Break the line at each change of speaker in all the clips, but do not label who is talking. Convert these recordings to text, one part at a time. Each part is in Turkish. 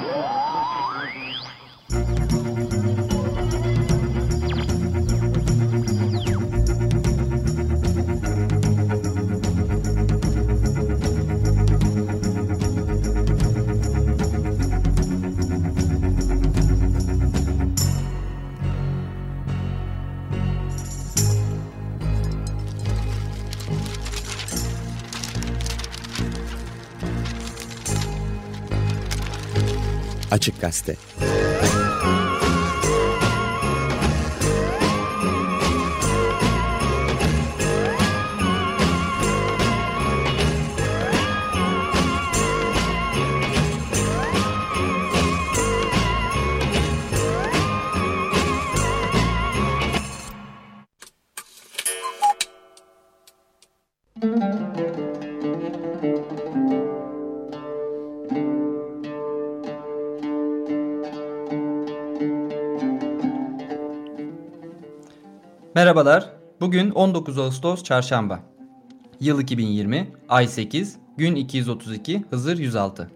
Yeah. Açık Gazete
Merhabalar. Bugün 19 Ağustos Çarşamba. Yıl 2020, ay 8, gün 232, Hızır 106.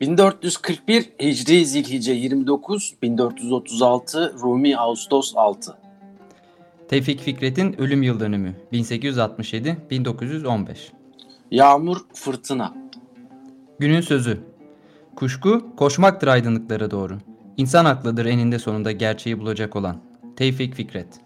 1441 Hicri Zilhice 29, 1436 Rumi Ağustos 6.
Tevfik Fikret'in ölüm yıl dönümü 1867-1915.
Yağmur, fırtına.
Günün sözü. Kuşku koşmaktır aydınlıklara doğru. İnsan aklıdır eninde sonunda gerçeği bulacak olan. Tevfik Fikret.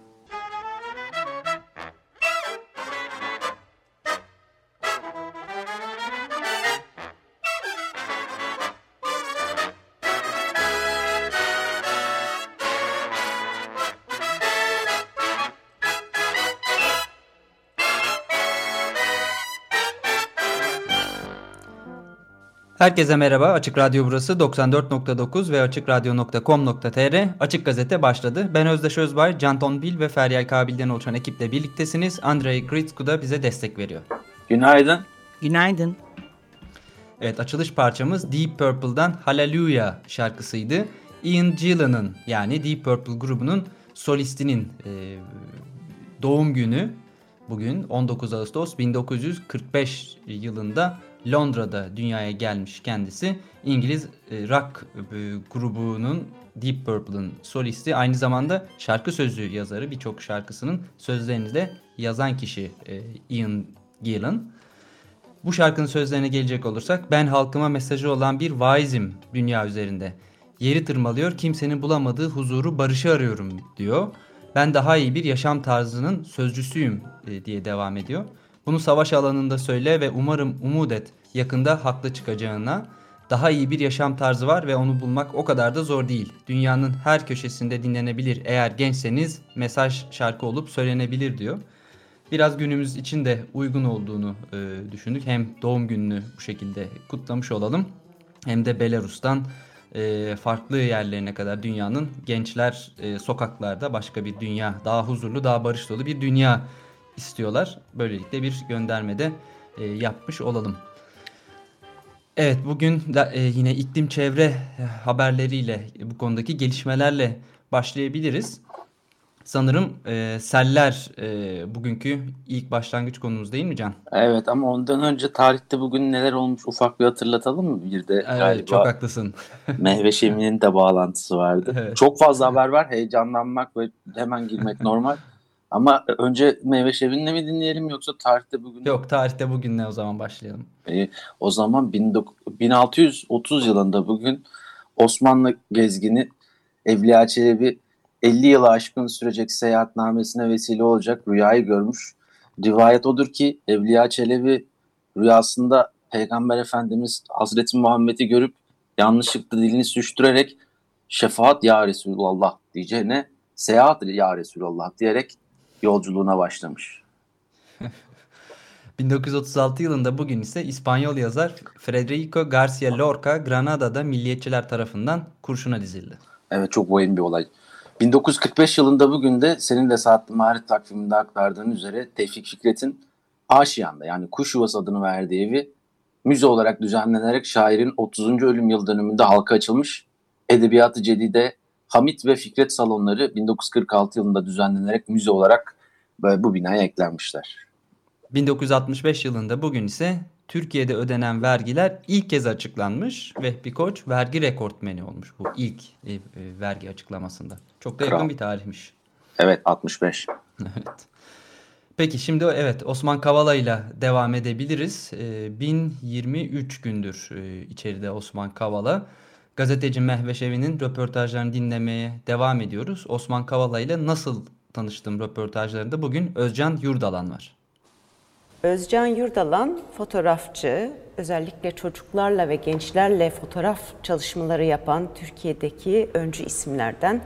Herkese merhaba. Açık Radyo burası 94.9 ve açıkradyo.com.tr Açık Gazete başladı. Ben Özdeş Özbay, Canton Bil ve Feryal Kabil'den oluşan ekiple birliktesiniz. Andrei Gritsku da bize destek veriyor.
Günaydın.
Günaydın.
Evet açılış parçamız Deep Purple'dan Hallelujah şarkısıydı. Ian Gillan'ın yani Deep Purple grubunun solistinin e, doğum günü bugün 19 Ağustos 1945 yılında Londra'da dünyaya gelmiş kendisi. İngiliz e, rock e, grubunun Deep Purple'ın solisti. Aynı zamanda şarkı sözü yazarı. Birçok şarkısının sözlerini de yazan kişi e, Ian Gillan. Bu şarkının sözlerine gelecek olursak ben halkıma mesajı olan bir vaizim dünya üzerinde. Yeri tırmalıyor kimsenin bulamadığı huzuru barışı arıyorum diyor. Ben daha iyi bir yaşam tarzının sözcüsüyüm diye devam ediyor. Bunu savaş alanında söyle ve umarım umut et yakında haklı çıkacağına. Daha iyi bir yaşam tarzı var ve onu bulmak o kadar da zor değil. Dünyanın her köşesinde dinlenebilir eğer gençseniz mesaj şarkı olup söylenebilir diyor. Biraz günümüz için de uygun olduğunu e, düşündük. Hem doğum gününü bu şekilde kutlamış olalım hem de Belarus'tan e, farklı yerlerine kadar dünyanın gençler e, sokaklarda başka bir dünya, daha huzurlu, daha barış dolu bir dünya istiyorlar. Böylelikle bir göndermede e, yapmış olalım. Evet bugün de, e, yine iklim çevre haberleriyle bu konudaki gelişmelerle başlayabiliriz. Sanırım e, seller e, bugünkü ilk başlangıç konumuz değil mi Can?
Evet ama ondan önce tarihte bugün neler olmuş ufak bir hatırlatalım mı? Bir de
evet, galiba çok haklısın.
Mehve Şemin'in de bağlantısı vardı. Evet. Çok fazla haber var. Heyecanlanmak ve hemen girmek normal. Ama önce Meyve Şevin'le mi dinleyelim yoksa tarihte bugün?
Yok tarihte bugünle o zaman başlayalım.
E, o zaman 1630 yılında bugün Osmanlı gezgini Evliya Çelebi 50 yılı aşkın sürecek seyahatnamesine vesile olacak rüyayı görmüş. Rivayet odur ki Evliya Çelebi rüyasında Peygamber Efendimiz Hazreti Muhammed'i görüp yanlışlıkla dilini sürçtürerek şefaat ya Resulallah diyeceğine seyahat ya Resulallah diyerek yolculuğuna başlamış.
1936 yılında bugün ise İspanyol yazar Federico Garcia Lorca Granada'da milliyetçiler tarafından kurşuna dizildi.
Evet çok vahim bir olay. 1945 yılında bugün de senin de saatli maharet takviminde aktardığın üzere Tevfik Fikret'in Aşiyan'da yani Kuş Yuvası adını verdiği evi müze olarak düzenlenerek şairin 30. ölüm yıl dönümünde halka açılmış. Edebiyatı Cedide Hamit ve Fikret salonları 1946 yılında düzenlenerek müze olarak bu binaya eklenmişler.
1965 yılında bugün ise Türkiye'de ödenen vergiler ilk kez açıklanmış. Vehbi Koç vergi rekortmeni olmuş bu ilk e, e, vergi açıklamasında. Çok da yakın
Kral.
bir tarihmiş.
Evet 65.
Evet. Peki şimdi evet Osman Kavala ile devam edebiliriz. Ee, 1023 gündür e, içeride Osman Kavala. Gazeteci Mehveş Evi'nin röportajlarını dinlemeye devam ediyoruz. Osman Kavala ile nasıl tanıştım röportajlarında bugün Özcan Yurdalan var.
Özcan Yurdalan fotoğrafçı, özellikle çocuklarla ve gençlerle fotoğraf çalışmaları yapan Türkiye'deki öncü isimlerden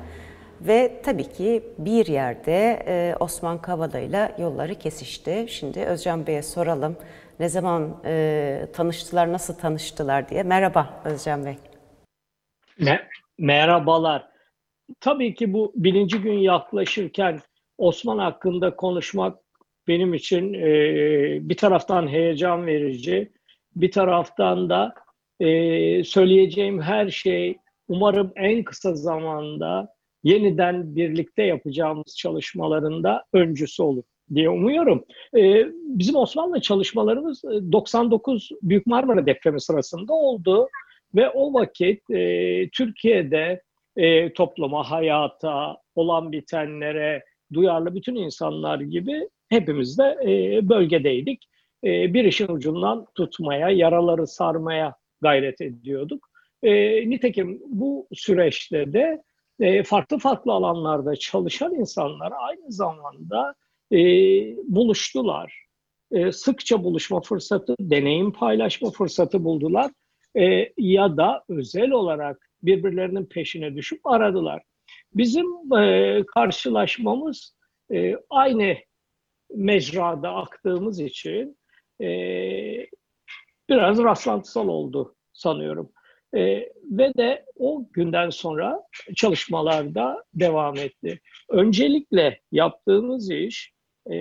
ve tabii ki bir yerde e, Osman Kavala ile yolları kesişti. Şimdi Özcan Bey'e soralım ne zaman e, tanıştılar, nasıl tanıştılar diye. Merhaba Özcan Bey.
Me- merhabalar. Tabii ki bu birinci gün yaklaşırken Osman hakkında konuşmak benim için e, bir taraftan heyecan verici, bir taraftan da e, söyleyeceğim her şey umarım en kısa zamanda yeniden birlikte yapacağımız çalışmalarında öncüsü olur diye umuyorum. E, bizim Osmanlı çalışmalarımız 99 Büyük Marmara depremi sırasında oldu ve o vakit e, Türkiye'de e, topluma, hayata, olan bitenlere duyarlı bütün insanlar gibi hepimiz de e, bölgedeydik. E, bir işin ucundan tutmaya, yaraları sarmaya gayret ediyorduk. E, nitekim bu süreçte de e, farklı farklı alanlarda çalışan insanlar aynı zamanda e, buluştular. E, sıkça buluşma fırsatı, deneyim paylaşma fırsatı buldular e, ya da özel olarak birbirlerinin peşine düşüp aradılar. Bizim e, karşılaşmamız e, aynı mecrada aktığımız için e, biraz rastlantısal oldu sanıyorum. E, ve de o günden sonra çalışmalar da devam etti. Öncelikle yaptığımız iş e,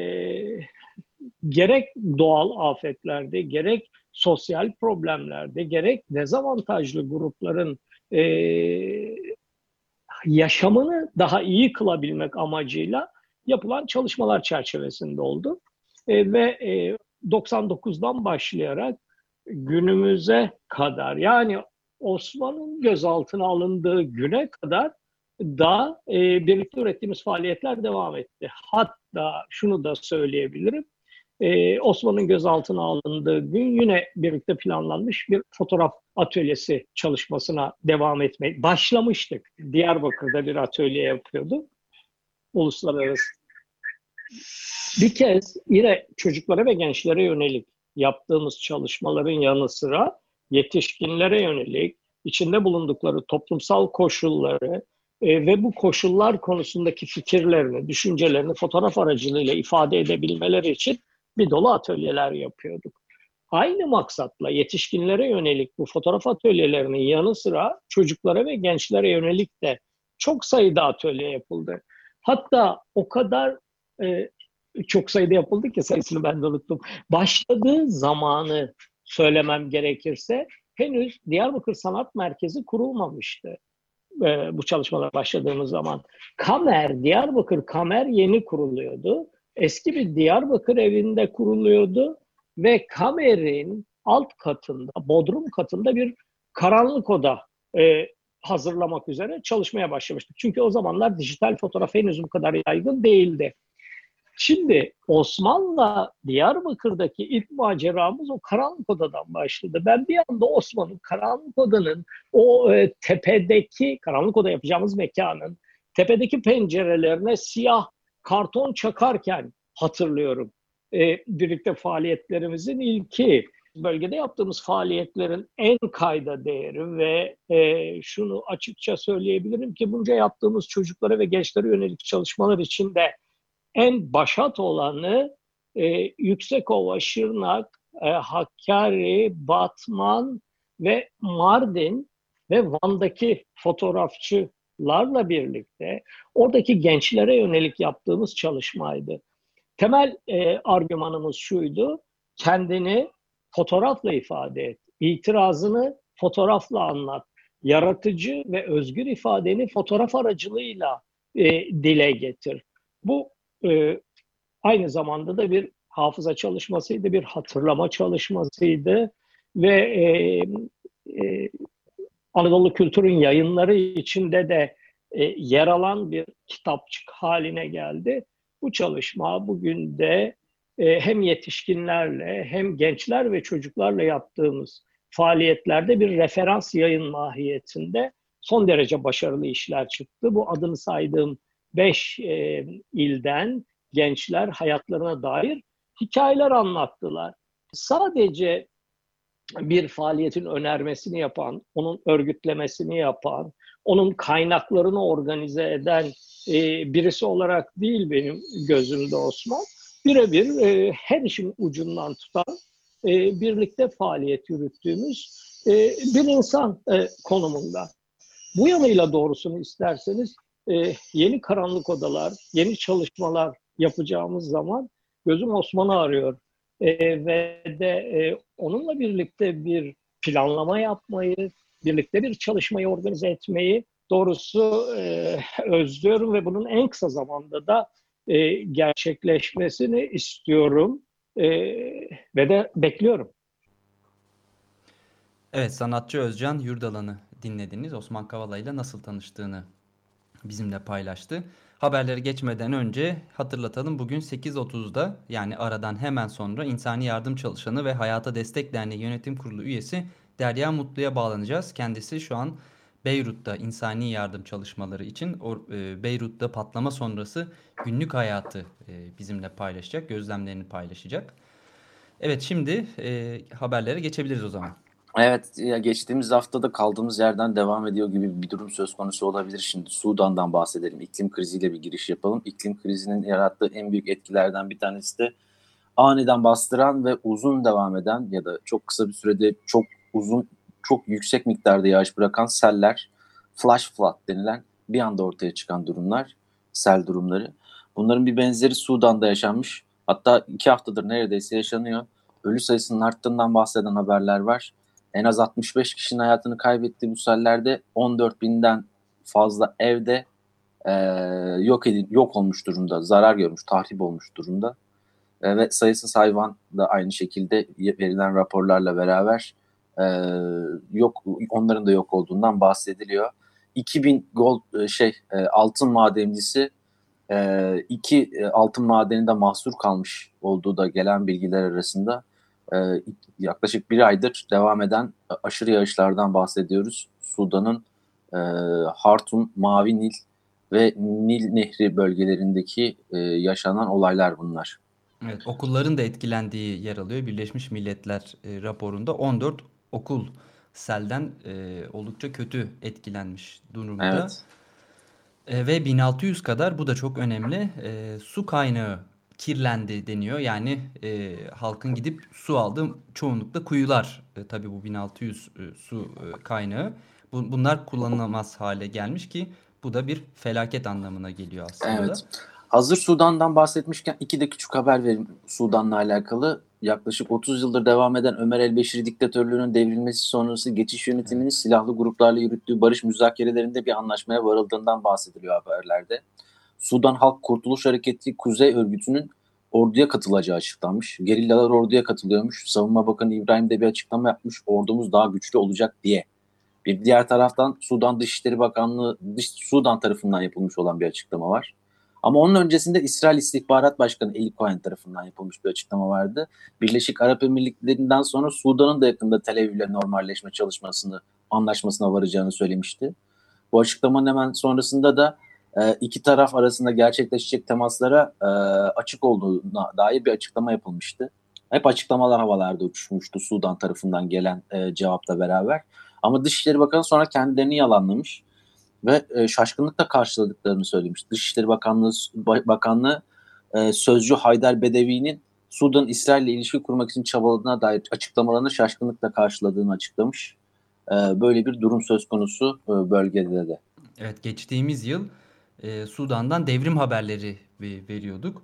gerek doğal afetlerde, gerek sosyal problemlerde, gerek dezavantajlı grupların e, yaşamını daha iyi kılabilmek amacıyla yapılan çalışmalar çerçevesinde oldu. E, ve e, 99'dan başlayarak günümüze kadar yani Osman'ın gözaltına alındığı güne kadar da e, birlikte ürettiğimiz faaliyetler devam etti. Hatta şunu da söyleyebilirim. Ee, Osman'ın gözaltına alındığı gün yine birlikte planlanmış bir fotoğraf atölyesi çalışmasına devam etmeye başlamıştık. Diyarbakır'da bir atölye yapıyordu. Uluslararası. Bir kez yine çocuklara ve gençlere yönelik yaptığımız çalışmaların yanı sıra yetişkinlere yönelik içinde bulundukları toplumsal koşulları e, ve bu koşullar konusundaki fikirlerini, düşüncelerini fotoğraf aracılığıyla ifade edebilmeleri için bir dolu atölyeler yapıyorduk. Aynı maksatla yetişkinlere yönelik bu fotoğraf atölyelerinin yanı sıra çocuklara ve gençlere yönelik de çok sayıda atölye yapıldı. Hatta o kadar e, çok sayıda yapıldı ki sayısını ben de unuttum. Başladığı zamanı söylemem gerekirse henüz Diyarbakır Sanat Merkezi kurulmamıştı e, bu çalışmalar başladığımız zaman. Kamer, Diyarbakır Kamer yeni kuruluyordu eski bir Diyarbakır evinde kuruluyordu ve kamerin alt katında, bodrum katında bir karanlık oda e, hazırlamak üzere çalışmaya başlamıştık. Çünkü o zamanlar dijital fotoğraf henüz bu kadar yaygın değildi. Şimdi Osmanlı Diyarbakır'daki ilk maceramız o karanlık odadan başladı. Ben bir anda Osman'ın karanlık odanın o e, tepedeki karanlık oda yapacağımız mekanın tepedeki pencerelerine siyah karton çakarken hatırlıyorum. E, birlikte faaliyetlerimizin ilki bölgede yaptığımız faaliyetlerin en kayda değeri ve e, şunu açıkça söyleyebilirim ki bunca yaptığımız çocuklara ve gençlere yönelik çalışmalar için de en başat olanı e, Yüksekova, Şırnak, e, Hakkari, Batman ve Mardin ve Van'daki fotoğrafçı larla birlikte oradaki gençlere yönelik yaptığımız çalışmaydı. Temel e, argümanımız şuydu, kendini fotoğrafla ifade et, itirazını fotoğrafla anlat, yaratıcı ve özgür ifadeni fotoğraf aracılığıyla e, dile getir. Bu e, aynı zamanda da bir hafıza çalışmasıydı, bir hatırlama çalışmasıydı ve e, Anadolu Kültür'ün yayınları içinde de e, yer alan bir kitapçık haline geldi. Bu çalışma bugün de e, hem yetişkinlerle hem gençler ve çocuklarla yaptığımız faaliyetlerde bir referans yayın mahiyetinde son derece başarılı işler çıktı. Bu adını saydığım beş e, ilden gençler hayatlarına dair hikayeler anlattılar. Sadece bir faaliyetin önermesini yapan, onun örgütlemesini yapan, onun kaynaklarını organize eden e, birisi olarak değil benim gözümde Osman. Birebir e, her işin ucundan tutan, e, birlikte faaliyet yürüttüğümüz e, bir insan e, konumunda. Bu yanıyla doğrusunu isterseniz e, yeni karanlık odalar, yeni çalışmalar yapacağımız zaman gözüm Osman'ı arıyor. E, ve de e, onunla birlikte bir planlama yapmayı, birlikte bir çalışmayı organize etmeyi doğrusu e, özlüyorum ve bunun en kısa zamanda da e, gerçekleşmesini istiyorum e, ve de bekliyorum.
Evet, sanatçı Özcan Yurdalan'ı dinlediniz. Osman Kavala ile nasıl tanıştığını bizimle paylaştı. Haberlere geçmeden önce hatırlatalım bugün 8.30'da yani aradan hemen sonra İnsani Yardım Çalışanı ve Hayata Destek Derneği Yönetim Kurulu üyesi Derya Mutlu'ya bağlanacağız. Kendisi şu an Beyrut'ta insani yardım çalışmaları için e, Beyrut'ta patlama sonrası günlük hayatı e, bizimle paylaşacak, gözlemlerini paylaşacak. Evet şimdi e, haberlere geçebiliriz o zaman.
Evet ya geçtiğimiz haftada kaldığımız yerden devam ediyor gibi bir durum söz konusu olabilir. Şimdi Sudan'dan bahsedelim. İklim kriziyle bir giriş yapalım. İklim krizinin yarattığı en büyük etkilerden bir tanesi de aniden bastıran ve uzun devam eden ya da çok kısa bir sürede çok uzun çok yüksek miktarda yağış bırakan seller, flash flood denilen bir anda ortaya çıkan durumlar, sel durumları. Bunların bir benzeri Sudan'da yaşanmış. Hatta iki haftadır neredeyse yaşanıyor. Ölü sayısının arttığından bahseden haberler var. En az 65 kişinin hayatını kaybettiği bu sellerde 14 binden fazla evde e, yok edil yok olmuş durumda, zarar görmüş, tahrip olmuş durumda. E, ve sayısız hayvan da aynı şekilde verilen raporlarla beraber e, yok onların da yok olduğundan bahsediliyor. 2000 gold e, şey e, altın madencisi e, iki e, altın madeninde mahsur kalmış olduğu da gelen bilgiler arasında e, yaklaşık bir aydır devam eden aşırı yağışlardan bahsediyoruz. Sudan'ın e, Hartum, Mavi Nil ve Nil Nehri bölgelerindeki e, yaşanan olaylar bunlar.
Evet, okulların da etkilendiği yer alıyor. Birleşmiş Milletler e, raporunda 14 okul selden e, oldukça kötü etkilenmiş durumda. Evet. E, ve 1600 kadar bu da çok önemli e, su kaynağı kirlendi deniyor. Yani e, halkın gidip su aldığı çoğunlukla kuyular. E, tabii bu 1600 e, su e, kaynağı. Bu, bunlar kullanılamaz hale gelmiş ki bu da bir felaket anlamına geliyor aslında. Evet.
Hazır Sudan'dan bahsetmişken iki de küçük haber vereyim Sudan'la alakalı. Yaklaşık 30 yıldır devam eden Ömer el-Beşiri diktatörlüğünün devrilmesi sonrası geçiş yönetiminin silahlı gruplarla yürüttüğü barış müzakerelerinde bir anlaşmaya varıldığından bahsediliyor haberlerde. Sudan Halk Kurtuluş Hareketi Kuzey Örgütü'nün orduya katılacağı açıklanmış. Gerillalar orduya katılıyormuş. Savunma Bakanı İbrahim de bir açıklama yapmış. Ordumuz daha güçlü olacak diye. Bir diğer taraftan Sudan Dışişleri Bakanlığı Dış Sudan tarafından yapılmış olan bir açıklama var. Ama onun öncesinde İsrail İstihbarat Başkanı Eli Cohen tarafından yapılmış bir açıklama vardı. Birleşik Arap Emirlikleri'nden sonra Sudan'ın da yakında Tel Aviv'le normalleşme çalışmasını, anlaşmasına varacağını söylemişti. Bu açıklamanın hemen sonrasında da e, iki taraf arasında gerçekleşecek temaslara e, açık olduğuna dair bir açıklama yapılmıştı. Hep açıklamalar havalarda uçuşmuştu Sudan tarafından gelen e, cevapla beraber. Ama Dışişleri Bakanı sonra kendilerini yalanlamış ve e, şaşkınlıkla karşıladıklarını söylemiş. Dışişleri Bakanlığı Bakanlığı sözcü Haydar Bedevi'nin Sudan İsrail ile ilişki kurmak için çabaladığına dair açıklamalarını şaşkınlıkla karşıladığını açıklamış. Böyle bir durum söz konusu e, bölgede de.
Evet geçtiğimiz yıl e, Sudan'dan devrim haberleri veriyorduk.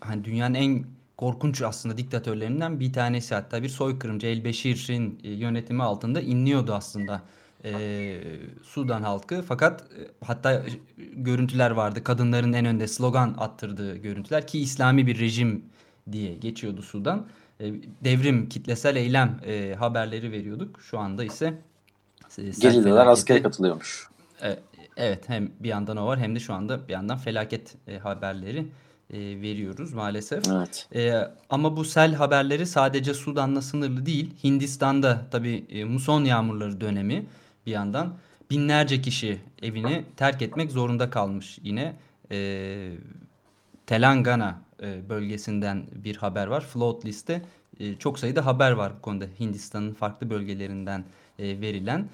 Hani dünyanın en korkunç aslında diktatörlerinden bir tanesi hatta bir soykırımcı El Beşir'in e, yönetimi altında inliyordu aslında e, Sudan halkı. Fakat e, hatta görüntüler vardı kadınların en önde slogan attırdığı görüntüler ki İslami bir rejim diye geçiyordu Sudan. E, devrim, kitlesel eylem e, haberleri veriyorduk. Şu anda ise
e, Gerillalar askere katılıyormuş.
E, evet hem bir yandan o var hem de şu anda bir yandan felaket e, haberleri e, veriyoruz maalesef.
Evet.
E, ama bu sel haberleri sadece Sudan'la sınırlı değil. Hindistan'da tabii e, muson yağmurları dönemi bir yandan binlerce kişi evini terk etmek zorunda kalmış yine. E, Telangana e, bölgesinden bir haber var. Float liste e, çok sayıda haber var bu konuda Hindistan'ın farklı bölgelerinden e, verilen.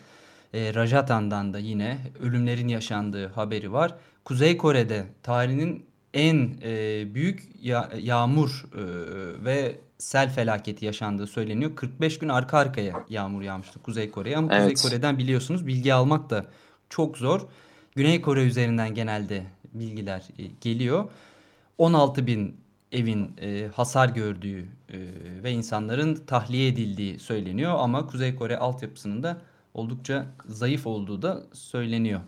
E, Rajasthan'dan da yine ölümlerin yaşandığı haberi var. Kuzey Kore'de tarihinin en e, büyük ya, yağmur e, ve sel felaketi yaşandığı söyleniyor. 45 gün arka arkaya yağmur yağmıştı Kuzey Kore'ye ama evet. Kuzey Kore'den biliyorsunuz bilgi almak da çok zor. Güney Kore üzerinden genelde bilgiler e, geliyor. 16 bin evin e, hasar gördüğü e, ve insanların tahliye edildiği söyleniyor ama Kuzey Kore altyapısının da oldukça zayıf olduğu da söyleniyor.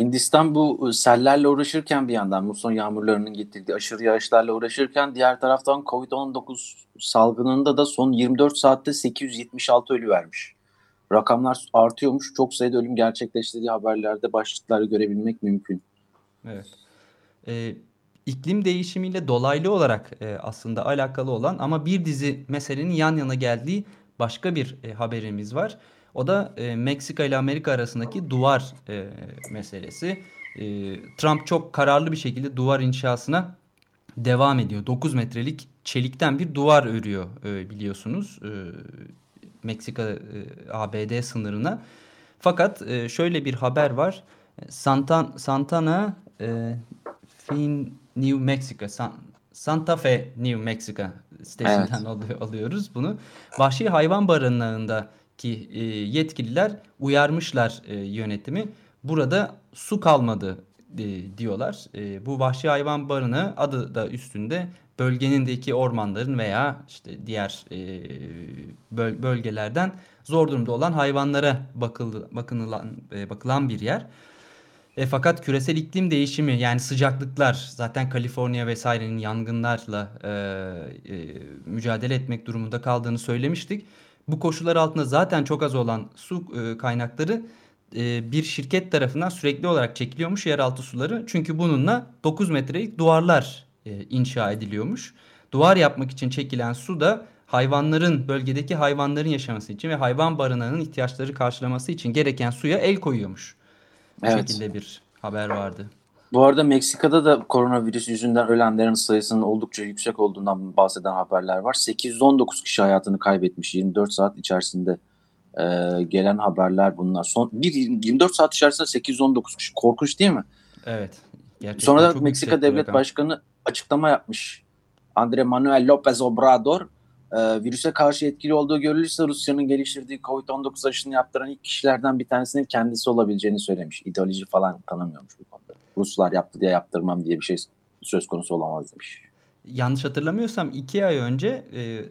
Hindistan bu sellerle uğraşırken bir yandan muson yağmurlarının getirdiği aşırı yağışlarla uğraşırken diğer taraftan Covid-19 salgınında da son 24 saatte 876 ölü vermiş. Rakamlar artıyormuş. Çok sayıda ölüm gerçekleştiği haberlerde başlıkları görebilmek mümkün.
Evet. Ee, iklim değişimiyle dolaylı olarak e, aslında alakalı olan ama bir dizi meselenin yan yana geldiği başka bir e, haberimiz var. O da e, Meksika ile Amerika arasındaki duvar e, meselesi. E, Trump çok kararlı bir şekilde duvar inşasına devam ediyor. 9 metrelik çelikten bir duvar örüyor e, biliyorsunuz. E, Meksika e, ABD sınırına. Fakat e, şöyle bir haber var. Santan, Santana e, Fin New Mexico San, Santa Fe New Mexico sitesinden evet. alıyoruz bunu. Vahşi hayvan barınağında ki e, yetkililer uyarmışlar e, yönetimi. Burada su kalmadı e, diyorlar. E, bu vahşi hayvan barınağı adı da üstünde bölgenindeki ormanların veya işte diğer e, böl bölgelerden zor durumda olan hayvanlara bakıldı, bakınılan, e, bakılan bir yer. E, fakat küresel iklim değişimi yani sıcaklıklar zaten Kaliforniya vesairenin yangınlarla e, e, mücadele etmek durumunda kaldığını söylemiştik. Bu koşullar altında zaten çok az olan su e, kaynakları e, bir şirket tarafından sürekli olarak çekiliyormuş yeraltı suları. Çünkü bununla 9 metrelik duvarlar e, inşa ediliyormuş. Duvar yapmak için çekilen su da hayvanların bölgedeki hayvanların yaşaması için ve hayvan barınağının ihtiyaçları karşılaması için gereken suya el koyuyormuş. Bu evet. şekilde bir haber vardı.
Bu arada Meksika'da da koronavirüs yüzünden ölenlerin sayısının oldukça yüksek olduğundan bahseden haberler var. 819 kişi hayatını kaybetmiş 24 saat içerisinde e, gelen haberler bunlar. Son bir 24 saat içerisinde 819 kişi korkunç değil mi?
Evet.
Sonra da Meksika Devlet Başkanı açıklama yapmış. Andre Manuel López Obrador e, virüse karşı etkili olduğu görülürse Rusya'nın geliştirdiği Covid-19 aşısını yaptıran ilk kişilerden bir tanesinin kendisi olabileceğini söylemiş. İdeoloji falan tanımıyormuş bu konuda. Ruslar yaptı diye yaptırmam diye bir şey söz konusu olamaz demiş.
Yanlış hatırlamıyorsam iki ay önce e,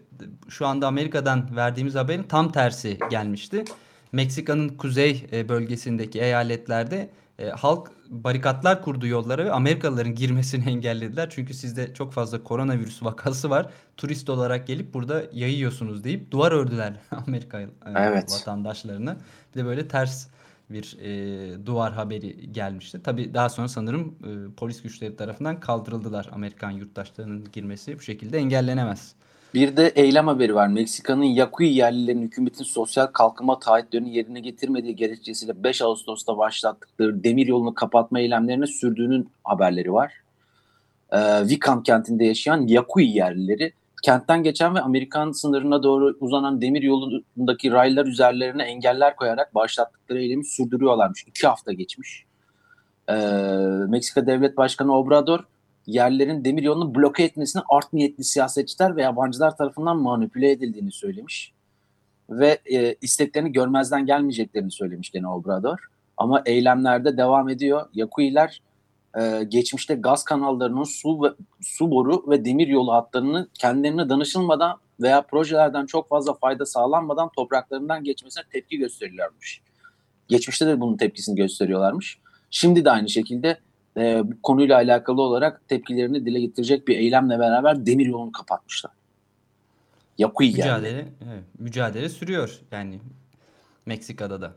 şu anda Amerika'dan verdiğimiz haberin tam tersi gelmişti. Meksika'nın kuzey e, bölgesindeki eyaletlerde e, halk barikatlar kurdu yollara ve Amerikalıların girmesini engellediler. Çünkü sizde çok fazla koronavirüs vakası var. Turist olarak gelip burada yayıyorsunuz deyip duvar ördüler Amerika e, evet. vatandaşlarına. Bir de böyle ters bir e, duvar haberi gelmişti. Tabi daha sonra sanırım e, polis güçleri tarafından kaldırıldılar Amerikan yurttaşlarının girmesi bu şekilde engellenemez.
Bir de eylem haberi var. Meksika'nın Yakuy yerlilerinin hükümetin sosyal kalkınma taahhütlerini yerine getirmediği gerekçesiyle 5 Ağustos'ta başlattıkları demir yolunu kapatma eylemlerine sürdüğünün haberleri var. Ee, Vicam kentinde yaşayan Yakuy yerlileri kentten geçen ve Amerikan sınırına doğru uzanan demir yolundaki raylar üzerlerine engeller koyarak başlattıkları eylemi sürdürüyorlarmış. İki hafta geçmiş. Ee, Meksika Devlet Başkanı Obrador yerlerin demir yolunu bloke etmesini art niyetli siyasetçiler ve yabancılar tarafından manipüle edildiğini söylemiş. Ve e, isteklerini görmezden gelmeyeceklerini söylemiş gene Obrador. Ama eylemlerde devam ediyor. Yakuiler e, geçmişte gaz kanallarının su ve, su boru ve demir yolu hatlarını kendilerine danışılmadan veya projelerden çok fazla fayda sağlanmadan topraklarından geçmesine tepki gösteriyorlarmış. Geçmişte de bunun tepkisini gösteriyorlarmış. Şimdi de aynı şekilde e, bu konuyla alakalı olarak tepkilerini dile getirecek bir eylemle beraber demir yolunu kapatmışlar. Yakuy
mücadele,
geldi.
evet, mücadele sürüyor yani Meksika'da da.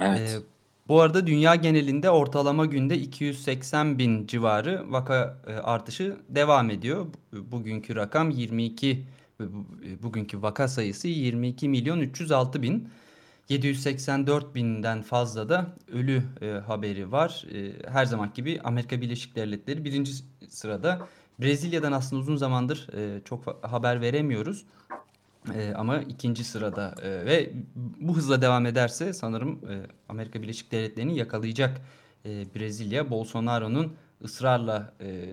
Evet.
Ee, bu arada dünya genelinde ortalama günde 280 bin civarı vaka e, artışı devam ediyor. Bugünkü rakam 22, bugünkü vaka sayısı 22 milyon 306 bin. 784 binden fazla da ölü e, haberi var. E, her zaman gibi Amerika Birleşik Devletleri birinci sırada. Brezilya'dan aslında uzun zamandır e, çok haber veremiyoruz. E, ama ikinci sırada e, ve bu hızla devam ederse sanırım e, Amerika Birleşik Devletleri'ni yakalayacak e, Brezilya. Bolsonaro'nun ısrarla e,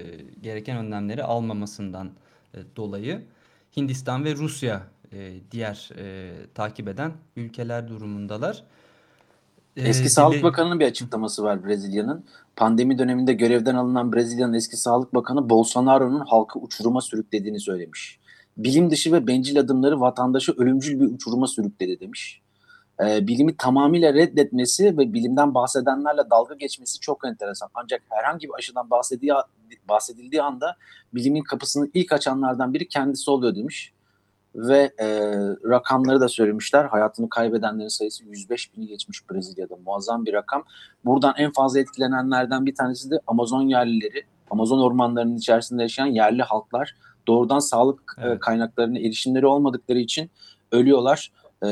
gereken önlemleri almamasından e, dolayı Hindistan ve Rusya e, diğer e, takip eden ülkeler durumundalar.
E, eski Sağlık Bakanı'nın bir açıklaması var Brezilya'nın. Pandemi döneminde görevden alınan Brezilya'nın eski Sağlık Bakanı Bolsonaro'nun halkı uçuruma sürüklediğini söylemiş. Bilim dışı ve bencil adımları vatandaşı ölümcül bir uçuruma sürükledi demiş. E, bilimi tamamıyla reddetmesi ve bilimden bahsedenlerle dalga geçmesi çok enteresan. Ancak herhangi bir aşıdan bahsediği, bahsedildiği anda bilimin kapısını ilk açanlardan biri kendisi oluyor demiş ve e, rakamları da söylemişler. Hayatını kaybedenlerin sayısı 105 bini geçmiş Brezilya'da. Muazzam bir rakam. Buradan en fazla etkilenenlerden bir tanesi de Amazon yerlileri. Amazon ormanlarının içerisinde yaşayan yerli halklar doğrudan sağlık evet. kaynaklarına erişimleri olmadıkları için ölüyorlar. Ee,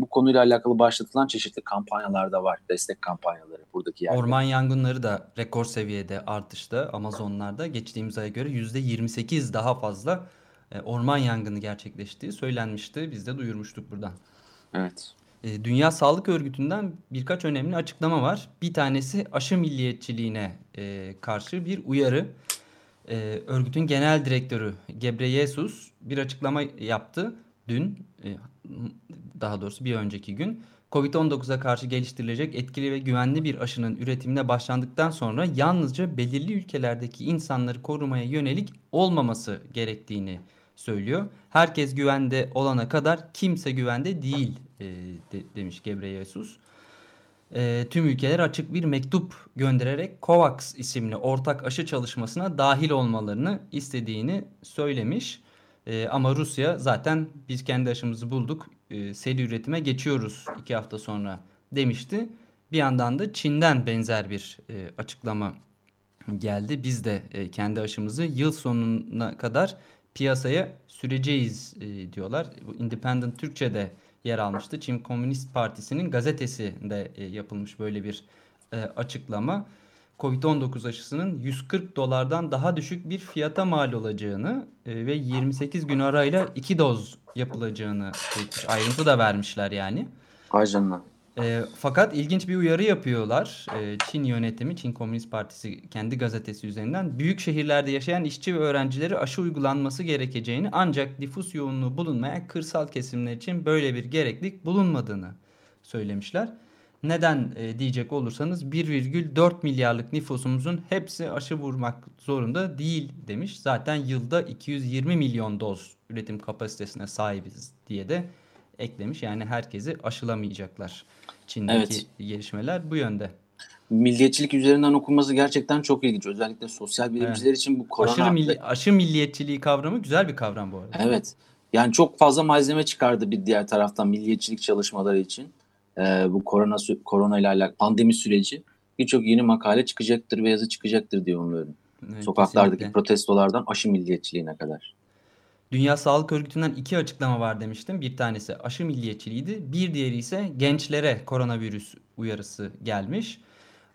bu konuyla alakalı başlatılan çeşitli kampanyalar da var. Destek kampanyaları buradaki
yerler. Orman yangınları da rekor seviyede artışta Amazonlarda. Geçtiğimiz aya göre %28 daha fazla e, orman yangını gerçekleştiği söylenmişti. Biz de duyurmuştuk buradan.
Evet.
E, Dünya Sağlık Örgütü'nden birkaç önemli açıklama var. Bir tanesi aşı milliyetçiliğine e, karşı bir uyarı. Örgütün genel direktörü Gebreyesus bir açıklama yaptı dün, daha doğrusu bir önceki gün. Covid-19'a karşı geliştirilecek etkili ve güvenli bir aşının üretimine başlandıktan sonra yalnızca belirli ülkelerdeki insanları korumaya yönelik olmaması gerektiğini söylüyor. Herkes güvende olana kadar kimse güvende değil e, de, demiş Gebreyesus. E, tüm ülkeler açık bir mektup göndererek COVAX isimli ortak aşı çalışmasına dahil olmalarını istediğini söylemiş. E, ama Rusya zaten biz kendi aşımızı bulduk e, seri üretime geçiyoruz iki hafta sonra demişti. Bir yandan da Çin'den benzer bir e, açıklama geldi. Biz de e, kendi aşımızı yıl sonuna kadar piyasaya süreceğiz e, diyorlar. Independent Türkçe'de yer almıştı. Çin Komünist Partisi'nin gazetesinde e, yapılmış böyle bir e, açıklama. Covid-19 aşısının 140 dolardan daha düşük bir fiyata mal olacağını e, ve 28 gün arayla 2 doz yapılacağını belirtmiş. Ayrıntı da vermişler yani.
Ay canına.
E, fakat ilginç bir uyarı yapıyorlar. E, Çin yönetimi, Çin Komünist Partisi kendi gazetesi üzerinden büyük şehirlerde yaşayan işçi ve öğrencileri aşı uygulanması gerekeceğini ancak nüfus yoğunluğu bulunmayan kırsal kesimler için böyle bir gereklilik bulunmadığını söylemişler. Neden e, diyecek olursanız 1,4 milyarlık nüfusumuzun hepsi aşı vurmak zorunda değil demiş. Zaten yılda 220 milyon doz üretim kapasitesine sahibiz diye de eklemiş. Yani herkesi aşılamayacaklar. Çin'deki evet. gelişmeler bu yönde.
Milliyetçilik üzerinden okunması gerçekten çok ilginç. Özellikle sosyal bilimciler evet. için bu korona...
Aşırı milli, aşı milliyetçiliği kavramı güzel bir kavram bu arada.
Evet. Yani çok fazla malzeme çıkardı bir diğer taraftan milliyetçilik çalışmaları için. Ee, bu korona korona ile alakalı pandemi süreci birçok yeni makale çıkacaktır ve yazı çıkacaktır diye umuyorum. Evet, Sokaklardaki kesinlikle. protestolardan aşı milliyetçiliğine kadar.
Dünya Sağlık Örgütü'nden iki açıklama var demiştim. Bir tanesi aşı milliyetçiliğiydi. Bir diğeri ise gençlere koronavirüs uyarısı gelmiş.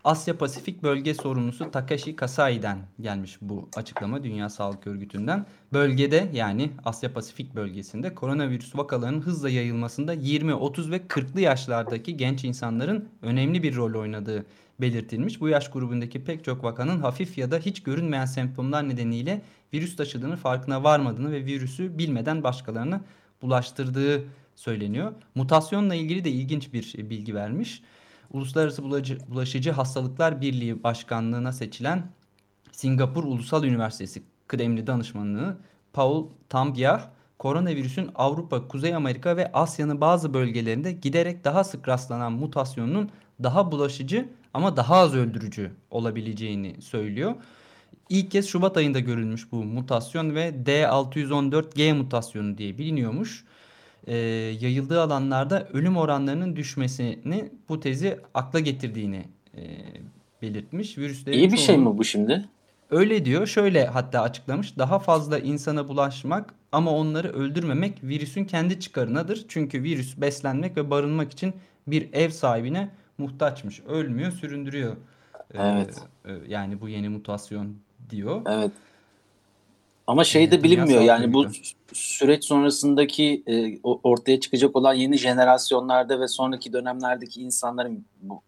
Asya Pasifik Bölge Sorumlusu Takashi Kasai'den gelmiş bu açıklama Dünya Sağlık Örgütü'nden. Bölgede yani Asya Pasifik bölgesinde koronavirüs vakalarının hızla yayılmasında 20, 30 ve 40'lı yaşlardaki genç insanların önemli bir rol oynadığı belirtilmiş. Bu yaş grubundaki pek çok vakanın hafif ya da hiç görünmeyen semptomlar nedeniyle virüs taşıdığını farkına varmadığını ve virüsü bilmeden başkalarına bulaştırdığı söyleniyor. Mutasyonla ilgili de ilginç bir bilgi vermiş. Uluslararası Bulaşıcı Hastalıklar Birliği Başkanlığına seçilen Singapur Ulusal Üniversitesi kıdemli danışmanlığı Paul Tambyah, koronavirüsün Avrupa, Kuzey Amerika ve Asya'nın bazı bölgelerinde giderek daha sık rastlanan mutasyonun daha bulaşıcı ama daha az öldürücü olabileceğini söylüyor. İlk kez Şubat ayında görülmüş bu mutasyon ve D614G mutasyonu diye biliniyormuş. Ee, yayıldığı alanlarda ölüm oranlarının düşmesini bu tezi akla getirdiğini e, belirtmiş.
Virüslerin İyi bir şey mi bu şimdi?
Öyle diyor. Şöyle hatta açıklamış. Daha fazla insana bulaşmak ama onları öldürmemek virüsün kendi çıkarınadır. Çünkü virüs beslenmek ve barınmak için bir ev sahibine muhtaçmış. Ölmüyor, süründürüyor.
Ee, evet.
Ee, yani bu yeni mutasyon diyor.
Evet. Ama şey de bilinmiyor yani bu süreç sonrasındaki e, ortaya çıkacak olan yeni jenerasyonlarda ve sonraki dönemlerdeki insanların bu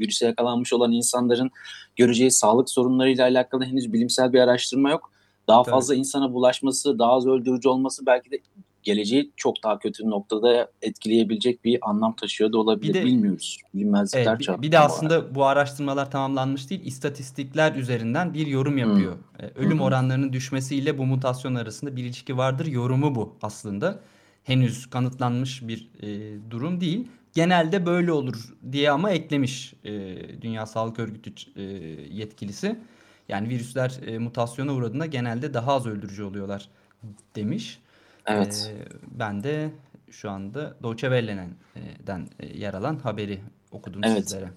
virüse yakalanmış olan insanların göreceği sağlık sorunlarıyla alakalı henüz bilimsel bir araştırma yok. Daha Tabii. fazla insana bulaşması, daha az öldürücü olması belki de geleceği çok daha kötü noktada etkileyebilecek bir anlam taşıyor da olabilir. Bir de, Bilmiyoruz. Bilmezlikler
evet, bir, bir de aslında bu araştırmalar tamamlanmış değil. İstatistikler üzerinden bir yorum yapıyor. Hmm. Ölüm hmm. oranlarının düşmesiyle bu mutasyon arasında bir ilişki vardır. Yorumu bu aslında. Henüz kanıtlanmış bir e, durum değil. Genelde böyle olur diye ama eklemiş e, Dünya Sağlık Örgütü e, yetkilisi. Yani virüsler e, mutasyona uğradığında genelde daha az öldürücü oluyorlar demiş.
Evet.
E, ben de şu anda Deutsche Welle'den e, yer alan haberi okudum evet. sizlere.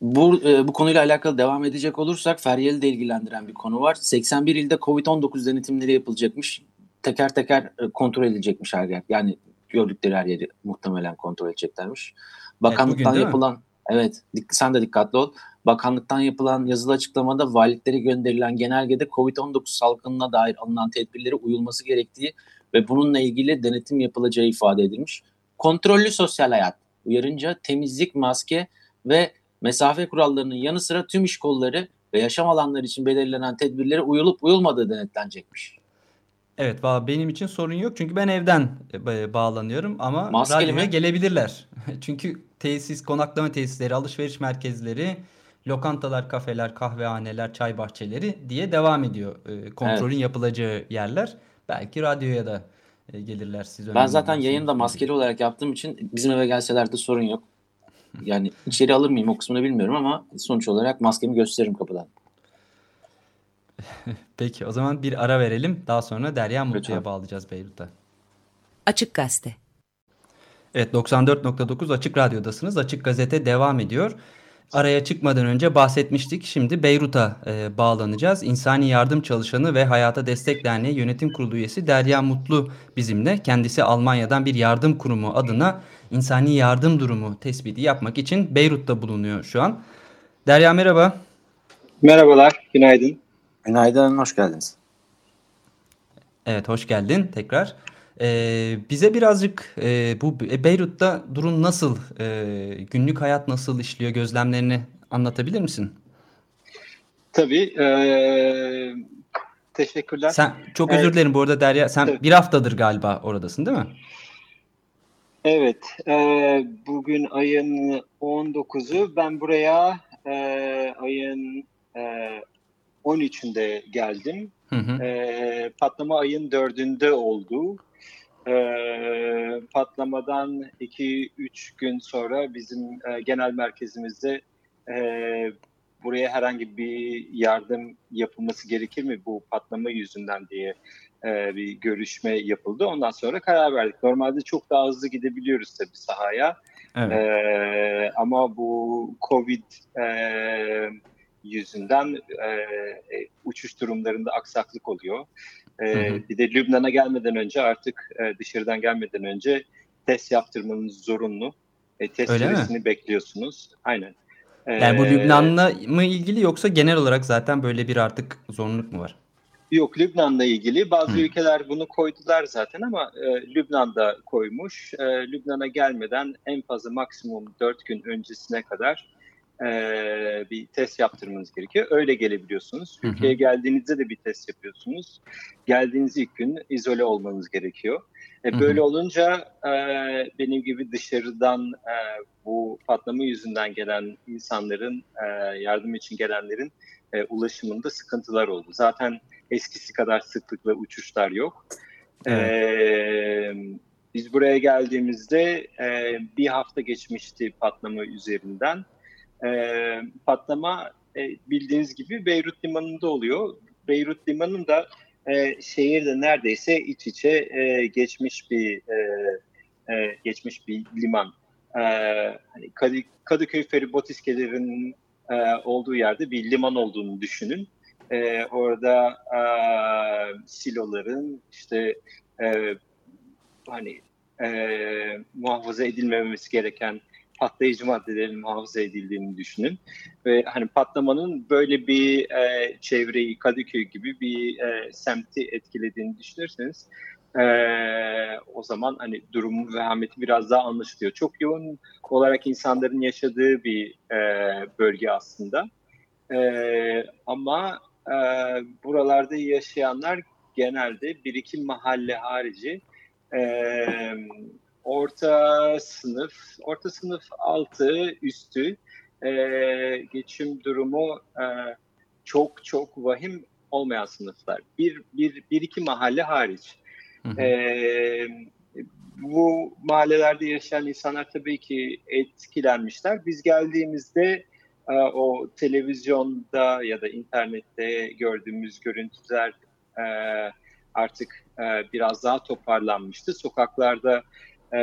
Bu, e, bu konuyla alakalı devam edecek olursak Feryal'i de ilgilendiren bir konu var. 81 ilde Covid-19 denetimleri yapılacakmış. Teker teker e, kontrol edilecekmiş her yer. Yani gördükleri her yeri muhtemelen kontrol edeceklermiş. Bakanlıktan evet, yapılan mi? evet sen de dikkatli ol. Bakanlıktan yapılan yazılı açıklamada valiliklere gönderilen genelgede Covid-19 salgınına dair alınan tedbirlere uyulması gerektiği ve bununla ilgili denetim yapılacağı ifade edilmiş. Kontrollü sosyal hayat uyarınca temizlik, maske ve mesafe kurallarının yanı sıra tüm iş kolları ve yaşam alanları için belirlenen tedbirlere uyulup uyulmadığı denetlenecekmiş.
Evet benim için sorun yok çünkü ben evden e, bağlanıyorum ama Maskeli radyoya mi? gelebilirler. çünkü tesis, konaklama tesisleri, alışveriş merkezleri, lokantalar, kafeler, kahvehaneler, çay bahçeleri diye devam ediyor. E, kontrolün evet. yapılacağı yerler. Belki radyoya da e, gelirler siz
Ben zaten yayında maskeli olarak yaptığım için bizim eve gelseler de sorun yok. Yani içeri alır mıyım o kısmını bilmiyorum ama sonuç olarak maskemi gösteririm kapıdan.
Peki o zaman bir ara verelim. Daha sonra Derya Mutlu'ya bağlayacağız Beyrut'ta.
Açık Gazete.
Evet 94.9 Açık Radyo'dasınız. Açık Gazete devam ediyor. Araya çıkmadan önce bahsetmiştik. Şimdi Beyrut'a e, bağlanacağız. İnsani Yardım Çalışanı ve Hayata Destek Derneği Yönetim Kurulu üyesi Derya Mutlu bizimle. Kendisi Almanya'dan bir yardım kurumu adına insani yardım durumu tespiti yapmak için Beyrut'ta bulunuyor şu an. Derya merhaba.
Merhabalar, günaydın.
Günaydın, hoş geldiniz.
Evet, hoş geldin tekrar. Ee, bize birazcık e, bu e, Beyrut'ta durum nasıl, e, günlük hayat nasıl işliyor, gözlemlerini anlatabilir misin?
Tabii. E, teşekkürler.
Sen çok özür dilerim bu arada Derya. Sen Tabii. bir haftadır galiba oradasın değil mi?
Evet. E, bugün ayın 19'u. Ben buraya e, ayın e, 13'ünde geldim. Hı hı. E, patlama ayın 4'ünde oldu. E, patlamadan 2-3 gün sonra bizim e, genel merkezimizde e, buraya herhangi bir yardım yapılması gerekir mi bu patlama yüzünden diye e, bir görüşme yapıldı. Ondan sonra karar verdik. Normalde çok daha hızlı gidebiliyoruz tabii sahaya. Evet. E, ama bu Covid e, yüzünden e, e uçuş durumlarında aksaklık oluyor. E, Bir de Lübnan'a gelmeden önce artık e, dışarıdan gelmeden önce test yaptırmanız zorunlu. E, test Öyle süresini mi? bekliyorsunuz. Aynen.
Yani bu Lübnan'la mı ilgili yoksa genel olarak zaten böyle bir artık zorunluluk mu var?
Yok Lübnan'la ilgili bazı Hı. ülkeler bunu koydular zaten ama e, Lübnan'da koymuş. E, Lübnan'a gelmeden en fazla maksimum 4 gün öncesine kadar e, bir test yaptırmanız gerekiyor. Öyle gelebiliyorsunuz. Hı hı. Ülkeye geldiğinizde de bir test yapıyorsunuz. Geldiğiniz ilk gün izole olmanız gerekiyor. E, böyle hı hı. olunca e, benim gibi dışarıdan e, bu patlama yüzünden gelen insanların, e, yardım için gelenlerin e, ulaşımında sıkıntılar oldu. Zaten eskisi kadar sıklıkla uçuşlar yok. Evet. E, biz buraya geldiğimizde e, bir hafta geçmişti patlama üzerinden. E, patlama e, bildiğiniz gibi Beyrut limanında oluyor. Beyrut limanın da e, şehirde neredeyse iç içe e, geçmiş bir e, e, geçmiş bir liman. E, hani Kadı, Kadıköy feribot iskelerinin e, olduğu yerde bir liman olduğunu düşünün. E, orada e, siloların işte e, hani e, muhafaza edilmemesi gereken patlayıcı maddelerin muhafaza edildiğini düşünün. Ve hani patlamanın böyle bir e, çevreyi Kadıköy gibi bir e, semti etkilediğini düşünürseniz e, o zaman hani durumun vehameti biraz daha anlaşılıyor. Çok yoğun olarak insanların yaşadığı bir e, bölge aslında. E, ama e, buralarda yaşayanlar genelde bir iki mahalle harici e, orta sınıf, orta sınıf altı, üstü e, geçim durumu e, çok çok vahim olmayan sınıflar. Bir, bir, bir iki mahalle hariç. Hı hı. E, bu mahallelerde yaşayan insanlar tabii ki etkilenmişler. Biz geldiğimizde e, o televizyonda ya da internette gördüğümüz görüntüler e, artık e, biraz daha toparlanmıştı. Sokaklarda e,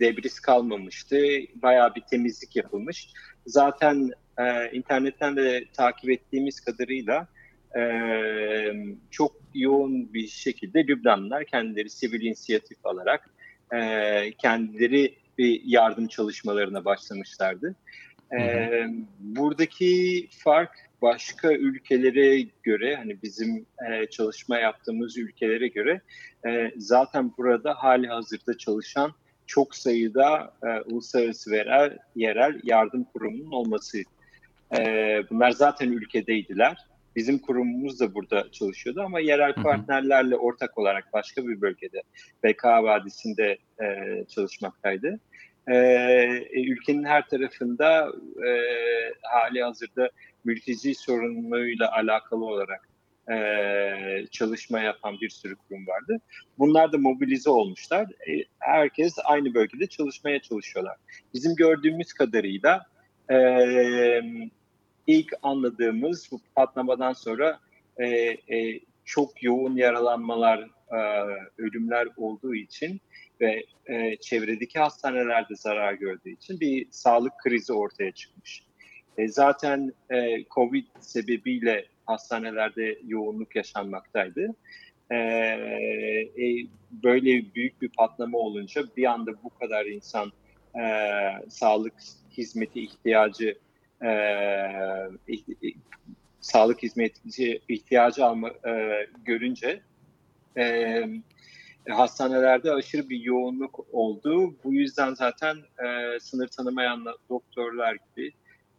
debris kalmamıştı. Bayağı bir temizlik yapılmış. Zaten e, internetten de takip ettiğimiz kadarıyla e, çok yoğun bir şekilde Lübnanlılar kendileri sivil inisiyatif alarak e, kendileri bir yardım çalışmalarına başlamışlardı. E, buradaki fark başka ülkelere göre hani bizim e, çalışma yaptığımız ülkelere göre e, zaten burada hali hazırda çalışan çok sayıda e, uluslararası yerel, yerel yardım kurumunun olması. E, bunlar zaten ülkedeydiler. Bizim kurumumuz da burada çalışıyordu ama yerel partnerlerle ortak olarak başka bir bölgede BK Vadisi'nde e, çalışmaktaydı. E, ülkenin her tarafında e, hali hazırda mülteci sorunuyla alakalı olarak e, çalışma yapan bir sürü kurum vardı. Bunlar da mobilize olmuşlar. E, herkes aynı bölgede çalışmaya çalışıyorlar. Bizim gördüğümüz kadarıyla e, ilk anladığımız bu patlamadan sonra e, e, çok yoğun yaralanmalar, e, ölümler olduğu için ve e, çevredeki hastanelerde zarar gördüğü için bir sağlık krizi ortaya çıkmış. E, zaten e, Covid sebebiyle hastanelerde yoğunluk yaşanmaktaydı. E, e, böyle büyük bir patlama olunca bir anda bu kadar insan e, sağlık hizmeti ihtiyacı e, ihti, sağlık hizmeti ihtiyacı alma e, görünce e, hastanelerde aşırı bir yoğunluk oldu. Bu yüzden zaten e, sınır tanımayan doktorlar gibi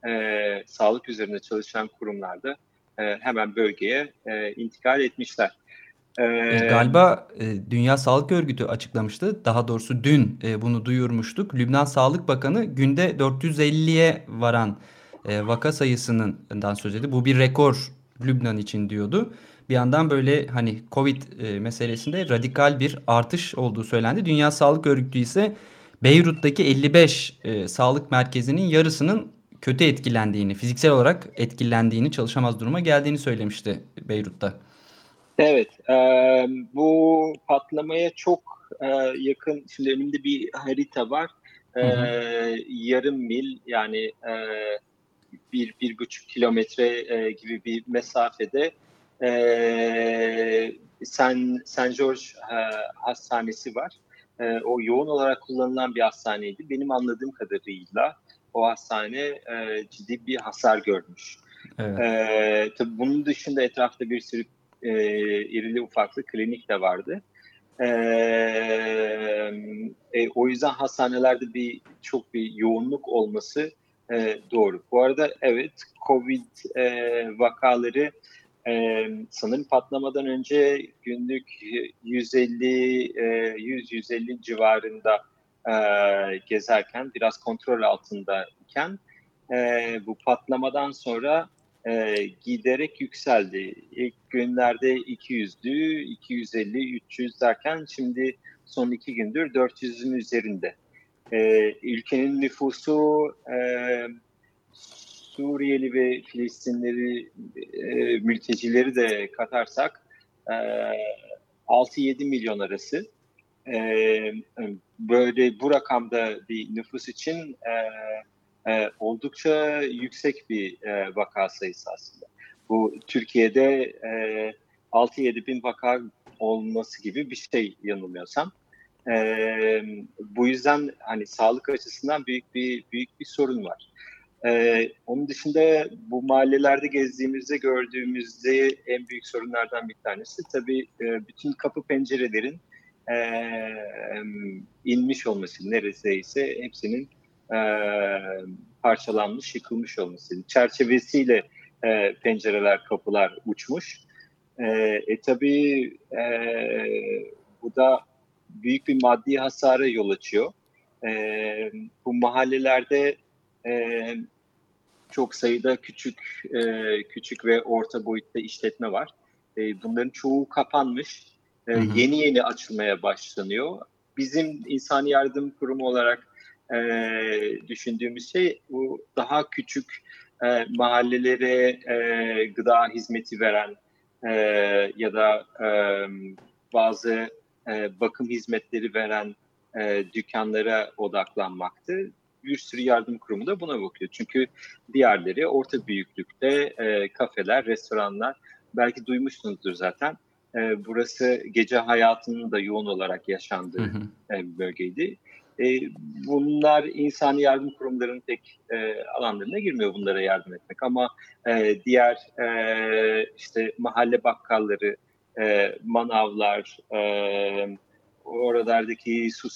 e, sağlık üzerinde çalışan kurumlarda e, hemen bölgeye e, intikal etmişler.
E, Galiba e, Dünya Sağlık Örgütü açıklamıştı. Daha doğrusu dün e, bunu duyurmuştuk. Lübnan Sağlık Bakanı günde 450'ye varan e, vaka sayısından söz etti. Bu bir rekor Lübnan için diyordu. Bir yandan böyle hani Covid e, meselesinde radikal bir artış olduğu söylendi. Dünya Sağlık Örgütü ise Beyrut'taki 55 e, sağlık merkezinin yarısının kötü etkilendiğini, fiziksel olarak etkilendiğini, çalışamaz duruma geldiğini söylemişti Beyrut'ta.
Evet, e, bu patlamaya çok e, yakın, şimdi önümde bir harita var. E, hı hı. Yarım mil yani e, bir, bir buçuk kilometre e, gibi bir mesafede e, San, San George e, Hastanesi var. E, o yoğun olarak kullanılan bir hastaneydi. Benim anladığım kadarıyla o hastane e, ciddi bir hasar görmüş. Evet. E, tabii bunun dışında etrafta bir sürü e, irili ufaklı klinik de vardı. E, e, o yüzden hastanelerde bir çok bir yoğunluk olması e, doğru. Bu arada evet Covid e, vakaları e, sanırım patlamadan önce günlük 150 e, 100-150 civarında e, gezerken biraz kontrol altındayken e, bu patlamadan sonra e, giderek yükseldi. İlk günlerde 200'dü, 250, 300 derken şimdi son iki gündür 400'ün üzerinde. E, ülkenin nüfusu e, Suriyeli ve Filistinleri e, mültecileri de katarsak e, 6-7 milyon arası e, böyle bu rakamda bir nüfus için e, e, oldukça yüksek bir e, vaka sayısı aslında. Bu Türkiye'de e, 6-7 bin vaka olması gibi bir şey yanılmıyorsam. E, bu yüzden hani sağlık açısından büyük bir büyük bir sorun var. Ee, onun dışında bu mahallelerde gezdiğimizde gördüğümüzde en büyük sorunlardan bir tanesi tabii e, bütün kapı pencerelerin e, inmiş olması neredeyse hepsinin e, parçalanmış, yıkılmış olması. Çerçevesiyle e, pencereler, kapılar uçmuş. E, e tabii e, bu da büyük bir maddi hasara yol açıyor. E, bu mahallelerde e, çok sayıda küçük e, küçük ve orta boyutta işletme var. E, bunların çoğu kapanmış. E. Yeni yeni açılmaya başlanıyor. Bizim insani yardım kurumu olarak e, düşündüğümüz şey bu daha küçük e, mahallelere e, gıda hizmeti veren e, ya da e, bazı e, bakım hizmetleri veren e, dükkanlara odaklanmaktı bir sürü yardım kurumu da buna bakıyor. Çünkü diğerleri orta büyüklükte e, kafeler, restoranlar belki duymuşsunuzdur zaten. E, burası gece hayatının da yoğun olarak yaşandığı hı hı. E, bölgeydi. E, bunlar insani yardım kurumlarının pek e, alanlarına girmiyor bunlara yardım etmek ama e, diğer e, işte mahalle bakkalları, e, manavlar, e, oralardaki su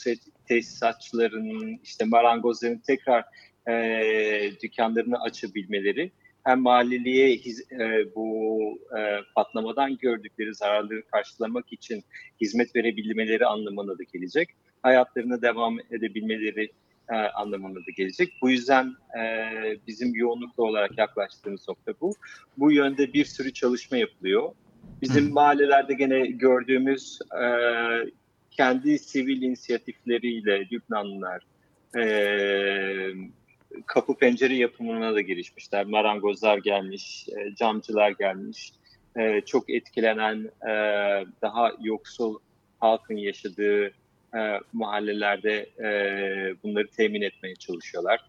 tesisatçıların, işte marangozların tekrar e, dükkanlarını açabilmeleri hem mahalleliye hiz, e, bu e, patlamadan gördükleri zararları karşılamak için hizmet verebilmeleri anlamına da gelecek. Hayatlarına devam edebilmeleri e, anlamına da gelecek. Bu yüzden e, bizim yoğunluklu olarak yaklaştığımız nokta bu. Bu yönde bir sürü çalışma yapılıyor. Bizim mahallelerde gene gördüğümüz e, kendi sivil inisiyatifleriyle Lübnanlılar e, kapı pencere yapımına da girişmişler. Marangozlar gelmiş, e, camcılar gelmiş. E, çok etkilenen e, daha yoksul halkın yaşadığı e, mahallelerde e, bunları temin etmeye çalışıyorlar.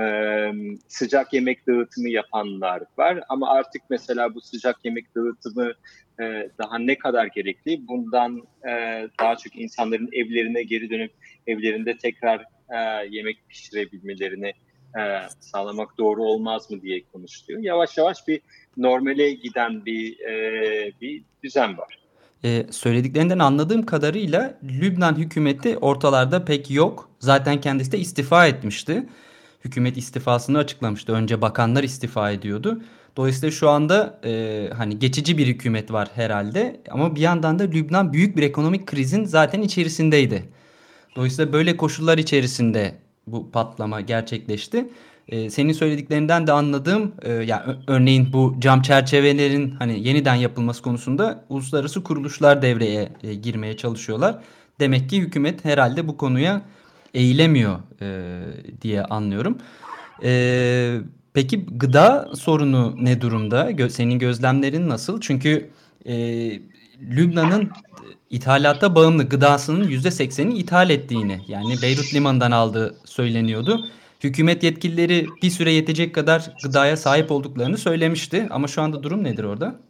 Ee, sıcak yemek dağıtımı yapanlar var ama artık mesela bu sıcak yemek dağıtımı e, daha ne kadar gerekli? Bundan e, daha çok insanların evlerine geri dönüp evlerinde tekrar e, yemek pişirebilmelerini e, sağlamak doğru olmaz mı diye konuşuluyor. Yavaş yavaş bir normale giden bir e, bir düzen var.
Ee, söylediklerinden anladığım kadarıyla Lübnan hükümeti ortalarda pek yok. Zaten kendisi de istifa etmişti. Hükümet istifasını açıklamıştı. Önce bakanlar istifa ediyordu. Dolayısıyla şu anda e, hani geçici bir hükümet var herhalde ama bir yandan da Lübnan büyük bir ekonomik krizin zaten içerisindeydi. Dolayısıyla böyle koşullar içerisinde bu patlama gerçekleşti. Ee, senin söylediklerinden de anladığım e, yani örneğin bu cam çerçevelerin hani yeniden yapılması konusunda uluslararası kuruluşlar devreye e, girmeye çalışıyorlar. Demek ki hükümet herhalde bu konuya eğilemiyor e, diye anlıyorum. E, peki gıda sorunu ne durumda? Senin gözlemlerin nasıl? Çünkü e, Lübnan'ın ithalatta bağımlı gıdasının %80'ini ithal ettiğini yani Beyrut limanından aldığı söyleniyordu. Hükümet yetkilileri bir süre yetecek kadar gıdaya sahip olduklarını söylemişti ama şu anda durum nedir orada?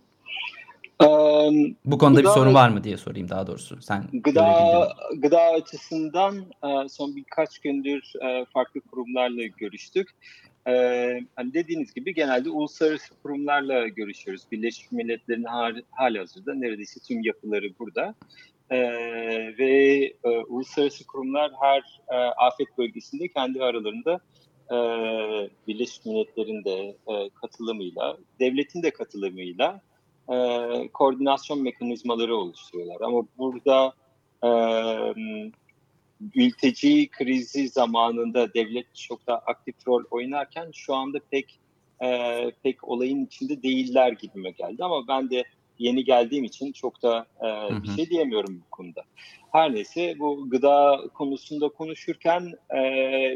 Um, Bu konuda gıda, bir sorun var mı diye sorayım daha doğrusu. Sen
gıda gıda açısından e, son birkaç gündür e, farklı kurumlarla görüştük. E, hani dediğiniz gibi genelde uluslararası kurumlarla görüşüyoruz. Birleşmiş Milletler'in hali hazırda neredeyse tüm yapıları burada. ve uluslararası kurumlar her afet bölgesinde kendi aralarında Birleşmiş Milletler'in de katılımıyla, devletin de katılımıyla e, koordinasyon mekanizmaları oluşturuyorlar. Ama burada e, mülteci krizi zamanında devlet çok da aktif rol oynarken şu anda pek e, pek olayın içinde değiller gibime geldi. Ama ben de yeni geldiğim için çok da e, bir şey diyemiyorum bu konuda. Her neyse bu gıda konusunda konuşurken e,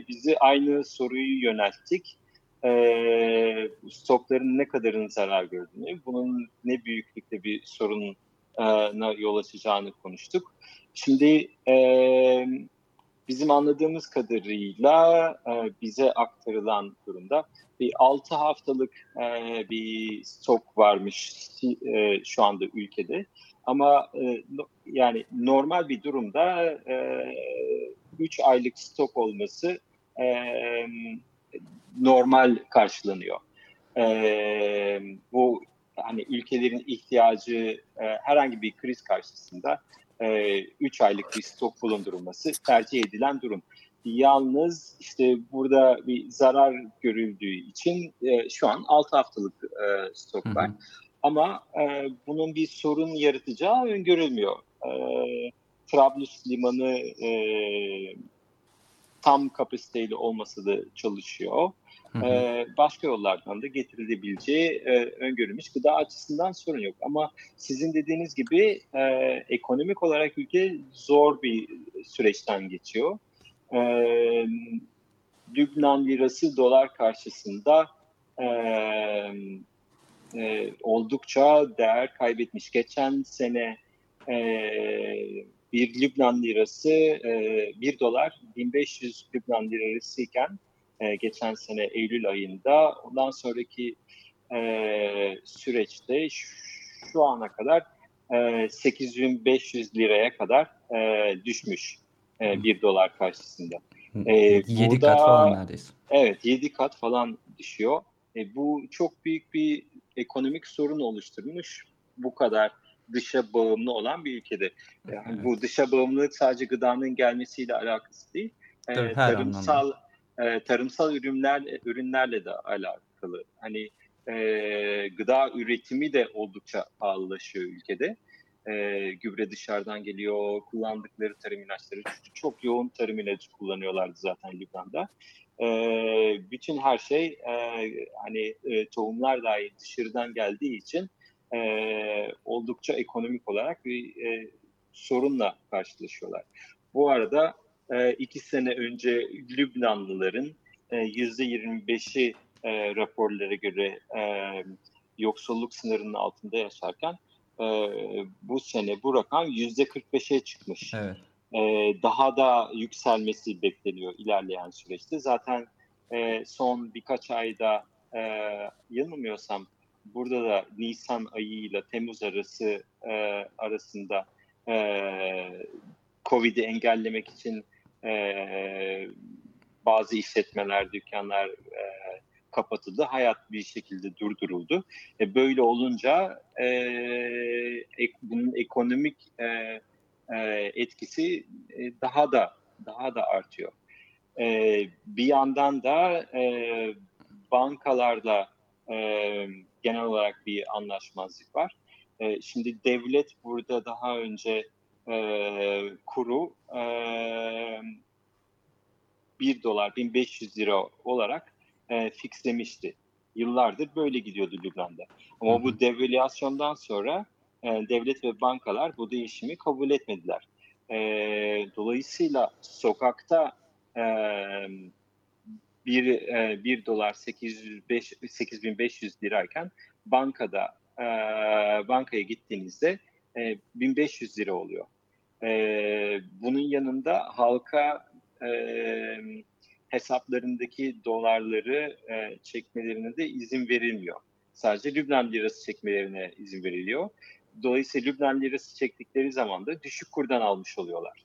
bizi aynı soruyu yönelttik. E, stokların ne kadarın zarar gördüğünü, bunun ne büyüklükte bir soruna yol açacağını konuştuk. Şimdi e, bizim anladığımız kadarıyla e, bize aktarılan durumda bir 6 haftalık e, bir stok varmış e, şu anda ülkede. Ama e, no, yani normal bir durumda e, 3 aylık stok olması e, normal karşılanıyor. E, bu hani ülkelerin ihtiyacı e, herhangi bir kriz karşısında 3 e, aylık bir stok bulundurulması tercih edilen durum. Yalnız işte burada bir zarar görüldüğü için e, şu an 6 haftalık e, stok var. Hı hı. Ama e, bunun bir sorun yaratacağı öngörülmüyor. E, Trablus limanı e, tam kapasiteyle olması da çalışıyor. Hı. başka yollardan da getirilebileceği e, öngörülmüş. Gıda açısından sorun yok ama sizin dediğiniz gibi e, ekonomik olarak ülke zor bir süreçten geçiyor. E, Lübnan lirası dolar karşısında e, e, oldukça değer kaybetmiş. Geçen sene e, bir Lübnan lirası e, 1 dolar 1500 Lübnan lirası iken e, geçen sene Eylül ayında. Ondan sonraki e, süreçte şu ana kadar e, 8500 liraya kadar e, düşmüş e, 1 dolar karşısında.
E, 7 burada, kat falan neredeyse.
Evet 7 kat falan düşüyor. E, bu çok büyük bir ekonomik sorun oluşturmuş. Bu kadar dışa bağımlı olan bir ülkede. Yani evet. Bu dışa bağımlılık sadece gıdanın gelmesiyle alakası değil. Tabii, e, tarımsal anlamda e, tarımsal ürünler ürünlerle de alakalı. Hani e, gıda üretimi de oldukça pahalılaşıyor ülkede. E, gübre dışarıdan geliyor, kullandıkları tarım ilaçları çok yoğun tarım ilacı kullanıyorlardı zaten Lübnan'da. E, bütün her şey e, hani e, tohumlar dahi dışarıdan geldiği için e, oldukça ekonomik olarak bir e, sorunla karşılaşıyorlar. Bu arada e, iki sene önce Lübnanlıların e, yüzde 25'i e, raporlara göre e, yoksulluk sınırının altında yaşarken e, bu sene bu rakam yüzde 45'e çıkmış. Evet. E, daha da yükselmesi bekleniyor ilerleyen süreçte. Zaten e, son birkaç ayda e, yanılmıyorsam burada da Nisan ayıyla Temmuz arası e, arasında e, Covid'i engellemek için e, bazı işletmeler, dükkanlar e, kapatıldı. Hayat bir şekilde durduruldu. E, böyle olunca e, ek, bunun ekonomik e, e, etkisi e, daha da daha da artıyor. E, bir yandan da e, bankalarla e, genel olarak bir anlaşmazlık var. E, şimdi devlet burada daha önce e, kuru e, 1 dolar 1500 lira olarak e, fixlemişti. Yıllardır böyle gidiyordu Lübnan'da. Ama Hı-hı. bu devalüasyondan sonra e, devlet ve bankalar bu değişimi kabul etmediler. E, dolayısıyla sokakta e, bir, e, 1 dolar 805, 8500 lirayken bankada e, bankaya gittiğinizde e, 1500 lira oluyor. E, bunun yanında halka e, hesaplarındaki dolarları e, çekmelerine de izin verilmiyor. Sadece Lübnan lirası çekmelerine izin veriliyor. Dolayısıyla Lübnan lirası çektikleri zaman da düşük kurdan almış oluyorlar.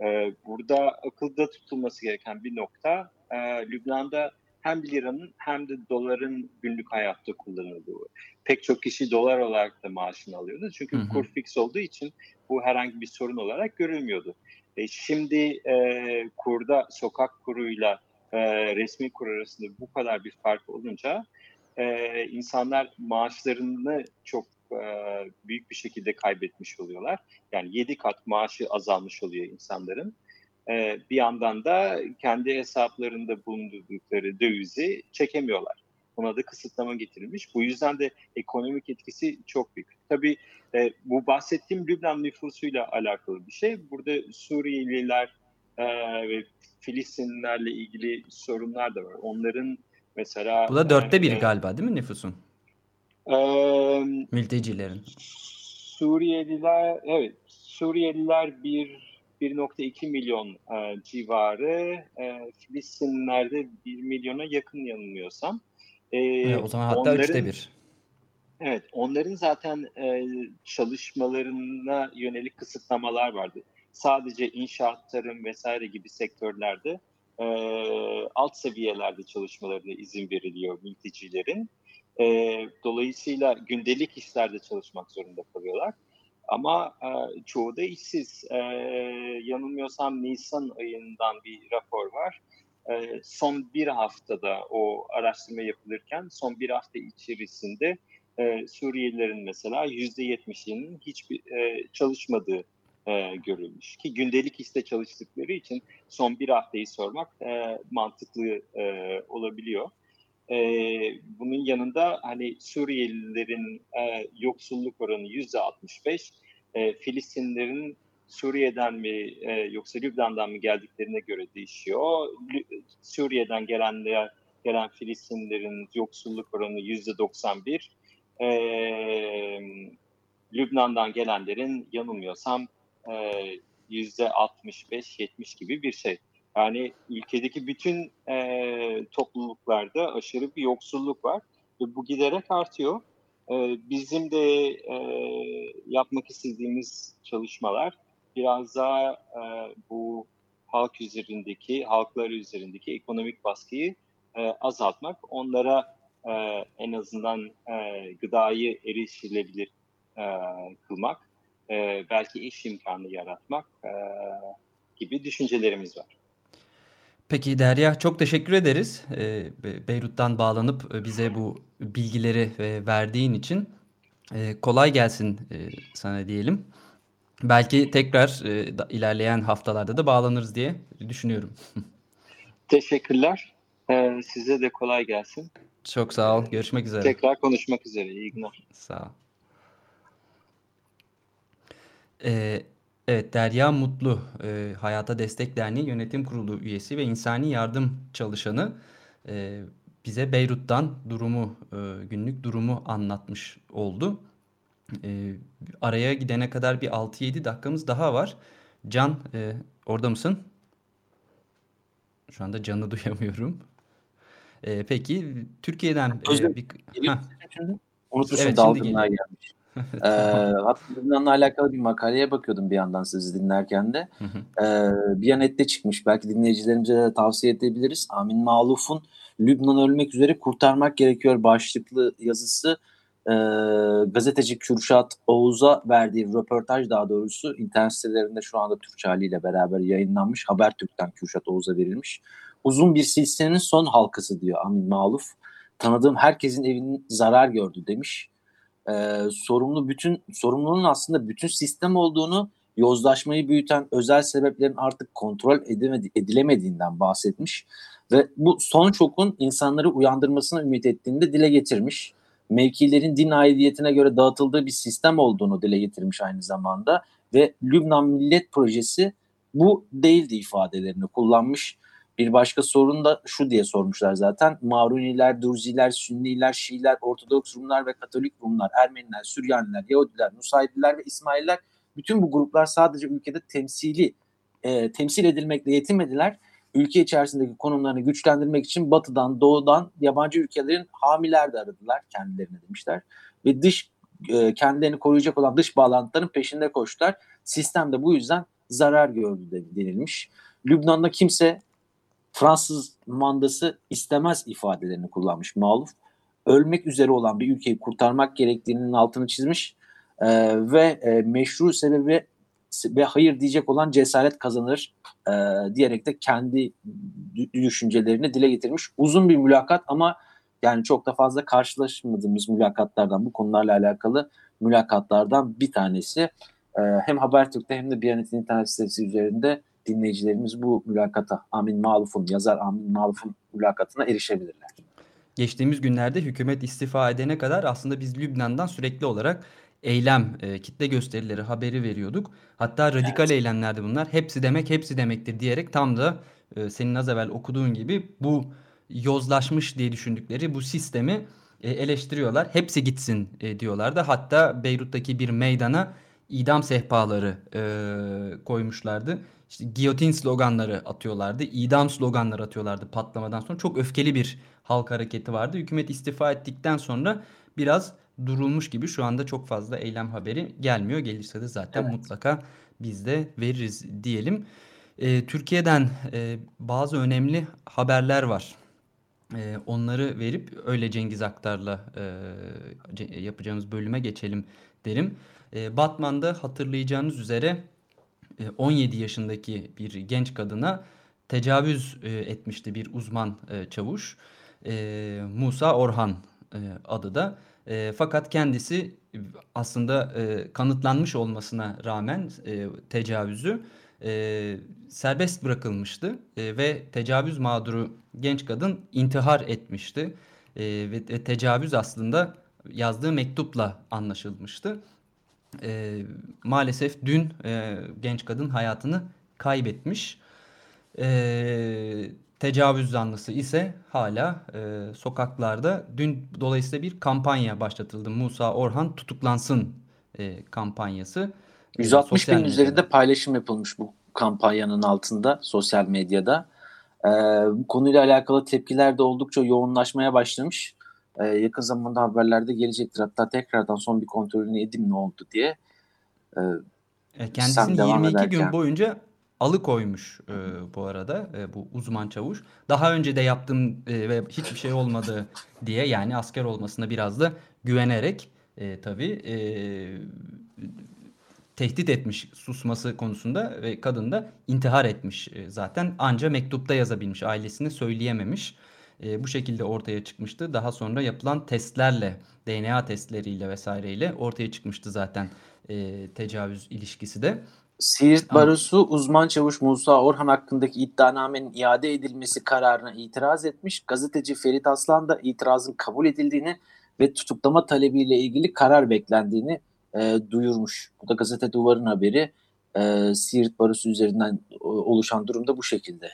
Ee, burada akılda tutulması gereken bir nokta, e, Lübnan'da hem liranın hem de doların günlük hayatta kullanıldığı. Pek çok kişi dolar olarak da maaşını alıyordu. Çünkü hı hı. kur fix olduğu için bu herhangi bir sorun olarak görülmüyordu. E, şimdi e, kurda sokak kuruyla e, resmi kur arasında bu kadar bir fark olunca e, insanlar maaşlarını çok e, büyük bir şekilde kaybetmiş oluyorlar. Yani 7 kat maaşı azalmış oluyor insanların. E, bir yandan da kendi hesaplarında bulundukları dövizi çekemiyorlar. Buna da kısıtlama getirilmiş. Bu yüzden de ekonomik etkisi çok büyük. Tabii e, bu bahsettiğim Lübnan nüfusuyla alakalı bir şey. Burada Suriyeliler e, ve Filistinlerle ilgili sorunlar da var. Onların Mesela
Bu da dörtte biri
e,
galiba değil mi nüfusun?
e,
Mültecilerin.
Suriyeliler evet Suriyeliler bir 1.2 milyon e, civarı, e, Filistinlilerde 1 milyona yakın yanılmıyorsam. E,
Evet, o zaman hatta
onların-
üçte bir.
Evet, onların zaten e, çalışmalarına yönelik kısıtlamalar vardı. Sadece inşaat, tarım vesaire gibi sektörlerde e, alt seviyelerde çalışmalarına izin veriliyor mültecilerin. E, dolayısıyla gündelik işlerde çalışmak zorunda kalıyorlar. Ama e, çoğu da işsiz. E, yanılmıyorsam Nisan ayından bir rapor var. E, son bir haftada o araştırma yapılırken son bir hafta içerisinde e, Suriyelilerin mesela yüzde yetmişinin hiçbir e, çalışmadığı e, görülmüş. Ki gündelik işte çalıştıkları için son bir haftayı sormak e, mantıklı e, olabiliyor. E, bunun yanında hani Suriyelilerin e, yoksulluk oranı yüzde 65, e, Filistinlilerin Suriye'den mi e, yoksa Lübnan'dan mı geldiklerine göre değişiyor. Suriye'den gelenler gelen Filistinlilerin yoksulluk oranı yüzde 91. Ee, Lübnan'dan gelenlerin yanılmıyorsam e, yüzde 65-70 gibi bir şey. Yani ülkedeki bütün e, topluluklarda aşırı bir yoksulluk var ve bu giderek artıyor. E, bizim de e, yapmak istediğimiz çalışmalar biraz daha e, bu halk üzerindeki, halklar üzerindeki ekonomik baskıyı e, azaltmak, onlara e, en azından e, gıdayı erişilebilir e, kılmak, e, belki iş imkanı yaratmak e, gibi düşüncelerimiz var.
Peki Derya çok teşekkür ederiz. Ee, Be- Beyrut'tan bağlanıp e, bize bu bilgileri e, verdiğin için. Ee, kolay gelsin e, sana diyelim. Belki tekrar e, da- ilerleyen haftalarda da bağlanırız diye düşünüyorum.
Teşekkürler. E, size de kolay gelsin.
Çok sağ ol. Görüşmek üzere.
Tekrar konuşmak üzere. İyi günler.
Sağ ol. Ee, evet Derya Mutlu, e, Hayata Destek Derneği Yönetim Kurulu üyesi ve insani yardım çalışanı e, bize Beyrut'tan durumu, e, günlük durumu anlatmış oldu. E, araya gidene kadar bir 6-7 dakikamız daha var. Can, e, orada mısın? Şu anda Can'ı duyamıyorum. E, peki Türkiye'den e,
Özlem,
bir...
geliyor
Heh,
Şimdi unutmuşum
Evet, şimdi
dalgınlığa gelmiş. Ee, hatta alakalı bir makaleye bakıyordum bir yandan sizi dinlerken de. Ee, Biyanet'te çıkmış. Belki dinleyicilerimize de tavsiye edebiliriz. Amin Maluf'un Lübnan ölmek üzere kurtarmak gerekiyor başlıklı yazısı e, gazeteci Kürşat Oğuz'a verdiği röportaj daha doğrusu internet sitelerinde şu anda Türkçe haliyle beraber yayınlanmış. Habertürk'ten Kürşat Oğuz'a verilmiş. Uzun bir silsilenin son halkası diyor Amin Maluf. Tanıdığım herkesin evinin zarar gördü demiş. Ee, sorumlu bütün sorumluluğun aslında bütün sistem olduğunu yozlaşmayı büyüten özel sebeplerin artık kontrol edemedi, edilemediğinden bahsetmiş ve bu son şokun insanları uyandırmasını ümit ettiğini de dile getirmiş. Mevkilerin din aidiyetine göre dağıtıldığı bir sistem olduğunu dile getirmiş aynı zamanda ve Lübnan Millet Projesi bu değildi ifadelerini kullanmış. Bir başka sorun da şu diye sormuşlar zaten. Maruniler, Durziler, Sünniler, Şiiler, Ortodoks Rumlar ve Katolik Rumlar, Ermeniler, Süryaniler, Yahudiler, Nusayriler ve İsmailler bütün bu gruplar sadece ülkede temsili e, temsil edilmekle yetinmediler. Ülke içerisindeki konumlarını güçlendirmek için batıdan, doğudan yabancı ülkelerin hamiler de aradılar kendilerine demişler. Ve dış e, kendilerini koruyacak olan dış bağlantıların peşinde koştular. Sistem de bu yüzden zarar gördü de, denilmiş. Lübnan'da kimse Fransız mandası istemez ifadelerini kullanmış Maluf. Ölmek üzere olan bir ülkeyi kurtarmak gerektiğinin altını çizmiş e, ve e, meşru sebebi ve hayır diyecek olan cesaret kazanır e, diyerek de kendi düşüncelerini dile getirmiş. Uzun bir mülakat ama yani çok da fazla karşılaşmadığımız mülakatlardan bu konularla alakalı mülakatlardan bir tanesi. E, hem Habertürk'te hem de Biyanet'in internet sitesi üzerinde dinleyicilerimiz bu mülakata Amin Maluf'un, yazar Amin Maluf'un mülakatına erişebilirler.
Geçtiğimiz günlerde hükümet istifa edene kadar aslında biz Lübnan'dan sürekli olarak eylem, e, kitle gösterileri haberi veriyorduk. Hatta radikal evet. eylemlerdi bunlar. Hepsi demek hepsi demektir diyerek tam da e, senin az evvel okuduğun gibi bu yozlaşmış diye düşündükleri bu sistemi e, eleştiriyorlar. Hepsi gitsin e, diyorlardı. Hatta Beyrut'taki bir meydana idam sehpaları e, koymuşlardı. İşte giyotin sloganları atıyorlardı. idam sloganları atıyorlardı patlamadan sonra. Çok öfkeli bir halk hareketi vardı. Hükümet istifa ettikten sonra biraz durulmuş gibi şu anda çok fazla eylem haberi gelmiyor. Gelirse de zaten evet. mutlaka biz de veririz diyelim. E, Türkiye'den e, bazı önemli haberler var. E, onları verip öyle Cengiz Aktar'la e, yapacağımız bölüme geçelim derim. E, Batman'da hatırlayacağınız üzere 17 yaşındaki bir genç kadına tecavüz e, etmişti bir uzman e, çavuş. E, Musa Orhan e, adı da. E, fakat kendisi aslında e, kanıtlanmış olmasına rağmen e, tecavüzü e, serbest bırakılmıştı e, ve tecavüz mağduru genç kadın intihar etmişti e, ve tecavüz aslında yazdığı mektupla anlaşılmıştı. E, maalesef dün e, genç kadın hayatını kaybetmiş. E, tecavüz zanlısı ise hala e, sokaklarda. Dün dolayısıyla bir kampanya başlatıldı. Musa Orhan tutuklansın e, kampanyası.
160 bin üzerinde paylaşım yapılmış bu kampanyanın altında sosyal medyada. Ee, bu konuyla alakalı tepkiler de oldukça yoğunlaşmaya başlamış. Ee, yakın zamanda haberlerde gelecektir. Hatta tekrardan son bir kontrolünü edeyim ne oldu diye.
Ee, Kendisini 22 ederken... gün boyunca alıkoymuş e, bu arada e, bu uzman çavuş. Daha önce de yaptım e, ve hiçbir şey olmadı diye yani asker olmasına biraz da güvenerek e, tabii e, tehdit etmiş susması konusunda ve kadın da intihar etmiş e, zaten. Anca mektupta yazabilmiş ailesine söyleyememiş. E, bu şekilde ortaya çıkmıştı. Daha sonra yapılan testlerle DNA testleriyle vesaireyle ortaya çıkmıştı zaten e, tecavüz ilişkisi de.
Siirt Barosu uzman çavuş Musa Orhan hakkındaki iddianamenin iade edilmesi kararına itiraz etmiş. Gazeteci Ferit Aslan da itirazın kabul edildiğini ve tutuklama talebiyle ilgili karar beklendiğini e, duyurmuş. Bu da gazete duvarın haberi. E, Siirt Barosu üzerinden oluşan durumda bu şekilde.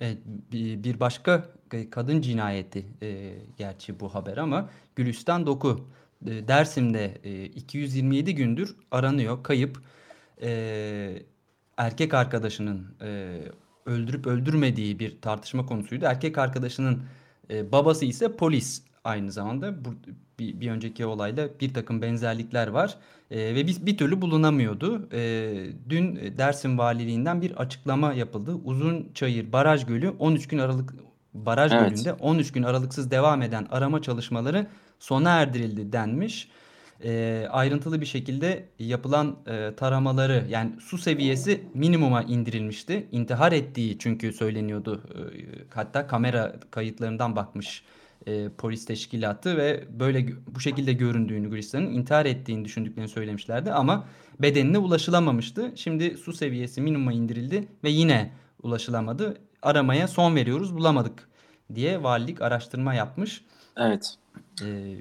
Evet, bir başka kadın cinayeti e, gerçi bu haber ama Gülistan Doku e, Dersim'de e, 227 gündür aranıyor, kayıp. E, erkek arkadaşının e, öldürüp öldürmediği bir tartışma konusuydu. Erkek arkadaşının e, babası ise polis aynı zamanda. Bu, bir, bir önceki olayla bir takım benzerlikler var e, ve biz bir türlü bulunamıyordu. E, dün Dersim Valiliğinden bir açıklama yapıldı. Uzun Çayır Baraj Gölü 13 gün aralık baraj evet. gölünde 13 gün aralıksız devam eden arama çalışmaları sona erdirildi denmiş. E, ayrıntılı bir şekilde yapılan e, taramaları yani su seviyesi minimuma indirilmişti. İntihar ettiği çünkü söyleniyordu. E, hatta kamera kayıtlarından bakmış e, polis teşkilatı ve böyle bu şekilde göründüğünü Gülistan'ın intihar ettiğini düşündüklerini söylemişlerdi ama bedenine ulaşılamamıştı. Şimdi su seviyesi minimuma indirildi ve yine ulaşılamadı. Aramaya son veriyoruz bulamadık diye valilik araştırma yapmış.
Evet.
Ee,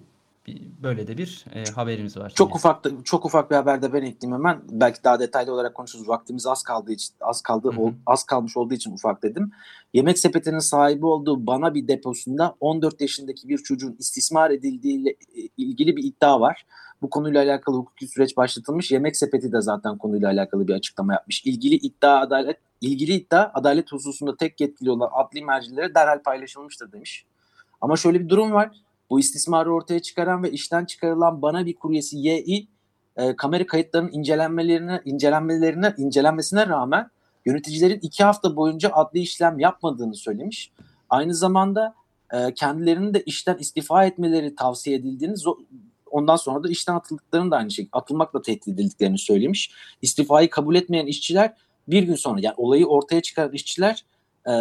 böyle de bir e, haberimiz var.
Çok ufak da, çok ufak bir haber de ben ekleyeyim hemen. Belki daha detaylı olarak konuşuruz. Vaktimiz az kaldığı için az kaldı o, az kalmış olduğu için ufak dedim. Yemek sepetinin sahibi olduğu bana bir deposunda 14 yaşındaki bir çocuğun istismar edildiği ile ilgili bir iddia var. Bu konuyla alakalı hukuki süreç başlatılmış. Yemek sepeti de zaten konuyla alakalı bir açıklama yapmış. İlgili iddia adalet ilgili iddia adalet hususunda tek yetkili olan adli mercilere derhal paylaşılmıştır demiş. Ama şöyle bir durum var bu istismarı ortaya çıkaran ve işten çıkarılan bana bir kuryesi Y.İ. E, kamera kayıtlarının incelenmelerine, incelenmelerine, incelenmesine rağmen yöneticilerin iki hafta boyunca adli işlem yapmadığını söylemiş. Aynı zamanda e, kendilerinin de işten istifa etmeleri tavsiye edildiğini ondan sonra da işten atıldıklarını da aynı şekilde atılmakla tehdit edildiklerini söylemiş. İstifayı kabul etmeyen işçiler bir gün sonra yani olayı ortaya çıkaran işçiler e,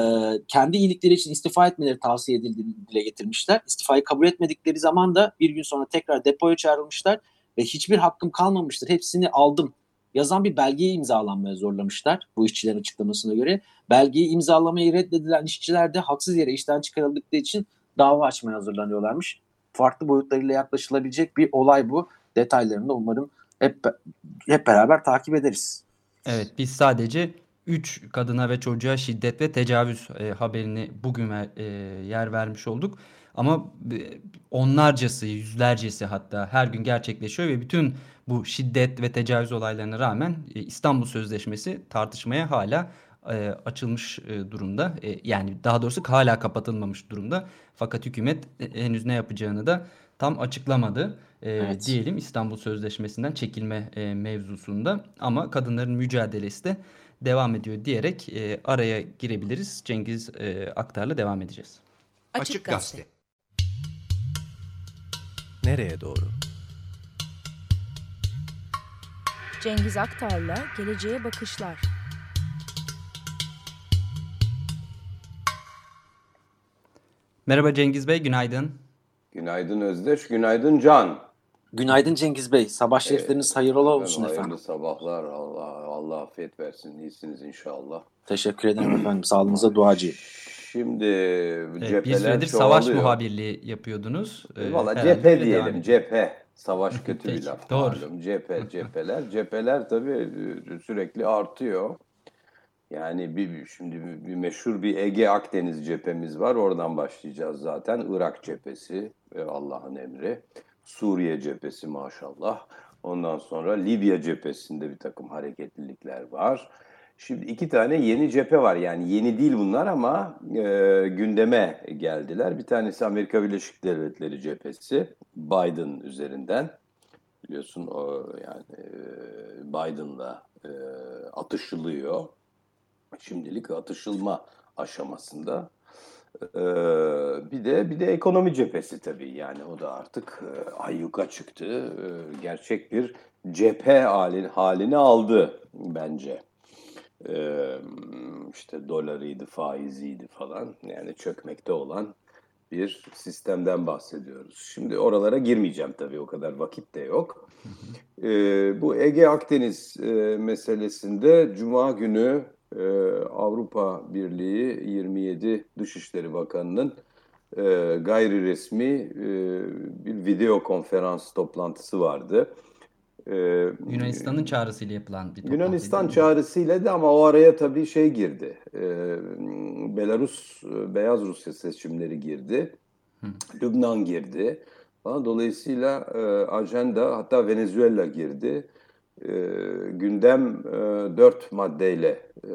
kendi iyilikleri için istifa etmeleri tavsiye edildiğini dile getirmişler. İstifayı kabul etmedikleri zaman da bir gün sonra tekrar depoya çağrılmışlar ve hiçbir hakkım kalmamıştır. Hepsini aldım. Yazan bir belgeyi imzalanmaya zorlamışlar bu işçilerin açıklamasına göre. Belgeyi imzalamayı reddedilen işçiler de haksız yere işten çıkarıldıkları için dava açmaya hazırlanıyorlarmış. Farklı boyutlarıyla yaklaşılabilecek bir olay bu. Detaylarını umarım hep hep beraber takip ederiz.
Evet biz sadece 3 kadına ve çocuğa şiddet ve tecavüz e, haberini bugün e, yer vermiş olduk. Ama e, onlarcası, yüzlercesi hatta her gün gerçekleşiyor ve bütün bu şiddet ve tecavüz olaylarına rağmen e, İstanbul Sözleşmesi tartışmaya hala e, açılmış e, durumda. E, yani daha doğrusu hala kapatılmamış durumda. Fakat hükümet e, henüz ne yapacağını da tam açıklamadı. E, evet. Diyelim İstanbul Sözleşmesi'nden çekilme e, mevzusunda. Ama kadınların mücadelesi de devam ediyor diyerek e, araya girebiliriz. Cengiz e, Aktar'la devam edeceğiz.
Açık Gazete. Nereye doğru?
Cengiz Aktar'la Geleceğe Bakışlar.
Merhaba Cengiz Bey, günaydın.
Günaydın Özdeş, günaydın Can.
Günaydın Cengiz Bey. Sabah şerifleriniz ee, hayırlı olsun
hayırlı
efendim.
sabahlar. Allah Allah afiyet versin. İyisiniz inşallah.
Teşekkür ederim efendim. Sağlığınıza duacıyım.
Şimdi
evet, cepheler Bir süredir savaş muhabirliği yapıyordunuz.
Ee, Valla cephe diyelim. Cephe. Savaş kötü bir laf. Doğru. Malum. Cephe, cepheler. Cepheler tabii sürekli artıyor. Yani bir şimdi bir, bir meşhur bir Ege Akdeniz cephemiz var. Oradan başlayacağız zaten. Irak cephesi Allah'ın emri. Suriye cephesi maşallah. Ondan sonra Libya cephesinde bir takım hareketlilikler var. Şimdi iki tane yeni cephe var. Yani yeni değil bunlar ama e, gündeme geldiler. Bir tanesi Amerika Birleşik Devletleri cephesi. Biden üzerinden. Biliyorsun o yani e, Biden'la e, atışılıyor. Şimdilik atışılma aşamasında. Ee, bir de bir de ekonomi cephesi tabii yani o da artık e, ayyuka çıktı. E, gerçek bir cephe halini, halini aldı bence. E, işte dolarıydı, faiziydi falan yani çökmekte olan bir sistemden bahsediyoruz. Şimdi oralara girmeyeceğim tabii o kadar vakit de yok. E, bu Ege Akdeniz e, meselesinde Cuma günü e, Avrupa Birliği 27 Dışişleri Bakanı'nın e, gayri resmi e, bir video konferans toplantısı vardı.
E, Yunanistan'ın çağrısıyla yapılan bir toplantı.
Yunanistan çağrısıyla da ama o araya tabii şey girdi. E, Belarus, Beyaz Rusya seçimleri girdi. Hı. Lübnan girdi. Dolayısıyla e, ajanda hatta Venezuela girdi. E, gündem e, dört maddeyle e,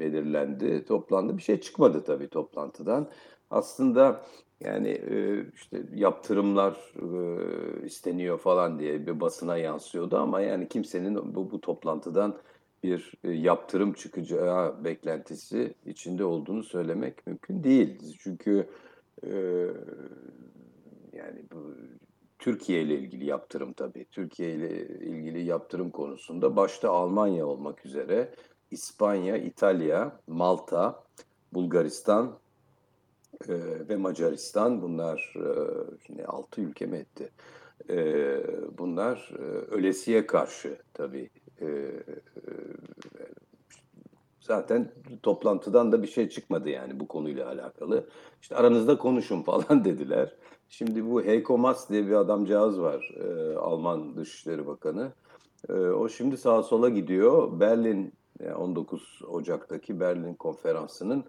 belirlendi, toplandı. Bir şey çıkmadı tabii toplantıdan. Aslında yani e, işte yaptırımlar e, isteniyor falan diye bir basına yansıyordu ama yani kimsenin bu, bu toplantıdan bir e, yaptırım çıkacağı beklentisi içinde olduğunu söylemek mümkün değil. Çünkü e, yani bu Türkiye ile ilgili yaptırım tabii. Türkiye ile ilgili yaptırım konusunda başta Almanya olmak üzere İspanya, İtalya, Malta, Bulgaristan e, ve Macaristan bunlar e, yine altı ülke mi etti? E, bunlar e, ölesiye karşı tabii e, e, zaten toplantıdan da bir şey çıkmadı yani bu konuyla alakalı. İşte aranızda konuşun falan dediler. Şimdi bu Heiko Maas diye bir adamcağız var, e, Alman Dışişleri Bakanı. E, o şimdi sağa sola gidiyor. Berlin, yani 19 Ocak'taki Berlin konferansının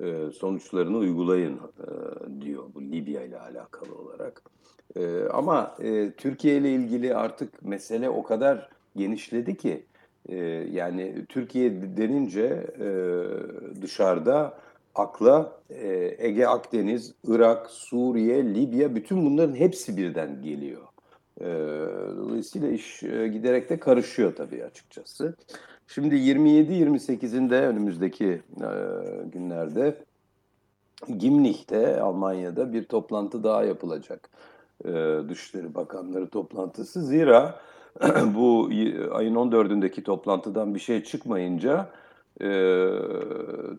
e, sonuçlarını uygulayın e, diyor bu Libya ile alakalı olarak. E, ama e, Türkiye ile ilgili artık mesele o kadar genişledi ki, e, yani Türkiye denince e, dışarıda akla e, Ege Akdeniz, Irak, Suriye, Libya bütün bunların hepsi birden geliyor. E, dolayısıyla iş e, giderek de karışıyor tabii açıkçası. Şimdi 27-28'inde önümüzdeki e, günlerde Gimnich'te Almanya'da bir toplantı daha yapılacak. E, Dışişleri Bakanları toplantısı. Zira bu ayın 14'ündeki toplantıdan bir şey çıkmayınca e,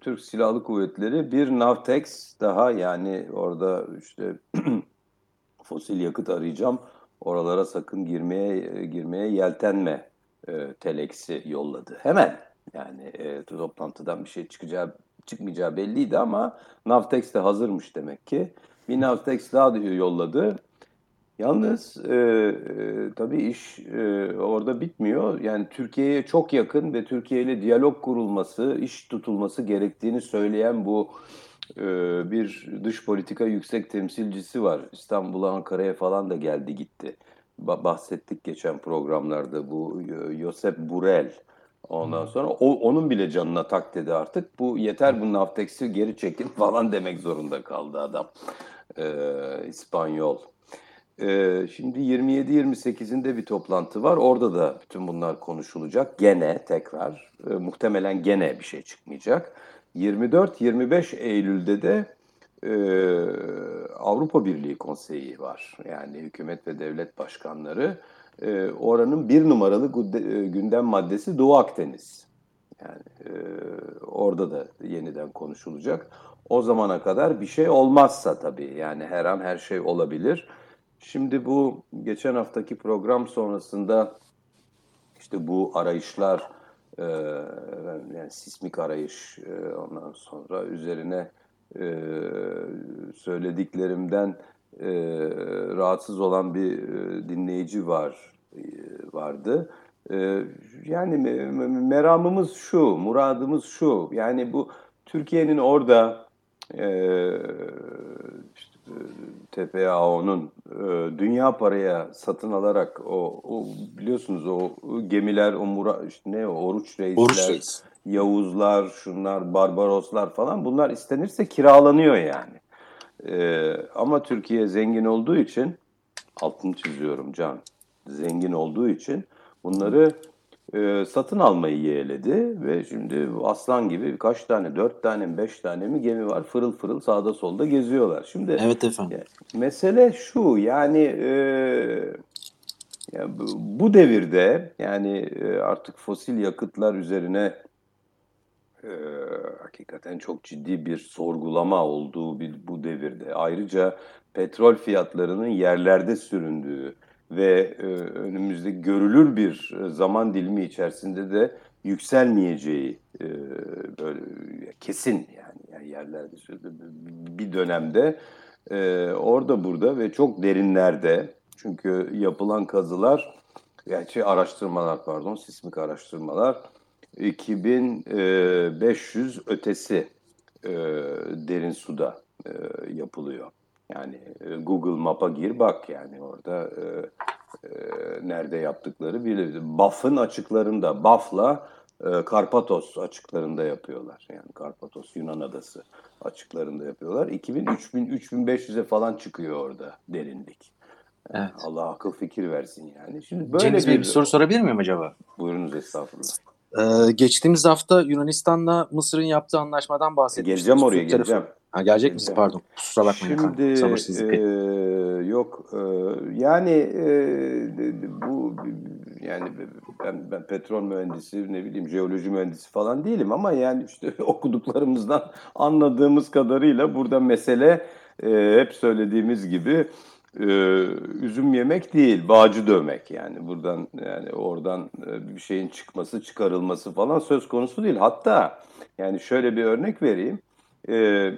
Türk Silahlı Kuvvetleri bir Navtex daha yani orada işte fosil yakıt arayacağım oralara sakın girmeye girmeye yeltenme e, teleksi yolladı. Hemen yani e, toplantıdan bir şey çıkacağı çıkmayacağı belliydi ama Navtex de hazırmış demek ki. Bir Navtex daha yolladı. Yalnız e, e, tabii iş e, orada bitmiyor. Yani Türkiye'ye çok yakın ve Türkiye ile diyalog kurulması, iş tutulması gerektiğini söyleyen bu e, bir dış politika yüksek temsilcisi var. İstanbul'a, Ankara'ya falan da geldi gitti. Ba bahsettik geçen programlarda bu Josep Burrell. Ondan sonra o, onun bile canına tak dedi artık. Bu yeter bu Navtex'i geri çekin falan demek zorunda kaldı adam. Ee, İspanyol. Ee, şimdi 27-28'inde bir toplantı var. Orada da bütün bunlar konuşulacak. Gene tekrar. E, muhtemelen gene bir şey çıkmayacak. 24-25 Eylül'de de e, Avrupa Birliği Konseyi var. Yani hükümet ve devlet başkanları. E, oranın bir numaralı gündem maddesi Doğu Akdeniz. Yani orada da yeniden konuşulacak. O zamana kadar bir şey olmazsa tabii yani her an her şey olabilir. Şimdi bu geçen haftaki program sonrasında işte bu arayışlar e, yani sismik arayış e, ondan sonra üzerine e, söylediklerimden e, rahatsız olan bir e, dinleyici var e, vardı. E, yani meramımız şu, muradımız şu. Yani bu Türkiye'nin orada e, işte, TPAO'nun e, dünya paraya satın alarak o, o biliyorsunuz o gemiler o mura işte ne oruç reisler, oruç reis. Yavuzlar, şunlar, Barbaroslar falan bunlar istenirse kiralanıyor yani. E, ama Türkiye zengin olduğu için altını çiziyorum Can. Zengin olduğu için bunları e, satın almayı yeğledi ve şimdi aslan gibi kaç tane, dört tane mi, beş tane mi gemi var fırıl fırıl sağda solda geziyorlar. Şimdi
evet efendim.
mesele şu yani e, yani bu devirde yani e, artık fosil yakıtlar üzerine e, hakikaten çok ciddi bir sorgulama olduğu bir bu devirde. Ayrıca petrol fiyatlarının yerlerde süründüğü, ve e, önümüzde görülür bir e, zaman dilimi içerisinde de yükselmeyeceği e, böyle kesin yani, yani yerlerde bir dönemde e, orada burada ve çok derinlerde çünkü yapılan kazılar gerçi araştırmalar pardon sismik araştırmalar 2500 ötesi e, derin suda e, yapılıyor. Yani e, Google Map'a gir bak yani orada e, e, nerede yaptıkları bilir. Baf'ın açıklarında, Baf'la e, Karpatos açıklarında yapıyorlar. Yani Karpatos Yunan adası açıklarında yapıyorlar. 2000, 3000, 3500'e falan çıkıyor orada derinlik. Evet. Allah akıl fikir versin yani.
Şimdi böyle Cengiz bir, Bey bir soru sorabilir miyim acaba?
Buyurunuz estağfurullah.
Ee, geçtiğimiz hafta Yunanistan'la Mısır'ın yaptığı anlaşmadan bahsetmiştiniz.
Geleceğim oraya Türk geleceğim.
Tarafı. Ha, gelecek misiniz? Pardon. Kusura bakmayın.
Şimdi Sabırsızlık. E, yok e, yani e, bu yani ben, ben petrol mühendisi ne bileyim jeoloji mühendisi falan değilim ama yani işte okuduklarımızdan anladığımız kadarıyla burada mesele e, hep söylediğimiz gibi e, üzüm yemek değil, bağcı dövmek yani buradan yani oradan bir şeyin çıkması, çıkarılması falan söz konusu değil. Hatta yani şöyle bir örnek vereyim e,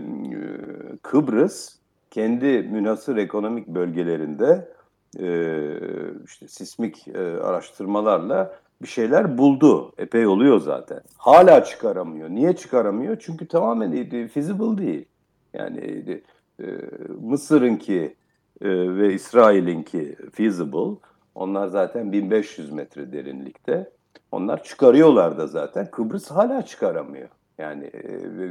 Kıbrıs kendi münasır ekonomik bölgelerinde e, işte sismik e, araştırmalarla bir şeyler buldu. Epey oluyor zaten. Hala çıkaramıyor. Niye çıkaramıyor? Çünkü tamamen e, feasible değil. Yani e, Mısır'ınki e, ve İsrail'inki feasible. Onlar zaten 1500 metre derinlikte. Onlar çıkarıyorlar da zaten. Kıbrıs hala çıkaramıyor. Yani e,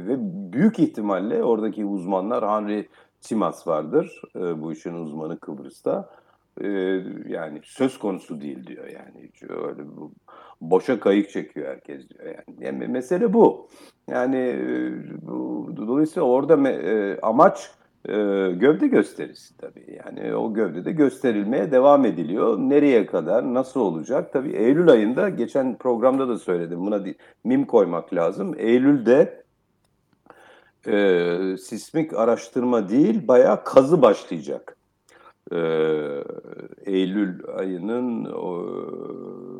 ve büyük ihtimalle oradaki uzmanlar Henry Timas vardır. E, bu işin uzmanı Kıbrıs'ta. E, yani söz konusu değil diyor yani. Öyle bu, boşa kayık çekiyor herkes diyor yani. yani mesele bu. Yani bu, dolayısıyla orada me, amaç e, gövde gösterisi tabii. Yani o gövde de gösterilmeye devam ediliyor. Nereye kadar, nasıl olacak? Tabii Eylül ayında, geçen programda da söyledim, buna mim koymak lazım. Eylül'de e, sismik araştırma değil, bayağı kazı başlayacak. E, Eylül ayının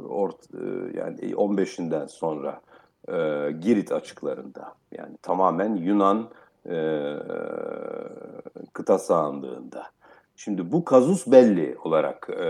ort, e, yani 15'inden sonra e, Girit açıklarında. Yani tamamen Yunan e, kıta sahanlığında. Şimdi bu kazus belli olarak e,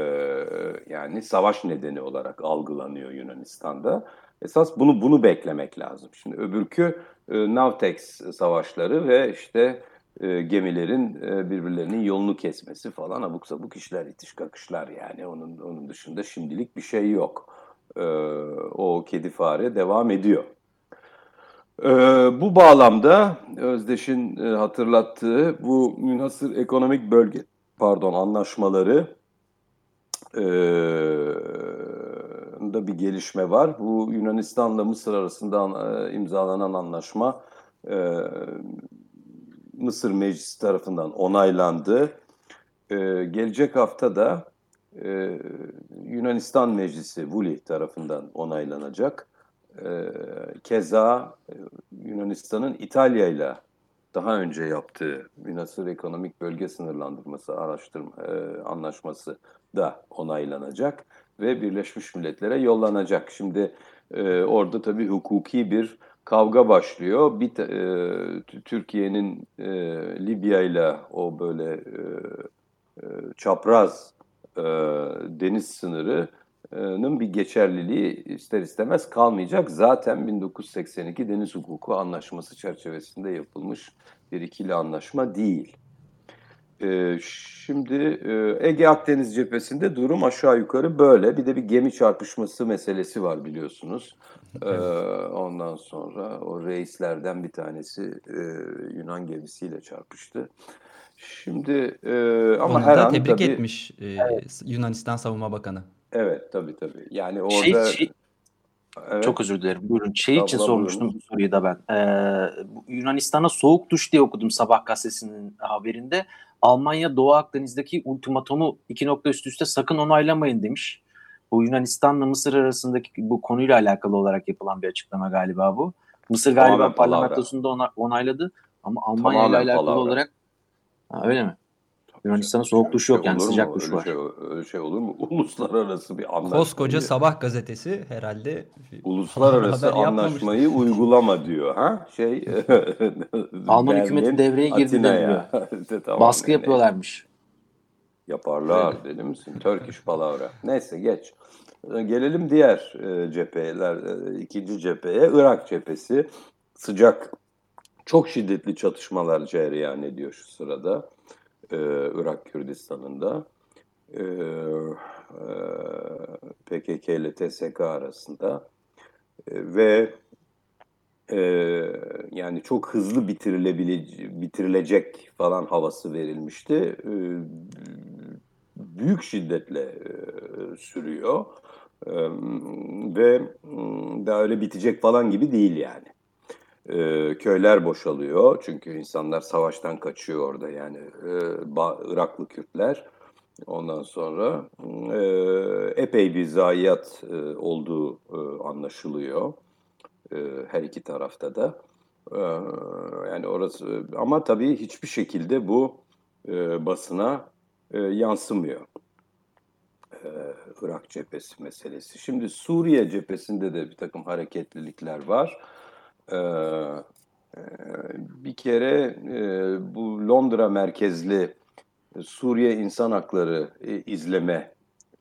yani savaş nedeni olarak algılanıyor Yunanistan'da. Esas bunu bunu beklemek lazım. Şimdi öbürkü e, Navtex savaşları ve işte e, gemilerin e, birbirlerinin yolunu kesmesi falan abuk sabuk işler, itiş kakışlar yani onun onun dışında şimdilik bir şey yok. E, o kedi fare devam ediyor. E, bu bağlamda Özdeş'in e, hatırlattığı bu münhasır ekonomik bölge pardon anlaşmaları e, da bir gelişme var. Bu Yunanistan'la Mısır arasında e, imzalanan anlaşma Mısır Meclisi tarafından onaylandı. Gelecek hafta da Yunanistan Meclisi Vuli tarafından onaylanacak. E, keza e, Yunanistan'ın İtalya ile daha önce yaptığı Münasır Ekonomik Bölge Sınırlandırması Araştırma e, Anlaşması da onaylanacak ve Birleşmiş Milletler'e yollanacak. Şimdi e, orada tabii hukuki bir kavga başlıyor. Bir e, Türkiye'nin e, Libya ile o böyle e, e, çapraz e, deniz sınırının bir geçerliliği ister istemez kalmayacak. Zaten 1982 Deniz Hukuku Anlaşması çerçevesinde yapılmış bir ikili anlaşma değil. Şimdi Ege Akdeniz cephesinde durum aşağı yukarı böyle. Bir de bir gemi çarpışması meselesi var biliyorsunuz. Ee, ondan sonra o reislerden bir tanesi Yunan gemisiyle çarpıştı. Şimdi ama
Onu
her
da
an
tebrik
tabii,
etmiş e, Yunanistan Savunma Bakanı.
Evet tabii tabii. Yani
Şey,
orada
şey-
evet,
Çok özür dilerim. Buyurun. Şey için
Estağfurullah,
sormuştum
buyurun.
bu soruyu da ben. Ee, Yunanistan'a soğuk duş diye okudum sabah gazetesinin haberinde. Almanya Doğu Akdeniz'deki ultimatomu iki nokta üst üste sakın onaylamayın demiş. Bu Yunanistan'la Mısır arasındaki bu konuyla alakalı olarak yapılan bir açıklama galiba bu. Mısır galiba
Tamamen
parlamentosunda ona, onayladı ama Almanya ile alakalı
palavra.
olarak ha, öyle mi? Yunanistan'a soğuk duş yok
Öyle
yani
olur mu?
sıcak duş
Öyle
var.
Şey, öyle şey olur mu? Uluslararası bir anlaşma.
Koskoca Sabah gazetesi herhalde
Uluslararası anlaşmayı uygulama diyor ha şey
Alman
Berlin,
hükümeti devreye girdi
Atina'ya. Tamam,
Baskı
yani
yapıyorlarmış.
Yaparlar deli misin? Turkish palavra. Neyse geç. Ee, Gelelim diğer e, cepheler, e, ikinci cepheye. Irak cephesi. Sıcak, çok şiddetli çatışmalar cereyan ediyor şu sırada. Ee, Irak Kürdistan'ında. Ee, e, PKK ile TSK arasında. Ee, ve e, yani çok hızlı bitirilebilecek, bitirilecek falan havası verilmişti. E, büyük şiddetle e, sürüyor E, ve mm, daha öyle bitecek falan gibi değil yani. E, köyler boşalıyor çünkü insanlar savaştan kaçıyor orada yani e, Iraklı Kürtler. Ondan sonra e, epey bir zayiat e, olduğu e, anlaşılıyor e, her iki tarafta da. E, yani orası ama tabii hiçbir şekilde bu e, basına e, yansımıyor. E, Irak cephesi meselesi. Şimdi Suriye cephesinde de bir takım hareketlilikler var. E, e, bir kere e, bu Londra merkezli Suriye İnsan Hakları e, izleme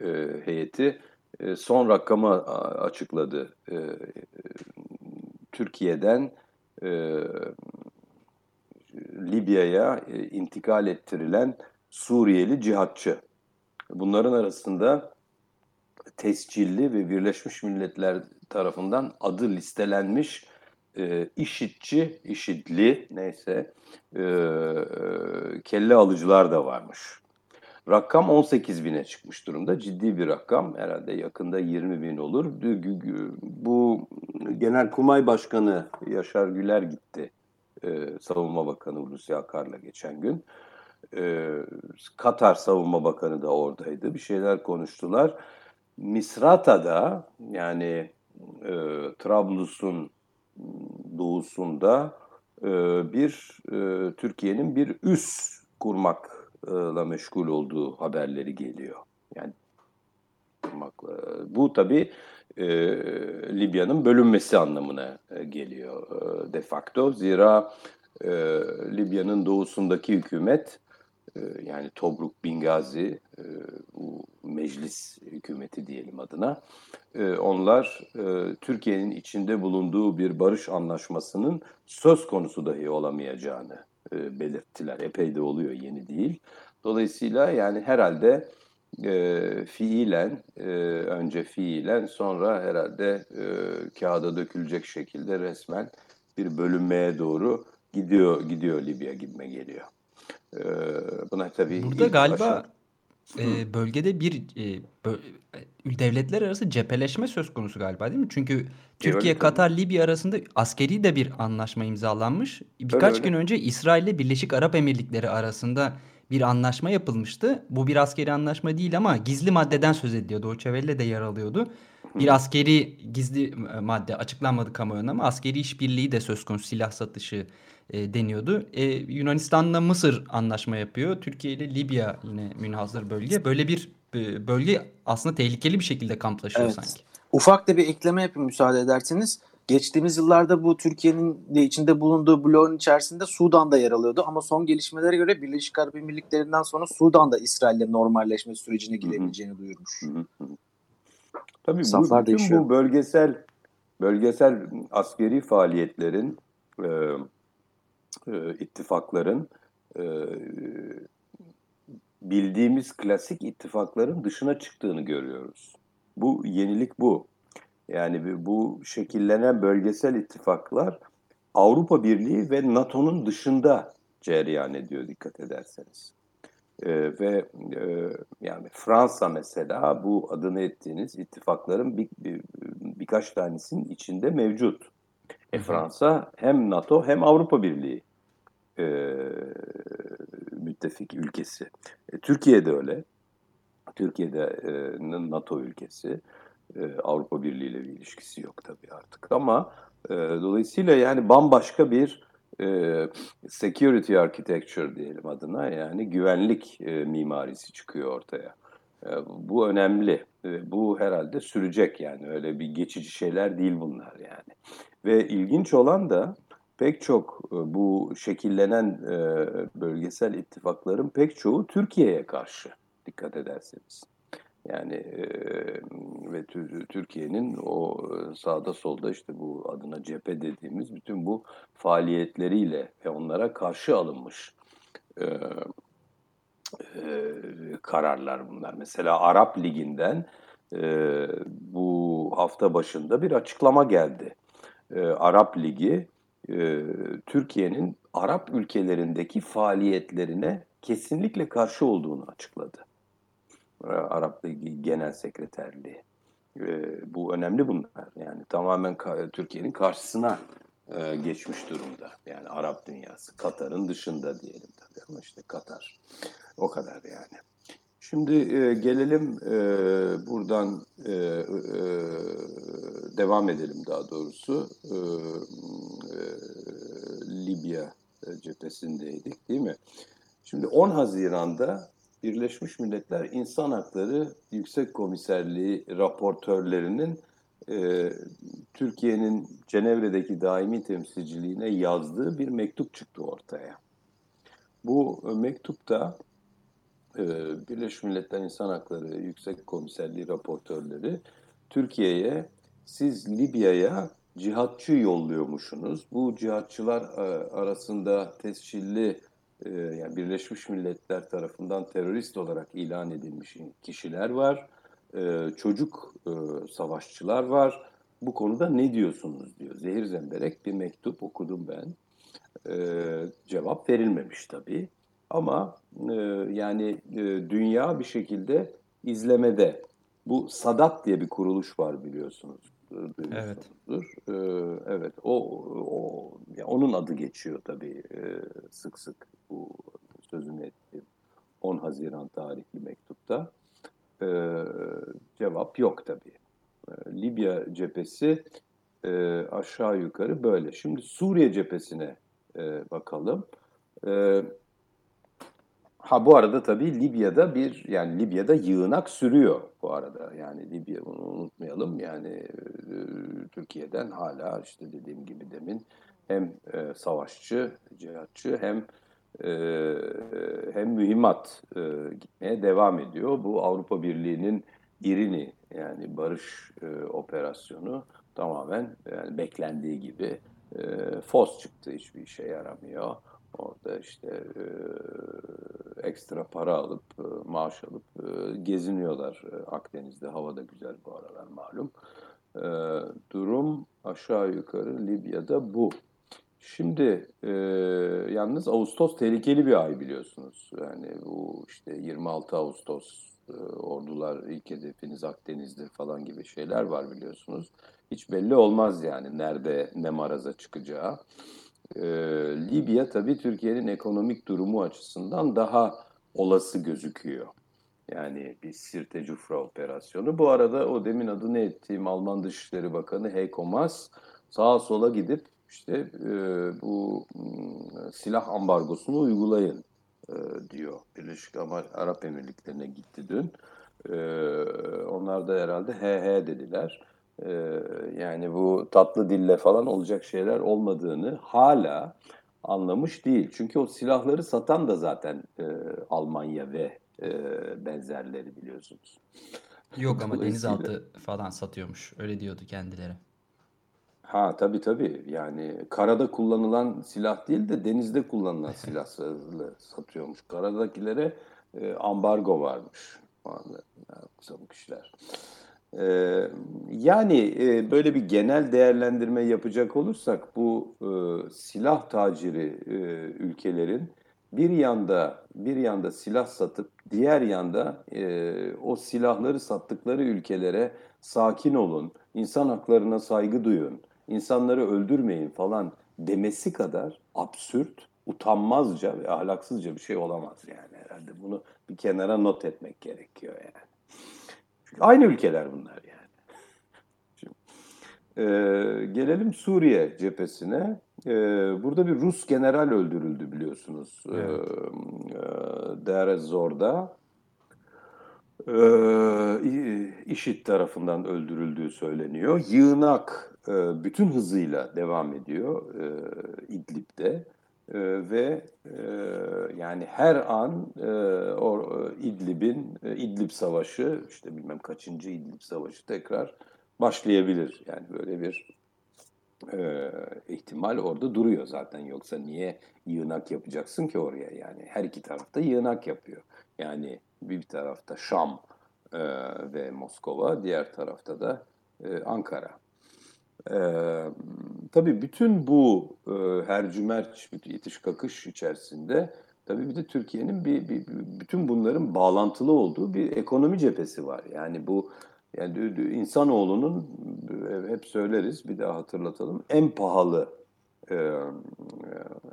e, heyeti e, son rakamı açıkladı. E, e, Türkiye'den e, Libya'ya e, intikal ettirilen Suriyeli cihatçı. Bunların arasında tescilli ve Birleşmiş Milletler tarafından adı listelenmiş e, işitçi, işitli neyse e, kelle alıcılar da varmış. Rakam 18 bine çıkmış durumda. Ciddi bir rakam. Herhalde yakında 20 bin olur. Bu Genelkurmay Başkanı Yaşar Güler gitti. Ee, Savunma Bakanı Hulusi Akar'la geçen gün. Ee, Katar Savunma Bakanı da oradaydı. Bir şeyler konuştular. Misrata'da yani e, Trablus'un doğusunda e, bir e, Türkiye'nin bir üs kurmakla meşgul olduğu haberleri geliyor. Yani. Bu tabii e, Libya'nın bölünmesi anlamına geliyor de facto. Zira Libya'nın doğusundaki hükümet yani Tobruk, Bingazi, e, bu meclis hükümeti diyelim adına. E, onlar e, Türkiye'nin içinde bulunduğu bir barış anlaşmasının söz konusu dahi olamayacağını e, belirttiler. Epey de oluyor, yeni değil. Dolayısıyla yani herhalde e, fiilen, e, önce fiilen sonra herhalde e, kağıda dökülecek şekilde resmen bir bölünmeye doğru gidiyor gidiyor Libya gibime geliyor. E, buna tabii
Burada galiba e, bölgede bir e, bö, e, devletler arası cepheleşme söz konusu galiba değil mi? Çünkü Türkiye, öyle, Katar, Libya arasında askeri de bir anlaşma imzalanmış. Birkaç öyle, gün öyle. önce İsrail ile Birleşik Arap Emirlikleri arasında bir anlaşma yapılmıştı. Bu bir askeri anlaşma değil ama gizli maddeden söz ediliyordu. Welle de yer alıyordu. Bir askeri gizli e, madde açıklanmadı kamuoyuna ama askeri işbirliği de söz konusu silah satışı e, deniyordu. E, Yunanistan'la Mısır anlaşma yapıyor. Türkiye ile Libya yine münhazır bölge. Böyle bir e, bölge aslında tehlikeli bir şekilde kamplaşıyor evet. sanki.
Ufak da bir ekleme yapayım müsaade ederseniz. Geçtiğimiz yıllarda bu Türkiye'nin de içinde bulunduğu bloğun içerisinde Sudan'da yer alıyordu. Ama son gelişmelere göre Birleşik Arap Emirlikleri'nden sonra Sudan'da İsrail'le normalleşme sürecine girebileceğini duyurmuş.
Tabii Saflar bu, değişiyor. bu bölgesel bölgesel askeri faaliyetlerin e, e, ittifakların e, bildiğimiz klasik ittifakların dışına çıktığını görüyoruz. Bu yenilik bu. Yani bu şekillenen bölgesel ittifaklar Avrupa Birliği ve NATO'nun dışında cereyan ediyor dikkat ederseniz. Ee, ve e, yani Fransa mesela bu adını ettiğiniz ittifakların bir, bir, birkaç tanesinin içinde mevcut. E, Fransa hem NATO hem Avrupa Birliği e, müttefik ülkesi. E, Türkiye de öyle. Türkiye'de e, NATO ülkesi. E, Avrupa Birliği ile bir ilişkisi yok tabii artık. Ama e, dolayısıyla yani bambaşka bir e, security architecture diyelim adına yani güvenlik e, mimarisi çıkıyor ortaya. E, bu önemli. Bu herhalde sürecek yani öyle bir geçici şeyler değil bunlar yani. Ve ilginç olan da pek çok e, bu şekillenen e, bölgesel ittifakların pek çoğu Türkiye'ye karşı dikkat ederseniz. Yani e, ve Türkiye'nin o sağda solda işte bu adına cephe dediğimiz bütün bu faaliyetleriyle ve onlara karşı alınmış e, e, kararlar bunlar. Mesela Arap Ligi'nden e, bu hafta başında bir açıklama geldi. E, Arap Ligi e, Türkiye'nin Arap ülkelerindeki faaliyetlerine kesinlikle karşı olduğunu açıkladı. Arap Ligi Genel Sekreterliği. E, bu önemli bunlar. Yani tamamen Türkiye'nin karşısına e, geçmiş durumda. Yani Arap dünyası. Katar'ın dışında diyelim tabii ama işte Katar. O kadar yani. Şimdi e, gelelim e, buradan e, e, devam edelim daha doğrusu. E, e, Libya cephesindeydik değil mi? Şimdi 10 Haziran'da Birleşmiş Milletler İnsan Hakları Yüksek Komiserliği raportörlerinin e, Türkiye'nin Cenevre'deki daimi temsilciliğine yazdığı bir mektup çıktı ortaya. Bu mektupta e, Birleşmiş Milletler İnsan Hakları Yüksek Komiserliği raportörleri Türkiye'ye siz Libya'ya cihatçı yolluyormuşsunuz. Bu cihatçılar e, arasında tescilli e, yani Birleşmiş Milletler tarafından terörist olarak ilan edilmiş kişiler var. E, çocuk savaşçılar var. Bu konuda ne diyorsunuz diyor. Zehir zemberek bir mektup okudum ben. cevap verilmemiş tabii. Ama yani dünya bir şekilde izlemede. Bu Sadat diye bir kuruluş var biliyorsunuz. Evet. Ee, evet. O, o ya onun adı geçiyor tabii sık sık bu sözünü ettiğim 10 Haziran tarihli mektupta. Ee, cevap yok tabii. Ee, Libya cephesi e, aşağı yukarı böyle. Şimdi Suriye cephesine e, bakalım. E, ha bu arada tabii Libya'da bir yani Libya'da yığınak sürüyor bu arada. Yani Libya unutmayalım. Yani e, Türkiye'den hala işte dediğim gibi demin hem e, savaşçı, cihatçı hem e, hem mühimmat e, gitmeye devam ediyor. Bu Avrupa Birliği'nin İrini yani barış e, operasyonu tamamen yani beklendiği gibi e, fos çıktı. Hiçbir işe yaramıyor. Orada işte e, ekstra para alıp, e, maaş alıp e, geziniyorlar e, Akdeniz'de. Hava da güzel bu aralar malum. E, durum aşağı yukarı Libya'da bu. Şimdi e, yalnız Ağustos tehlikeli bir ay biliyorsunuz. Yani bu işte 26 Ağustos e, ordular ilk hedefiniz Akdeniz'dir falan gibi şeyler var biliyorsunuz. Hiç belli olmaz yani nerede ne maraza çıkacağı. E, Libya tabii Türkiye'nin ekonomik durumu açısından daha olası gözüküyor. Yani bir Sirte Cufra operasyonu. Bu arada o demin adını ettiğim Alman Dışişleri Bakanı Heiko Maas sağa sola gidip işte e, bu m, silah ambargosunu uygulayın e, diyor. Birleşik Arap Emirlikleri'ne gitti dün. E, onlar da herhalde he he dediler. E, yani bu tatlı dille falan olacak şeyler olmadığını hala anlamış değil. Çünkü o silahları satan da zaten e, Almanya ve e, benzerleri biliyorsunuz.
Yok ama denizaltı falan satıyormuş. Öyle diyordu kendileri.
Ha tabii tabii yani karada kullanılan silah değil de denizde kullanılan silahları satıyormuş. Karadakilere e, ambargo varmış. Sabık işler. E, yani e, böyle bir genel değerlendirme yapacak olursak bu e, silah taciri e, ülkelerin bir yanda bir yanda silah satıp diğer yanda o silahları sattıkları ülkelere sakin olun, insan haklarına saygı duyun, insanları öldürmeyin falan demesi kadar absürt, utanmazca ve ahlaksızca bir şey olamaz yani herhalde. Bunu bir kenara not etmek gerekiyor yani. Çünkü aynı ülkeler bunlar yani. Şimdi, e, gelelim Suriye cephesine. E, burada bir Rus general öldürüldü biliyorsunuz. Evet. E, Deir Zor'da. E, IŞİD tarafından öldürüldüğü söyleniyor. Yığınak e, bütün hızıyla devam ediyor e, İdlib'de e, ve e, yani her an e, o İdlib'in e, İdlib Savaşı işte bilmem kaçıncı İdlib Savaşı tekrar başlayabilir. Yani böyle bir e, ihtimal orada duruyor zaten yoksa niye yığınak yapacaksın ki oraya yani her iki tarafta yığınak yapıyor. Yani bir tarafta Şam e, ve Moskova diğer tarafta da e, Ankara. Ee, tabii bütün bu e, hercümerç, itiş kakış içerisinde tabii bir de Türkiye'nin bir, bir, bütün bunların bağlantılı olduğu bir ekonomi cephesi var. Yani bu yani insanoğlunun hep söyleriz bir daha hatırlatalım en pahalı, e,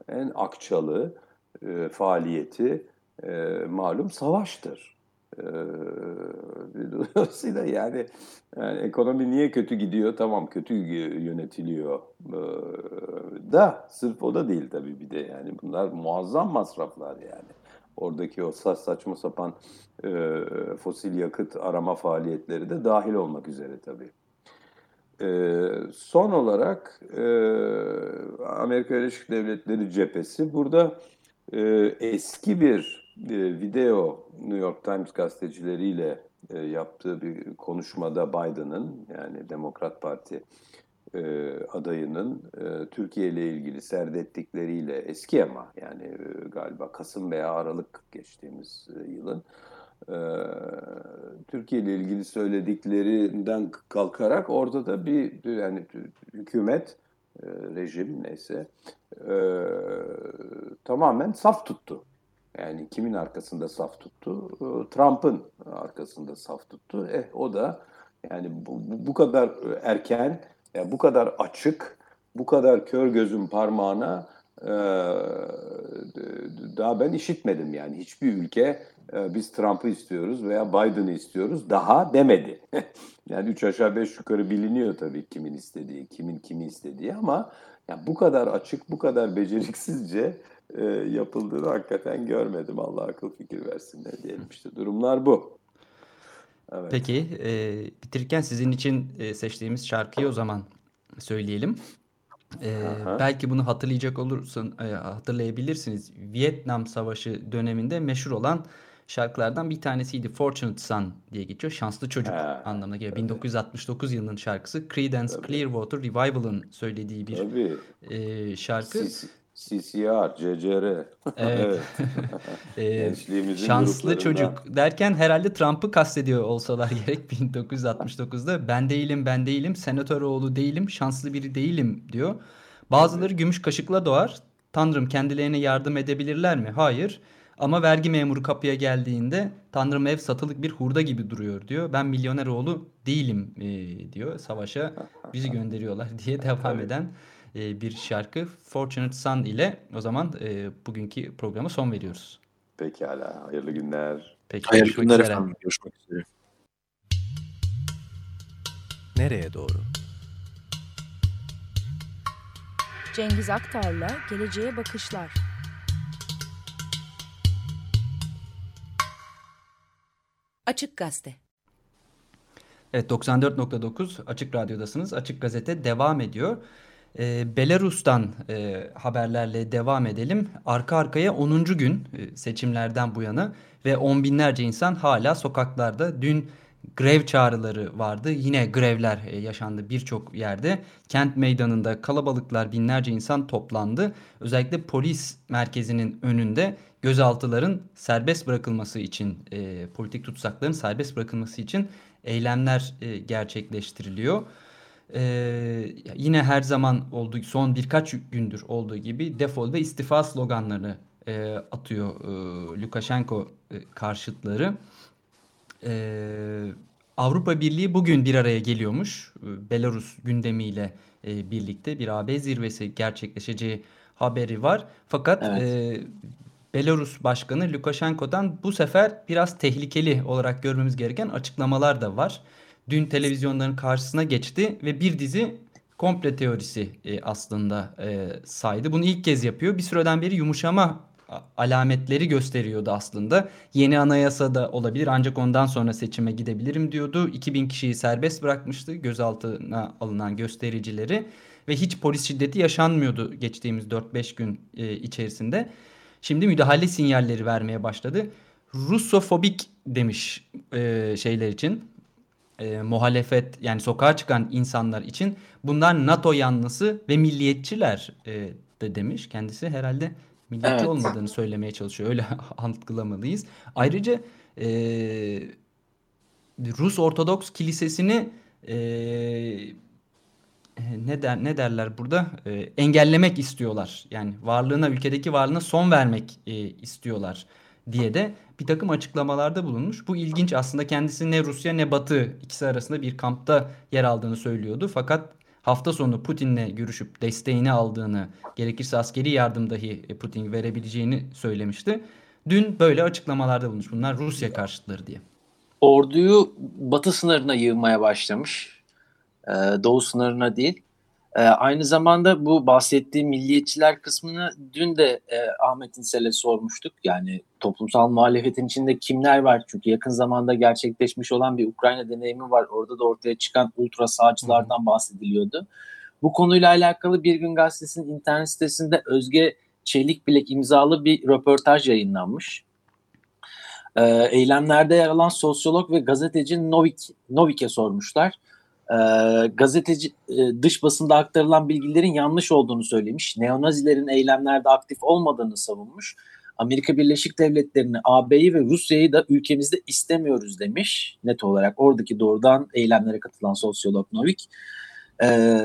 en akçalı e, faaliyeti e, malum savaştır. Dolayısıyla yani, yani ekonomi niye kötü gidiyor? Tamam kötü yönetiliyor. Da sırf o da değil tabii bir de yani bunlar muazzam masraflar yani. Oradaki o saç saçma sapan e, fosil yakıt arama faaliyetleri de dahil olmak üzere tabii. E, son olarak e, Amerika Birleşik Devletleri cephesi burada e, eski bir video New York Times gazetecileriyle e, yaptığı bir konuşmada Biden'ın yani Demokrat Parti e, adayının e, Türkiye ile ilgili serdettikleriyle eski ama yani e, galiba Kasım veya Aralık geçtiğimiz e, yılın e, Türkiye ile ilgili söylediklerinden kalkarak orada da bir yani hükümet e, rejim neyse e, tamamen saf tuttu. Yani kimin arkasında saf tuttu? Ee, Trump'ın arkasında saf tuttu. Eh o da yani bu, bu kadar erken, yani bu kadar açık, bu kadar kör gözün parmağına e, daha ben işitmedim yani hiçbir ülke e, biz Trump'ı istiyoruz veya Biden'ı istiyoruz daha demedi. yani üç aşağı beş yukarı biliniyor tabii kimin istediği, kimin kimi istediği ama yani bu kadar açık, bu kadar beceriksizce e, yapıldığını hakikaten görmedim. Allah akıl fikir versin ne diyelim işte durumlar bu.
Evet. Peki e, bitirirken sizin için e, seçtiğimiz şarkıyı o zaman söyleyelim. Ee, belki bunu hatırlayacak olursun, e, hatırlayabilirsiniz. Vietnam Savaşı döneminde meşhur olan şarkılardan bir tanesiydi. Fortunate Son diye geçiyor. Şanslı çocuk ha, anlamına geliyor. 1969 yılının şarkısı. Creedence Clearwater Revival'ın söylediği bir e, şarkı.
CCR, CCR. Evet.
evet. şanslı çocuk derken herhalde Trump'ı kastediyor olsalar gerek 1969'da. Ben değilim, ben değilim, senatör oğlu değilim, şanslı biri değilim diyor. Bazıları gümüş kaşıkla doğar. Tanrım kendilerine yardım edebilirler mi? Hayır. Ama vergi memuru kapıya geldiğinde Tanrım ev satılık bir hurda gibi duruyor diyor. Ben milyoner oğlu değilim e, diyor. Savaşa bizi gönderiyorlar diye devam eden e, bir şarkı. Fortunate Son ile o zaman e, bugünkü programa son veriyoruz.
Pekala. Hayırlı günler.
Peki, Hayırlı günler üzere. efendim. Görüşmek üzere.
Nereye doğru?
Cengiz Aktar'la Geleceğe Bakışlar.
Açık Gazete.
Evet 94.9 Açık Radyo'dasınız. Açık Gazete devam ediyor. Ee, Belarus'tan e, haberlerle devam edelim. Arka arkaya 10. gün e, seçimlerden bu yana ve on binlerce insan hala sokaklarda. Dün grev çağrıları vardı. Yine grevler e, yaşandı birçok yerde. Kent meydanında kalabalıklar binlerce insan toplandı. Özellikle polis merkezinin önünde gözaltıların serbest bırakılması için, e, politik tutsakların serbest bırakılması için eylemler e, gerçekleştiriliyor. E, yine her zaman olduğu, son birkaç gündür olduğu gibi defol ve istifa sloganlarını e, atıyor e, Lukashenko e, karşıtları. E, Avrupa Birliği bugün bir araya geliyormuş. E, Belarus gündemiyle e, birlikte bir AB zirvesi gerçekleşeceği haberi var. Fakat evet. e, Belarus Başkanı Lukashenko'dan bu sefer biraz tehlikeli olarak görmemiz gereken açıklamalar da var. Dün televizyonların karşısına geçti ve bir dizi komple teorisi e, aslında e, saydı. Bunu ilk kez yapıyor. Bir süreden beri yumuşama alametleri gösteriyordu aslında. Yeni anayasa da olabilir ancak ondan sonra seçime gidebilirim diyordu. 2000 kişiyi serbest bırakmıştı gözaltına alınan göstericileri ve hiç polis şiddeti yaşanmıyordu geçtiğimiz 4-5 gün e, içerisinde. Şimdi müdahale sinyalleri vermeye başladı. Russofobik demiş e, şeyler için. E, muhalefet yani sokağa çıkan insanlar için bunlar NATO yanlısı ve milliyetçiler e, de demiş. Kendisi herhalde milliyetçi evet. olmadığını söylemeye çalışıyor. Öyle algılamalıyız. Ayrıca e, Rus Ortodoks Kilisesi'ni e, ne der ne derler burada e, engellemek istiyorlar. Yani varlığına ülkedeki varlığına son vermek e, istiyorlar diye de bir takım açıklamalarda bulunmuş. Bu ilginç aslında kendisi ne Rusya ne Batı ikisi arasında bir kampta yer aldığını söylüyordu. Fakat hafta sonu Putin'le görüşüp desteğini aldığını gerekirse askeri yardım dahi Putin verebileceğini söylemişti. Dün böyle açıklamalarda bulunmuş. Bunlar Rusya karşıtları diye.
Orduyu batı sınırına yığmaya başlamış e, doğu sınırına değil. E, aynı zamanda bu bahsettiğim milliyetçiler kısmını dün de e, Ahmet İnsel'e sormuştuk. Yani toplumsal muhalefetin içinde kimler var? Çünkü yakın zamanda gerçekleşmiş olan bir Ukrayna deneyimi var. Orada da ortaya çıkan ultra sağcılardan bahsediliyordu. Bu konuyla alakalı Bir Gün Gazetesi'nin internet sitesinde Özge Çelik Bilek imzalı bir röportaj yayınlanmış. Ee, eylemlerde yer alan sosyolog ve gazeteci Novik Novik'e sormuşlar e, gazeteci e, dış basında aktarılan bilgilerin yanlış olduğunu söylemiş. Neonazilerin eylemlerde aktif olmadığını savunmuş. Amerika Birleşik Devletleri'ni, AB'yi ve Rusya'yı da ülkemizde istemiyoruz demiş. Net olarak oradaki doğrudan eylemlere katılan sosyolog Novik. Ee,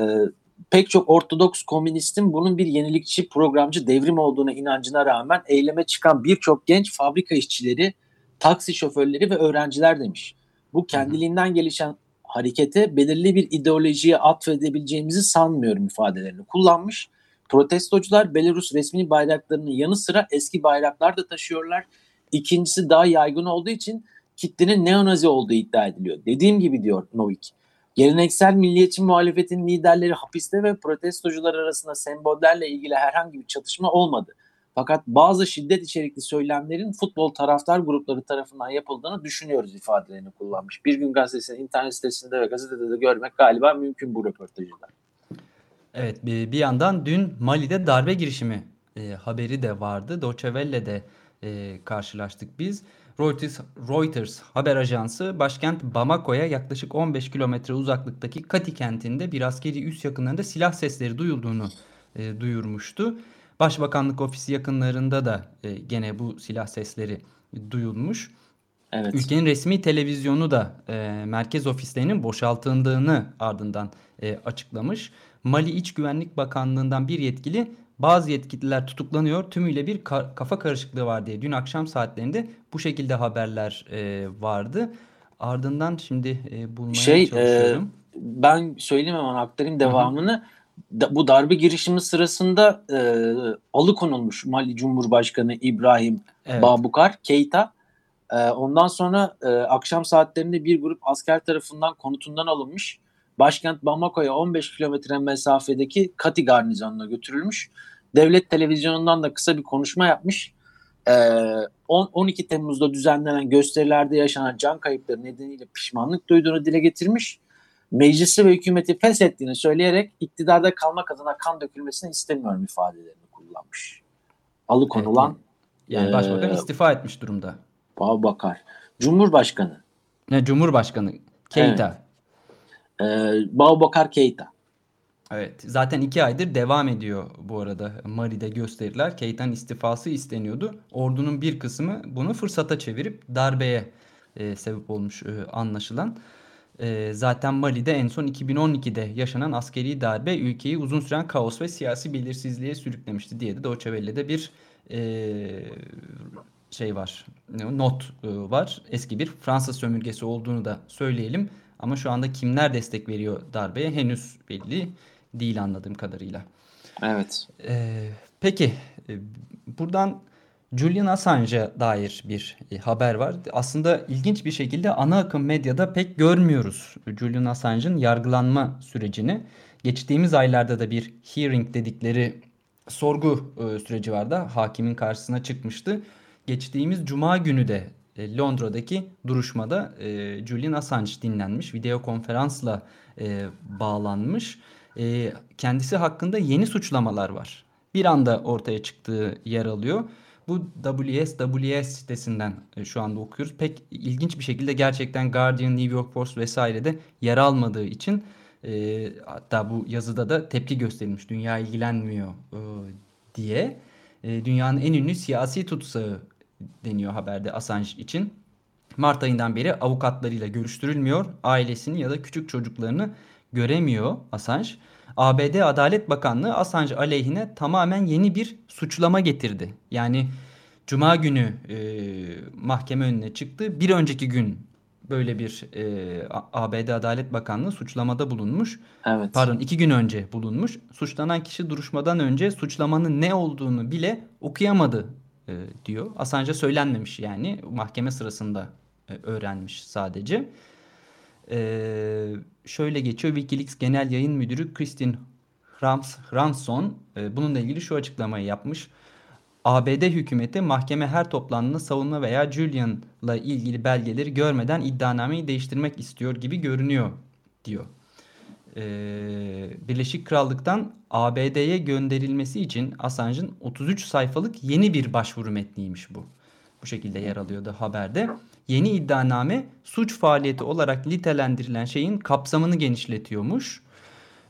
pek çok Ortodoks komünistin bunun bir yenilikçi, programcı devrim olduğuna inancına rağmen eyleme çıkan birçok genç fabrika işçileri, taksi şoförleri ve öğrenciler demiş. Bu kendiliğinden gelişen harekete belirli bir ideolojiye atfedebileceğimizi sanmıyorum ifadelerini kullanmış. Protestocular Belarus resmi bayraklarının yanı sıra eski bayraklar da taşıyorlar. İkincisi daha yaygın olduğu için kitlenin neonazi olduğu iddia ediliyor. Dediğim gibi diyor Novik. Geleneksel milliyetçi muhalefetin liderleri hapiste ve protestocular arasında sembollerle ilgili herhangi bir çatışma olmadı. Fakat bazı şiddet içerikli söylemlerin futbol taraftar grupları tarafından yapıldığını düşünüyoruz ifadelerini kullanmış. Bir gün gazetesinin internet sitesinde ve gazetede de görmek galiba mümkün bu röportajı da.
Evet bir, yandan dün Mali'de darbe girişimi e, haberi de vardı. Deutsche Welle'de e, karşılaştık biz. Reuters, Reuters haber ajansı başkent Bamako'ya yaklaşık 15 kilometre uzaklıktaki Kati kentinde bir askeri üs yakınlarında silah sesleri duyulduğunu e, duyurmuştu. Başbakanlık ofisi yakınlarında da e, gene bu silah sesleri duyulmuş. Evet. Ülkenin resmi televizyonu da e, merkez ofislerinin boşaltıldığını ardından e, açıklamış. Mali İç Güvenlik Bakanlığı'ndan bir yetkili bazı yetkililer tutuklanıyor tümüyle bir ka- kafa karışıklığı var diye dün akşam saatlerinde bu şekilde haberler e, vardı. Ardından şimdi e, bulmaya şey, çalışıyorum.
E, ben söyleyeyim hemen aktarayım devamını. Da, bu darbe girişimi sırasında e, alıkonulmuş Mali Cumhurbaşkanı İbrahim evet. Babukar Keita. E, ondan sonra e, akşam saatlerinde bir grup asker tarafından konutundan alınmış. Başkent Bamako'ya 15 kilometre mesafedeki Kati garnizonuna götürülmüş devlet televizyonundan da kısa bir konuşma yapmış. Ee, 10, 12 Temmuz'da düzenlenen gösterilerde yaşanan can kayıpları nedeniyle pişmanlık duyduğunu dile getirmiş. Meclisi ve hükümeti feshettiğini söyleyerek iktidarda kalmak adına kan dökülmesini istemiyorum ifadelerini kullanmış. Alıkonulan evet,
yani başbakan e, istifa etmiş durumda.
Bakar. Cumhurbaşkanı.
Ne Cumhurbaşkanı Keita.
Evet. Ee, Bakar Keita.
Evet zaten iki aydır devam ediyor bu arada Mari'de gösteriler. Keita'nın istifası isteniyordu. Ordunun bir kısmı bunu fırsata çevirip darbeye e, sebep olmuş e, anlaşılan. E, zaten Mali'de en son 2012'de yaşanan askeri darbe ülkeyi uzun süren kaos ve siyasi belirsizliğe sürüklemişti diye de Deutsche Welle'de bir e, şey var. Not e, var. Eski bir Fransız sömürgesi olduğunu da söyleyelim. Ama şu anda kimler destek veriyor darbeye henüz belli değil anladığım kadarıyla.
Evet.
Ee, peki e, buradan Julian Assange'a dair bir e, haber var. Aslında ilginç bir şekilde ana akım medyada pek görmüyoruz Julian Assange'ın yargılanma sürecini. Geçtiğimiz aylarda da bir hearing dedikleri sorgu e, süreci vardı. Hakimin karşısına çıkmıştı. Geçtiğimiz cuma günü de Londra'daki duruşmada Julian Assange dinlenmiş. Video konferansla bağlanmış e, kendisi hakkında yeni suçlamalar var. Bir anda ortaya çıktığı yer alıyor. Bu WSWS sitesinden e, şu anda okuyoruz. Pek ilginç bir şekilde gerçekten Guardian, New York Post vesairede yer almadığı için e, hatta bu yazıda da tepki gösterilmiş. Dünya ilgilenmiyor e, diye. E, dünyanın en ünlü siyasi tutsağı deniyor haberde Assange için. Mart ayından beri avukatlarıyla görüştürülmüyor. Ailesini ya da küçük çocuklarını göremiyor Assange. ABD Adalet Bakanlığı Assange aleyhine tamamen yeni bir suçlama getirdi. Yani Cuma günü e, mahkeme önüne çıktı. Bir önceki gün böyle bir e, ABD Adalet Bakanlığı suçlamada bulunmuş.
Evet.
Pardon iki gün önce bulunmuş. Suçlanan kişi duruşmadan önce suçlamanın ne olduğunu bile okuyamadı e, diyor. Assange'a söylenmemiş yani mahkeme sırasında e, öğrenmiş sadece. Ee, şöyle geçiyor. Wikileaks Genel Yayın Müdürü Kristin Rams, Ranson e, bununla ilgili şu açıklamayı yapmış. ABD hükümeti mahkeme her toplandığında savunma veya Julian'la ilgili belgeleri görmeden iddianameyi değiştirmek istiyor gibi görünüyor diyor. Ee, Birleşik Krallık'tan ABD'ye gönderilmesi için Assange'ın 33 sayfalık yeni bir başvuru metniymiş bu. Bu şekilde yer alıyordu haberde. Yeni iddianame suç faaliyeti olarak nitelendirilen şeyin kapsamını genişletiyormuş.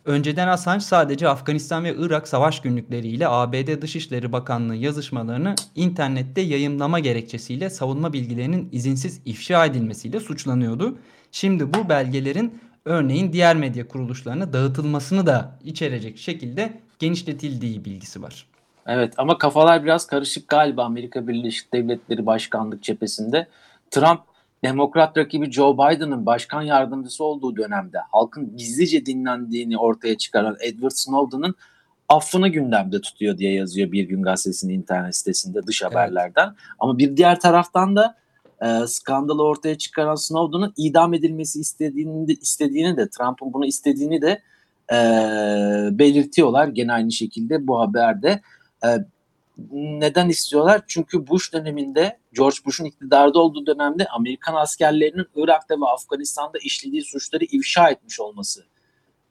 Önceden Assange sadece Afganistan ve Irak savaş günlükleriyle ABD Dışişleri Bakanlığı yazışmalarını internette yayınlama gerekçesiyle savunma bilgilerinin izinsiz ifşa edilmesiyle suçlanıyordu. Şimdi bu belgelerin örneğin diğer medya kuruluşlarına dağıtılmasını da içerecek şekilde genişletildiği bilgisi var.
Evet ama kafalar biraz karışık galiba Amerika Birleşik Devletleri Başkanlık cephesinde. Trump Demokrat rakibi Joe Biden'ın başkan yardımcısı olduğu dönemde halkın gizlice dinlendiğini ortaya çıkaran Edward Snowden'ın affını gündemde tutuyor diye yazıyor Bir Gün Gazetesi'nin internet sitesinde dış haberlerden. Evet. Ama bir diğer taraftan da e, skandalı ortaya çıkaran Snowden'ın idam edilmesi istediğini de, istediğini de Trump'ın bunu istediğini de e, belirtiyorlar. Gene aynı şekilde bu haberde. E, neden istiyorlar? Çünkü Bush döneminde, George Bush'un iktidarda olduğu dönemde Amerikan askerlerinin Irak'ta ve Afganistan'da işlediği suçları ifşa etmiş olması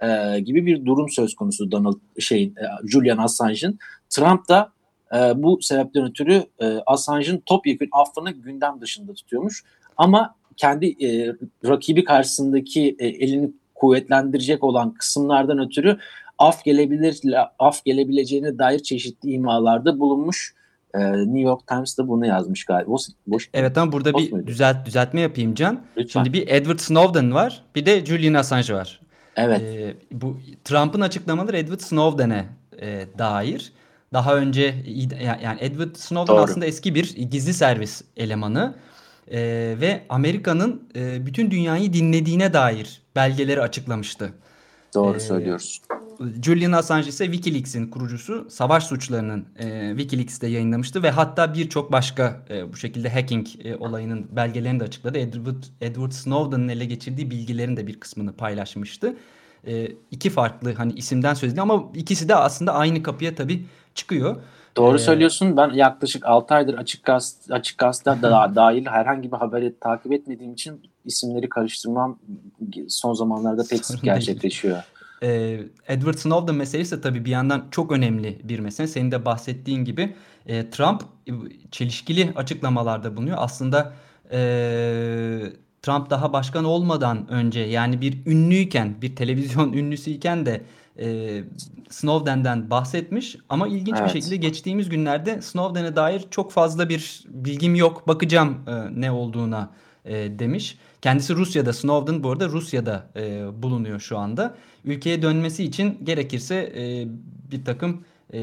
e, gibi bir durum söz konusu Donald şeyin e, Julian Assange'ın. Trump da e, bu sebepten ötürü e, Assange'ın topyekun affını gündem dışında tutuyormuş. Ama kendi e, rakibi karşısındaki e, elini kuvvetlendirecek olan kısımlardan ötürü af gelebilir af gelebileceğine dair çeşitli imalarda bulunmuş. Ee, New York Times da bunu yazmış galiba. Boş,
boş evet ama burada boş bir muydu? düzelt düzeltme yapayım Can. Lütfen. Şimdi bir Edward Snowden var, bir de Julian Assange var.
Evet. Ee,
bu Trump'ın açıklamaları Edward Snowden'e e, dair. Daha önce yani Edward Snowden Doğru. aslında eski bir gizli servis elemanı e, ve Amerika'nın e, bütün dünyayı dinlediğine dair belgeleri açıklamıştı.
Doğru ee, söylüyorsun.
Julian Assange ise Wikileaks'in kurucusu savaş suçlarının e, Wikileaks'te yayınlamıştı ve hatta birçok başka e, bu şekilde hacking e, olayının belgelerini de açıkladı. Edward, Edward Snowden'ın ele geçirdiği bilgilerin de bir kısmını paylaşmıştı. E, iki farklı hani isimden söz ediliyor ama ikisi de aslında aynı kapıya tabii çıkıyor.
Doğru ee, söylüyorsun. Ben yaklaşık 6 aydır açık gazete, açık gazete da dahil herhangi bir haberi takip etmediğim için isimleri karıştırmam son zamanlarda pek sık gerçekleşiyor.
Ee, Edward Snowden meselesi de tabii bir yandan çok önemli bir mesele. Senin de bahsettiğin gibi e, Trump e, çelişkili açıklamalarda bulunuyor. Aslında e, Trump daha başkan olmadan önce yani bir ünlüyken, bir televizyon ünlüsüyken de e, Snowden'den bahsetmiş ama ilginç evet. bir şekilde geçtiğimiz günlerde Snowden'e dair çok fazla bir bilgim yok bakacağım e, ne olduğuna e, demiş. Kendisi Rusya'da Snowden bu arada Rusya'da e, bulunuyor şu anda. Ülkeye dönmesi için gerekirse e, bir takım e,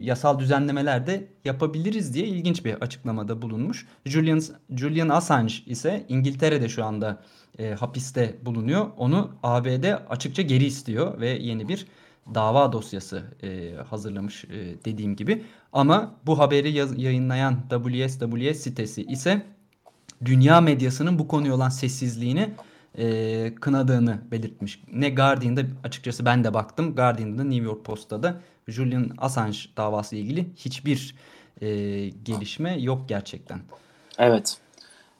yasal düzenlemeler de yapabiliriz diye ilginç bir açıklamada bulunmuş. Julian, Julian Assange ise İngiltere'de şu anda e, hapiste bulunuyor. Onu ABD açıkça geri istiyor ve yeni bir dava dosyası e, hazırlamış e, dediğim gibi. Ama bu haberi yayınlayan WSWS sitesi ise dünya medyasının bu konuya olan sessizliğini e, kınadığını belirtmiş. Ne Guardian'da açıkçası ben de baktım. Guardian'da New York Post'ta da Julian Assange davası ilgili hiçbir e, gelişme yok gerçekten.
Evet.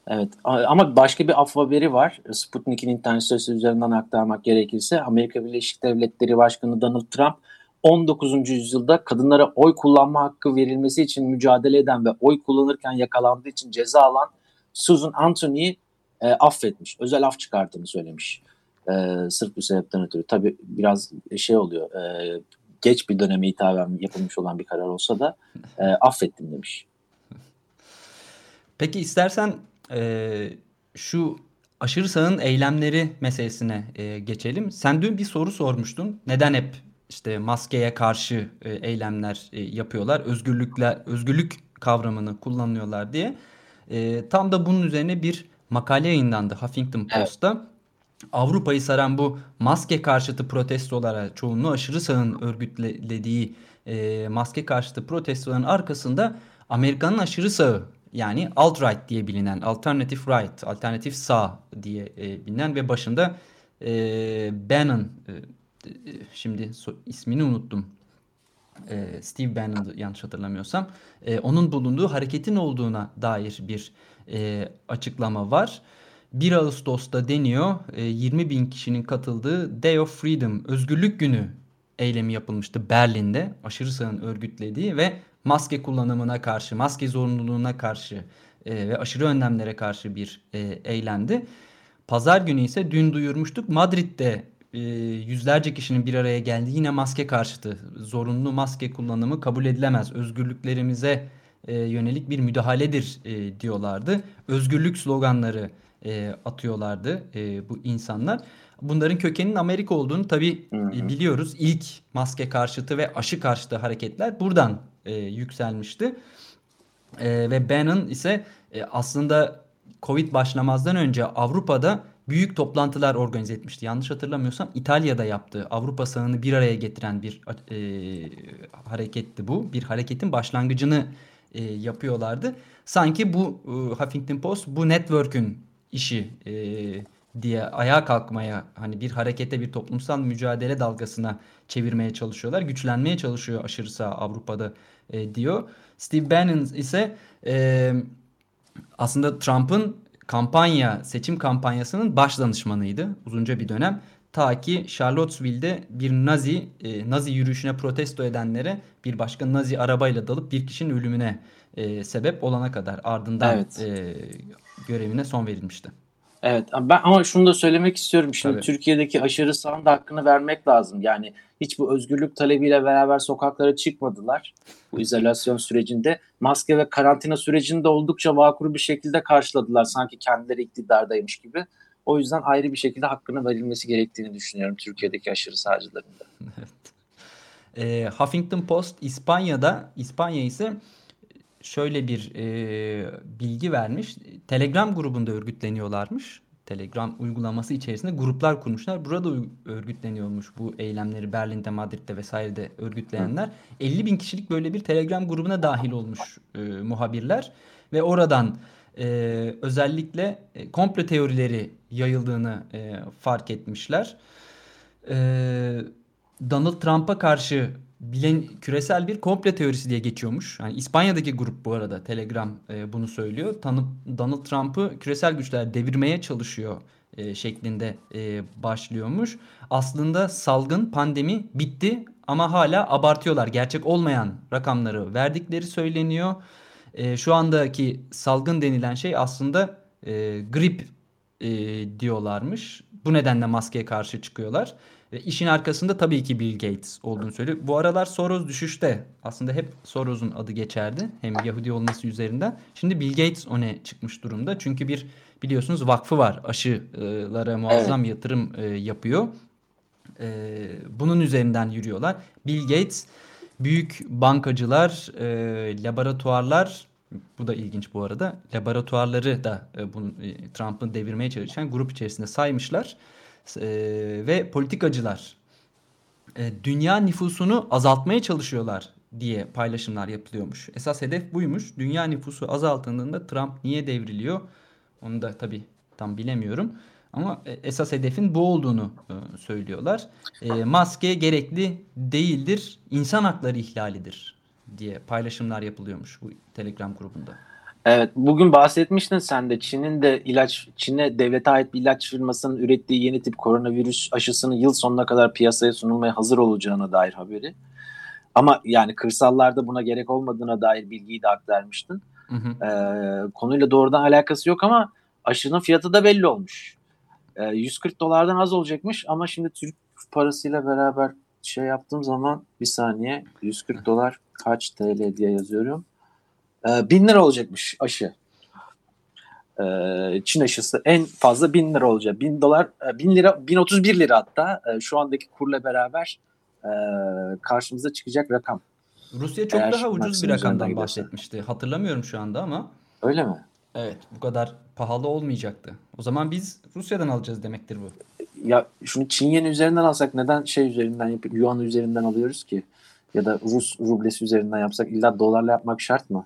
Evet ama başka bir af haberi var. Sputnik'in internet sitesi üzerinden aktarmak gerekirse Amerika Birleşik Devletleri Başkanı Donald Trump 19. yüzyılda kadınlara oy kullanma hakkı verilmesi için mücadele eden ve oy kullanırken yakalandığı için ceza alan Susan Anthony'yi e, affetmiş. Özel af çıkarttığını söylemiş. E, sırf bu sebepten ötürü. Tabii biraz şey oluyor. E, geç bir döneme hitaben yapılmış olan bir karar olsa da e, affettim demiş.
Peki istersen e, şu aşırı sağın eylemleri meselesine e, geçelim. Sen dün bir soru sormuştun. Neden hep işte maskeye karşı e, eylemler e, yapıyorlar? Özgürlükler, özgürlük kavramını kullanıyorlar diye. E, tam da bunun üzerine bir makale yayınlandı Huffington Post'ta. Evet. Avrupa'yı saran bu maske karşıtı protestolara çoğunluğu aşırı sağın örgütlediği e, maske karşıtı protestoların arkasında Amerika'nın aşırı sağı yani alt-right diye bilinen, alternative right, alternatif sağ diye e, bilinen ve başında e, Bannon, e, şimdi so, ismini unuttum, e, Steve Bannon yanlış hatırlamıyorsam, e, onun bulunduğu hareketin olduğuna dair bir e, açıklama var. 1 Ağustos'ta deniyor e, 20 bin kişinin katıldığı Day of Freedom, Özgürlük Günü eylemi yapılmıştı Berlin'de. Aşırı sağın örgütlediği ve maske kullanımına karşı, maske zorunluluğuna karşı e, ve aşırı önlemlere karşı bir e, eylemdi. Pazar günü ise dün duyurmuştuk Madrid'de e, yüzlerce kişinin bir araya geldiği yine maske karşıtı. Zorunlu maske kullanımı kabul edilemez. Özgürlüklerimize e, yönelik bir müdahaledir e, diyorlardı. Özgürlük sloganları e, atıyorlardı e, bu insanlar. Bunların kökeninin Amerika olduğunu tabii e, biliyoruz. İlk maske karşıtı ve aşı karşıtı hareketler buradan e, yükselmişti. E, ve Bannon ise e, aslında Covid başlamazdan önce Avrupa'da büyük toplantılar organize etmişti. Yanlış hatırlamıyorsam İtalya'da yaptığı Avrupa sağını bir araya getiren bir e, hareketti bu. Bir hareketin başlangıcını e, yapıyorlardı. Sanki bu e, Huffington Post bu network'ün işi e, diye ayağa kalkmaya hani bir harekete bir toplumsal mücadele dalgasına çevirmeye çalışıyorlar. Güçlenmeye çalışıyor aşırı sağ Avrupa'da e, diyor. Steve Bannon ise e, aslında Trump'ın kampanya, seçim kampanyasının baş danışmanıydı uzunca bir dönem. Ta ki Charlottesville'de bir Nazi e, Nazi yürüyüşüne protesto edenlere bir başka Nazi arabayla dalıp bir kişinin ölümüne e, sebep olana kadar ardından evet. e, görevine son verilmişti.
Evet ben ama şunu da söylemek istiyorum. Şimdi Tabii. Türkiye'deki aşırı sağın da hakkını vermek lazım. Yani hiç bu özgürlük talebiyle beraber sokaklara çıkmadılar. Bu izolasyon sürecinde maske ve karantina sürecinde oldukça vakuru bir şekilde karşıladılar. Sanki kendileri iktidardaymış gibi. O yüzden ayrı bir şekilde hakkını verilmesi gerektiğini düşünüyorum Türkiye'deki aşırı sağcıların da. Evet.
E, Huffington Post İspanya'da, İspanya ise şöyle bir e, bilgi vermiş. Telegram grubunda örgütleniyorlarmış. Telegram uygulaması içerisinde gruplar kurmuşlar. Burada örgütleniyormuş bu eylemleri Berlin'de, Madrid'de vesairede örgütleyenler. Hı. 50 bin kişilik böyle bir Telegram grubuna dahil olmuş e, muhabirler. Ve oradan e, özellikle e, komplo teorileri yayıldığını e, fark etmişler. E, Donald Trump'a karşı bilen küresel bir komple teorisi diye geçiyormuş. Yani İspanya'daki grup bu arada Telegram e, bunu söylüyor. Tanı, Donald Trump'ı küresel güçler devirmeye çalışıyor e, şeklinde e, başlıyormuş. Aslında salgın pandemi bitti ama hala abartıyorlar. Gerçek olmayan rakamları verdikleri söyleniyor. E, şu andaki salgın denilen şey aslında e, grip e, diyorlarmış. Bu nedenle maskeye karşı çıkıyorlar. Ve işin arkasında tabii ki Bill Gates olduğunu söylüyor. Bu aralar Soros düşüşte. Aslında hep Soros'un adı geçerdi. Hem Yahudi olması üzerinden. Şimdi Bill Gates öne çıkmış durumda. Çünkü bir biliyorsunuz vakfı var. Aşılara muazzam evet. yatırım e, yapıyor. E, bunun üzerinden yürüyorlar. Bill Gates büyük bankacılar, e, laboratuvarlar bu da ilginç bu arada. Laboratuvarları da e, bunu e, Trump'ın devirmeye çalışan grup içerisinde saymışlar e, ve politikacılar e, dünya nüfusunu azaltmaya çalışıyorlar diye paylaşımlar yapılıyormuş. Esas hedef buymuş. Dünya nüfusu azaltındığında Trump niye devriliyor? Onu da tabii tam bilemiyorum. Ama e, esas hedefin bu olduğunu e, söylüyorlar. Maske gerekli değildir, insan hakları ihlalidir diye paylaşımlar yapılıyormuş bu Telegram grubunda.
Evet, bugün bahsetmiştin sen de Çin'in de ilaç, Çin'e devlete ait bir ilaç firmasının ürettiği yeni tip koronavirüs aşısının yıl sonuna kadar piyasaya sunulmaya hazır olacağına dair haberi. Ama yani kırsallarda buna gerek olmadığına dair bilgiyi de aktarmıştın. Hı hı. Ee, konuyla doğrudan alakası yok ama aşının fiyatı da belli olmuş. Ee, 140 dolardan az olacakmış ama şimdi Türk parasıyla beraber şey yaptığım zaman bir saniye 140 dolar kaç TL diye yazıyorum. E, bin lira olacakmış aşı. E, Çin aşısı en fazla bin lira olacak. Bin dolar, e, bin lira, bin otuz bir lira hatta e, şu andaki kurla beraber e, karşımıza çıkacak rakam.
Rusya çok Eğer daha ucuz bir rakamdan bahsetmişti. Hatırlamıyorum şu anda ama.
Öyle mi?
Evet bu kadar pahalı olmayacaktı. O zaman biz Rusya'dan alacağız demektir bu.
Ya şunu Çin yeni üzerinden alsak neden şey üzerinden yapıp yuan üzerinden alıyoruz ki? Ya da Rus rublesi üzerinden yapsak illa dolarla yapmak şart mı?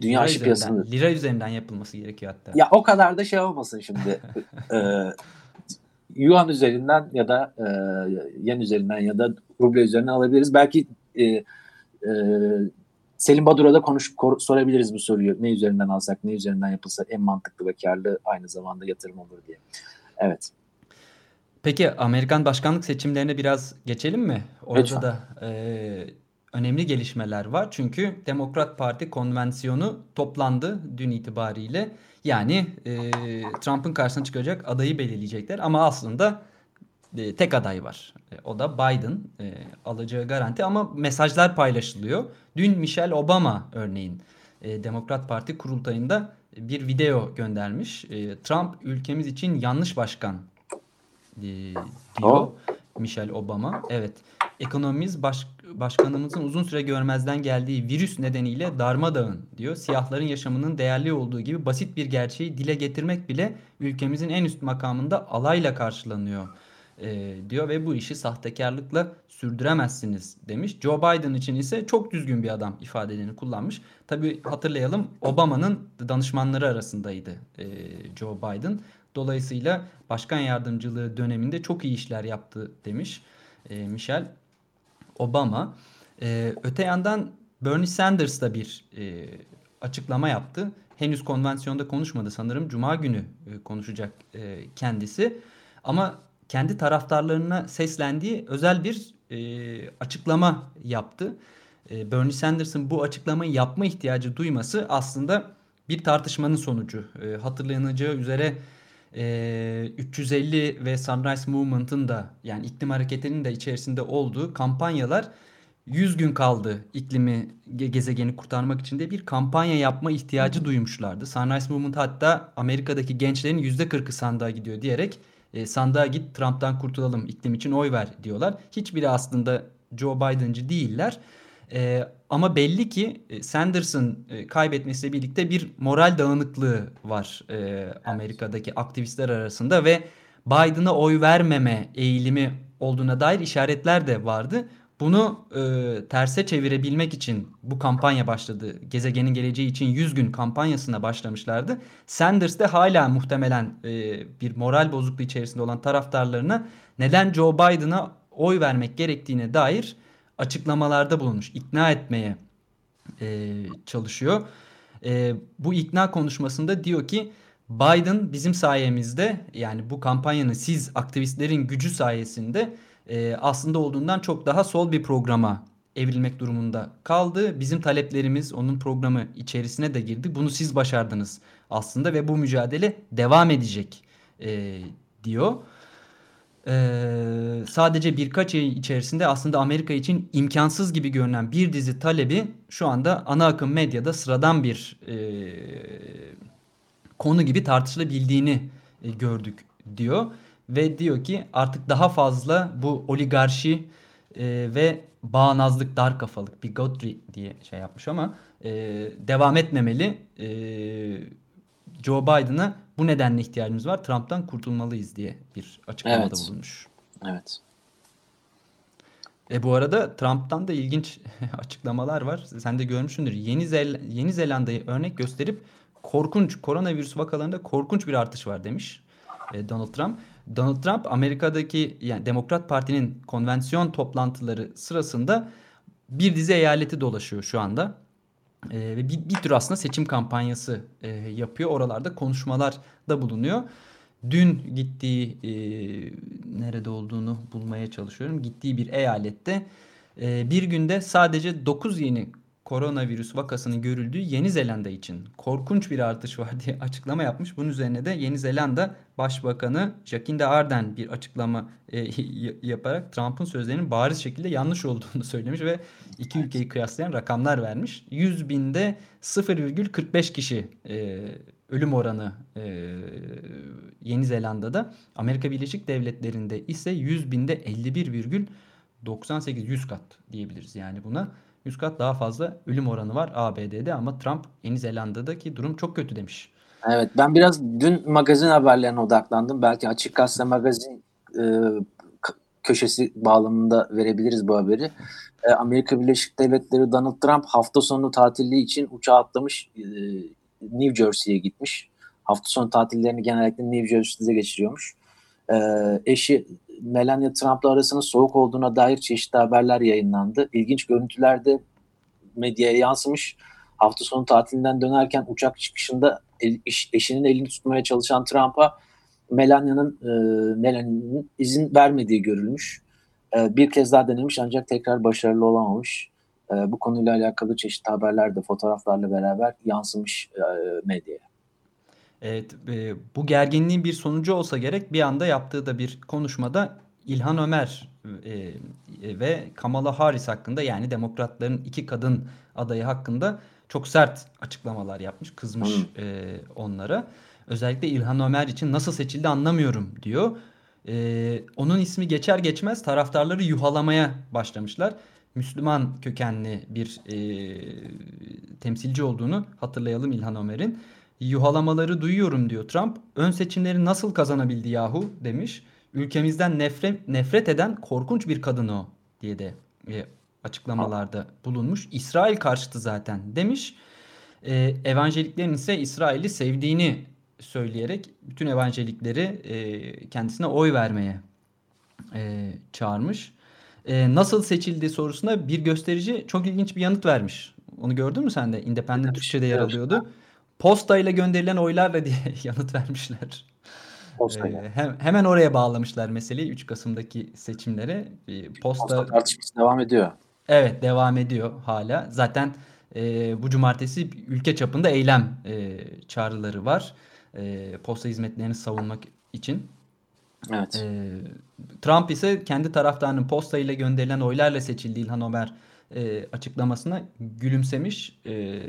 Dünya aşı piyasasında. Lira üzerinden yapılması gerekiyor hatta.
Ya o kadar da şey olmasın şimdi. ee, yuan üzerinden ya da e, yen üzerinden ya da ruble üzerinden alabiliriz. Belki e, e, Selim Badur'a da konuş, sorabiliriz bu soruyu. Ne üzerinden alsak, ne üzerinden yapılsa en mantıklı ve karlı aynı zamanda yatırım olur diye. Evet.
Peki Amerikan başkanlık seçimlerine biraz geçelim mi? Orada Lütfen. da e, önemli gelişmeler var. Çünkü Demokrat Parti konvensiyonu toplandı dün itibariyle. Yani e, Trump'ın karşısına çıkacak adayı belirleyecekler. Ama aslında e, tek aday var. E, o da Biden e, alacağı garanti ama mesajlar paylaşılıyor. Dün Michelle Obama örneğin e, Demokrat Parti kurultayında bir video göndermiş. E, Trump ülkemiz için yanlış başkan e, diyor. Oh. Michelle Obama. Evet. Ekonomimiz baş, başkanımızın uzun süre görmezden geldiği virüs nedeniyle darmadağın diyor. Siyahların yaşamının değerli olduğu gibi basit bir gerçeği dile getirmek bile ülkemizin en üst makamında alayla karşılanıyor e, diyor ve bu işi sahtekarlıkla sürdüremezsiniz demiş. Joe Biden için ise çok düzgün bir adam ifadelerini kullanmış. Tabi hatırlayalım Obama'nın danışmanları arasındaydı e, Joe Biden. Dolayısıyla başkan yardımcılığı döneminde çok iyi işler yaptı demiş e, Michelle Obama. E, öte yandan Bernie Sanders da bir e, açıklama yaptı. Henüz konvansiyonda konuşmadı sanırım. Cuma günü e, konuşacak e, kendisi. Ama kendi taraftarlarına seslendiği özel bir e, açıklama yaptı. E, Bernie Sanders'ın bu açıklamayı yapma ihtiyacı duyması aslında bir tartışmanın sonucu. E, hatırlanacağı üzere e, 350 ve Sunrise Movement'ın da yani iklim hareketinin de içerisinde olduğu kampanyalar 100 gün kaldı iklimi gezegeni kurtarmak için de bir kampanya yapma ihtiyacı duymuşlardı. Sunrise Movement hatta Amerika'daki gençlerin %40'ı sandığa gidiyor diyerek e, sandığa git Trump'tan kurtulalım iklim için oy ver diyorlar. Hiçbiri aslında Joe Biden'cı değiller. E, ama belli ki e, Sanders'ın e, kaybetmesiyle birlikte bir moral dağınıklığı var e, Amerika'daki aktivistler arasında ve Biden'a oy vermeme eğilimi olduğuna dair işaretler de vardı. Bunu e, terse çevirebilmek için bu kampanya başladı. Gezegenin geleceği için 100 gün kampanyasına başlamışlardı. Sanders de hala muhtemelen e, bir moral bozukluğu içerisinde olan taraftarlarına neden Joe Biden'a oy vermek gerektiğine dair açıklamalarda bulunmuş. ikna etmeye e, çalışıyor. E, bu ikna konuşmasında diyor ki Biden bizim sayemizde yani bu kampanyanın siz aktivistlerin gücü sayesinde e, aslında olduğundan çok daha sol bir programa evrilmek durumunda kaldı. Bizim taleplerimiz onun programı içerisine de girdi. Bunu siz başardınız aslında ve bu mücadele devam edecek e, diyor. Ee, sadece birkaç ay içerisinde aslında Amerika için imkansız gibi görünen bir dizi talebi şu anda ana akım medyada sıradan bir e, konu gibi tartışılabildiğini e, gördük diyor ve diyor ki artık daha fazla bu oligarşi e, ve bağnazlık, dar kafalık, bir Godry diye şey yapmış ama e, devam etmemeli. E, Joe Biden'a bu nedenle ihtiyacımız var. Trump'tan kurtulmalıyız diye bir açıklamada evet. bulunmuş.
Evet.
E bu arada Trump'tan da ilginç açıklamalar var. Sen de görmüşsündür. Yeni, Zel Yeni Zelanda'yı örnek gösterip korkunç koronavirüs vakalarında korkunç bir artış var demiş e, Donald Trump. Donald Trump Amerika'daki yani Demokrat Parti'nin konvensiyon toplantıları sırasında bir dizi eyaleti dolaşıyor şu anda. E, ve bir, bir tür aslında seçim kampanyası e, yapıyor. Oralarda konuşmalar da bulunuyor. Dün gittiği e, nerede olduğunu bulmaya çalışıyorum. Gittiği bir eyalette e, bir günde sadece 9 yeni koronavirüs vakasının görüldüğü Yeni Zelanda için korkunç bir artış var diye açıklama yapmış. Bunun üzerine de Yeni Zelanda Başbakanı Jacinda Ardern bir açıklama e, yaparak Trump'ın sözlerinin bariz şekilde yanlış olduğunu söylemiş ve iki ülkeyi kıyaslayan rakamlar vermiş. 100 binde 0,45 kişi e, ölüm oranı e, Yeni Zelanda'da. Amerika Birleşik Devletleri'nde ise 100 binde 51,98 100 kat diyebiliriz yani buna. 100 kat daha fazla ölüm oranı var ABD'de ama Trump Yeni Zelanda'daki durum çok kötü demiş.
Evet ben biraz dün magazin haberlerine odaklandım. Belki Açık Gazete magazin e, köşesi bağlamında verebiliriz bu haberi. E, Amerika Birleşik Devletleri Donald Trump hafta sonu tatilliği için uçağa atlamış e, New Jersey'ye gitmiş. Hafta sonu tatillerini genellikle New Jersey'de geçiriyormuş. E, eşi Melania Trump'la arasının soğuk olduğuna dair çeşitli haberler yayınlandı. İlginç görüntüler de medyaya yansımış. Hafta sonu tatilinden dönerken uçak çıkışında eşinin elini tutmaya çalışan Trump'a Melania'nın e, Melania'nın izin vermediği görülmüş. E, bir kez daha denemiş ancak tekrar başarılı olamamış. E, bu konuyla alakalı çeşitli haberler de fotoğraflarla beraber yansımış e, medyaya.
Evet, e, bu gerginliğin bir sonucu olsa gerek bir anda yaptığı da bir konuşmada İlhan Ömer e, e, ve Kamala Harris hakkında yani demokratların iki kadın adayı hakkında çok sert açıklamalar yapmış, kızmış e, onlara. Özellikle İlhan Ömer için nasıl seçildi anlamıyorum diyor. E, onun ismi geçer geçmez taraftarları yuhalamaya başlamışlar. Müslüman kökenli bir e, temsilci olduğunu hatırlayalım İlhan Ömer'in. Yuhalamaları duyuyorum diyor Trump. Ön seçimleri nasıl kazanabildi yahu demiş. Ülkemizden nefret, nefret eden korkunç bir kadın o diye de e, açıklamalarda bulunmuş. İsrail karşıtı zaten demiş. E, evangeliklerin ise İsrail'i sevdiğini söyleyerek bütün evangelikleri e, kendisine oy vermeye e, çağırmış. E, nasıl seçildi sorusuna bir gösterici çok ilginç bir yanıt vermiş. Onu gördün mü sen de? Independent Türkçe'de yer alıyordu. Postayla gönderilen oylarla diye yanıt vermişler. Postaya. Hem, hemen oraya bağlamışlar meseleyi 3 Kasım'daki seçimlere.
Posta, Posta tartışması devam ediyor.
Evet devam ediyor hala. Zaten e, bu cumartesi ülke çapında eylem e, çağrıları var. E, posta hizmetlerini savunmak için.
Evet.
E, Trump ise kendi taraftarının posta ile gönderilen oylarla seçildiği İlhan Ömer e, açıklamasına gülümsemiş. E,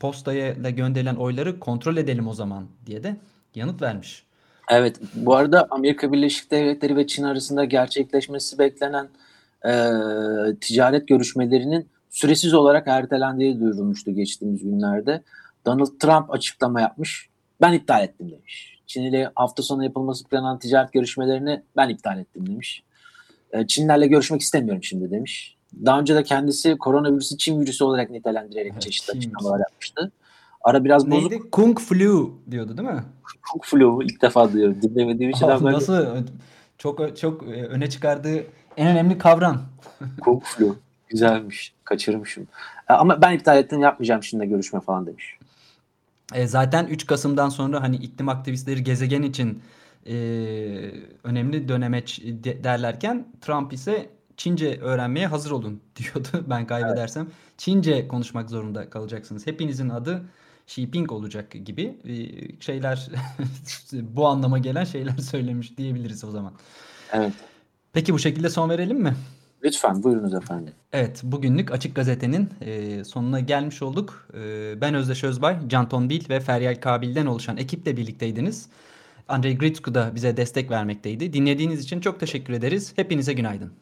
postaya gönderilen oyları kontrol edelim o zaman diye de yanıt vermiş.
Evet. Bu arada Amerika Birleşik Devletleri ve Çin arasında gerçekleşmesi beklenen e, ticaret görüşmelerinin süresiz olarak ertelendiği duyurulmuştu geçtiğimiz günlerde. Donald Trump açıklama yapmış. Ben iptal ettim demiş. Çin ile hafta sonu yapılması planlanan ticaret görüşmelerini ben iptal ettim demiş. E, Çinlerle görüşmek istemiyorum şimdi demiş. Daha önce de kendisi koronavirüsü Çin virüsü olarak nitelendirerek evet, çeşitli açıklamalar yapmıştı. Ara biraz Neydi? bozuk.
Kung flu diyordu değil mi?
Kung flu ilk defa duyuyorum. Dinlemediğim için.
Oh, nasıl? Çok çok öne çıkardığı en önemli kavram.
Kung flu. Güzelmiş. Kaçırmışım. E, ama ben iptal ettim yapmayacağım şimdi görüşme falan demiş.
E, zaten 3 Kasım'dan sonra hani iklim aktivistleri gezegen için e, önemli dönemeç derlerken Trump ise Çince öğrenmeye hazır olun diyordu. Ben kaybedersem evet. Çince konuşmak zorunda kalacaksınız. Hepinizin adı Xi Jinping olacak gibi şeyler bu anlama gelen şeyler söylemiş diyebiliriz o zaman.
Evet.
Peki bu şekilde son verelim mi?
Lütfen buyurunuz efendim.
Evet bugünlük Açık Gazete'nin e, sonuna gelmiş olduk. E, ben Özdeş Özbay, Can Tonbil ve Feryal Kabil'den oluşan ekiple birlikteydiniz. Andrei Gritsku da bize destek vermekteydi. Dinlediğiniz için çok teşekkür ederiz. Hepinize günaydın.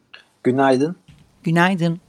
Günaydın.
Günaydın.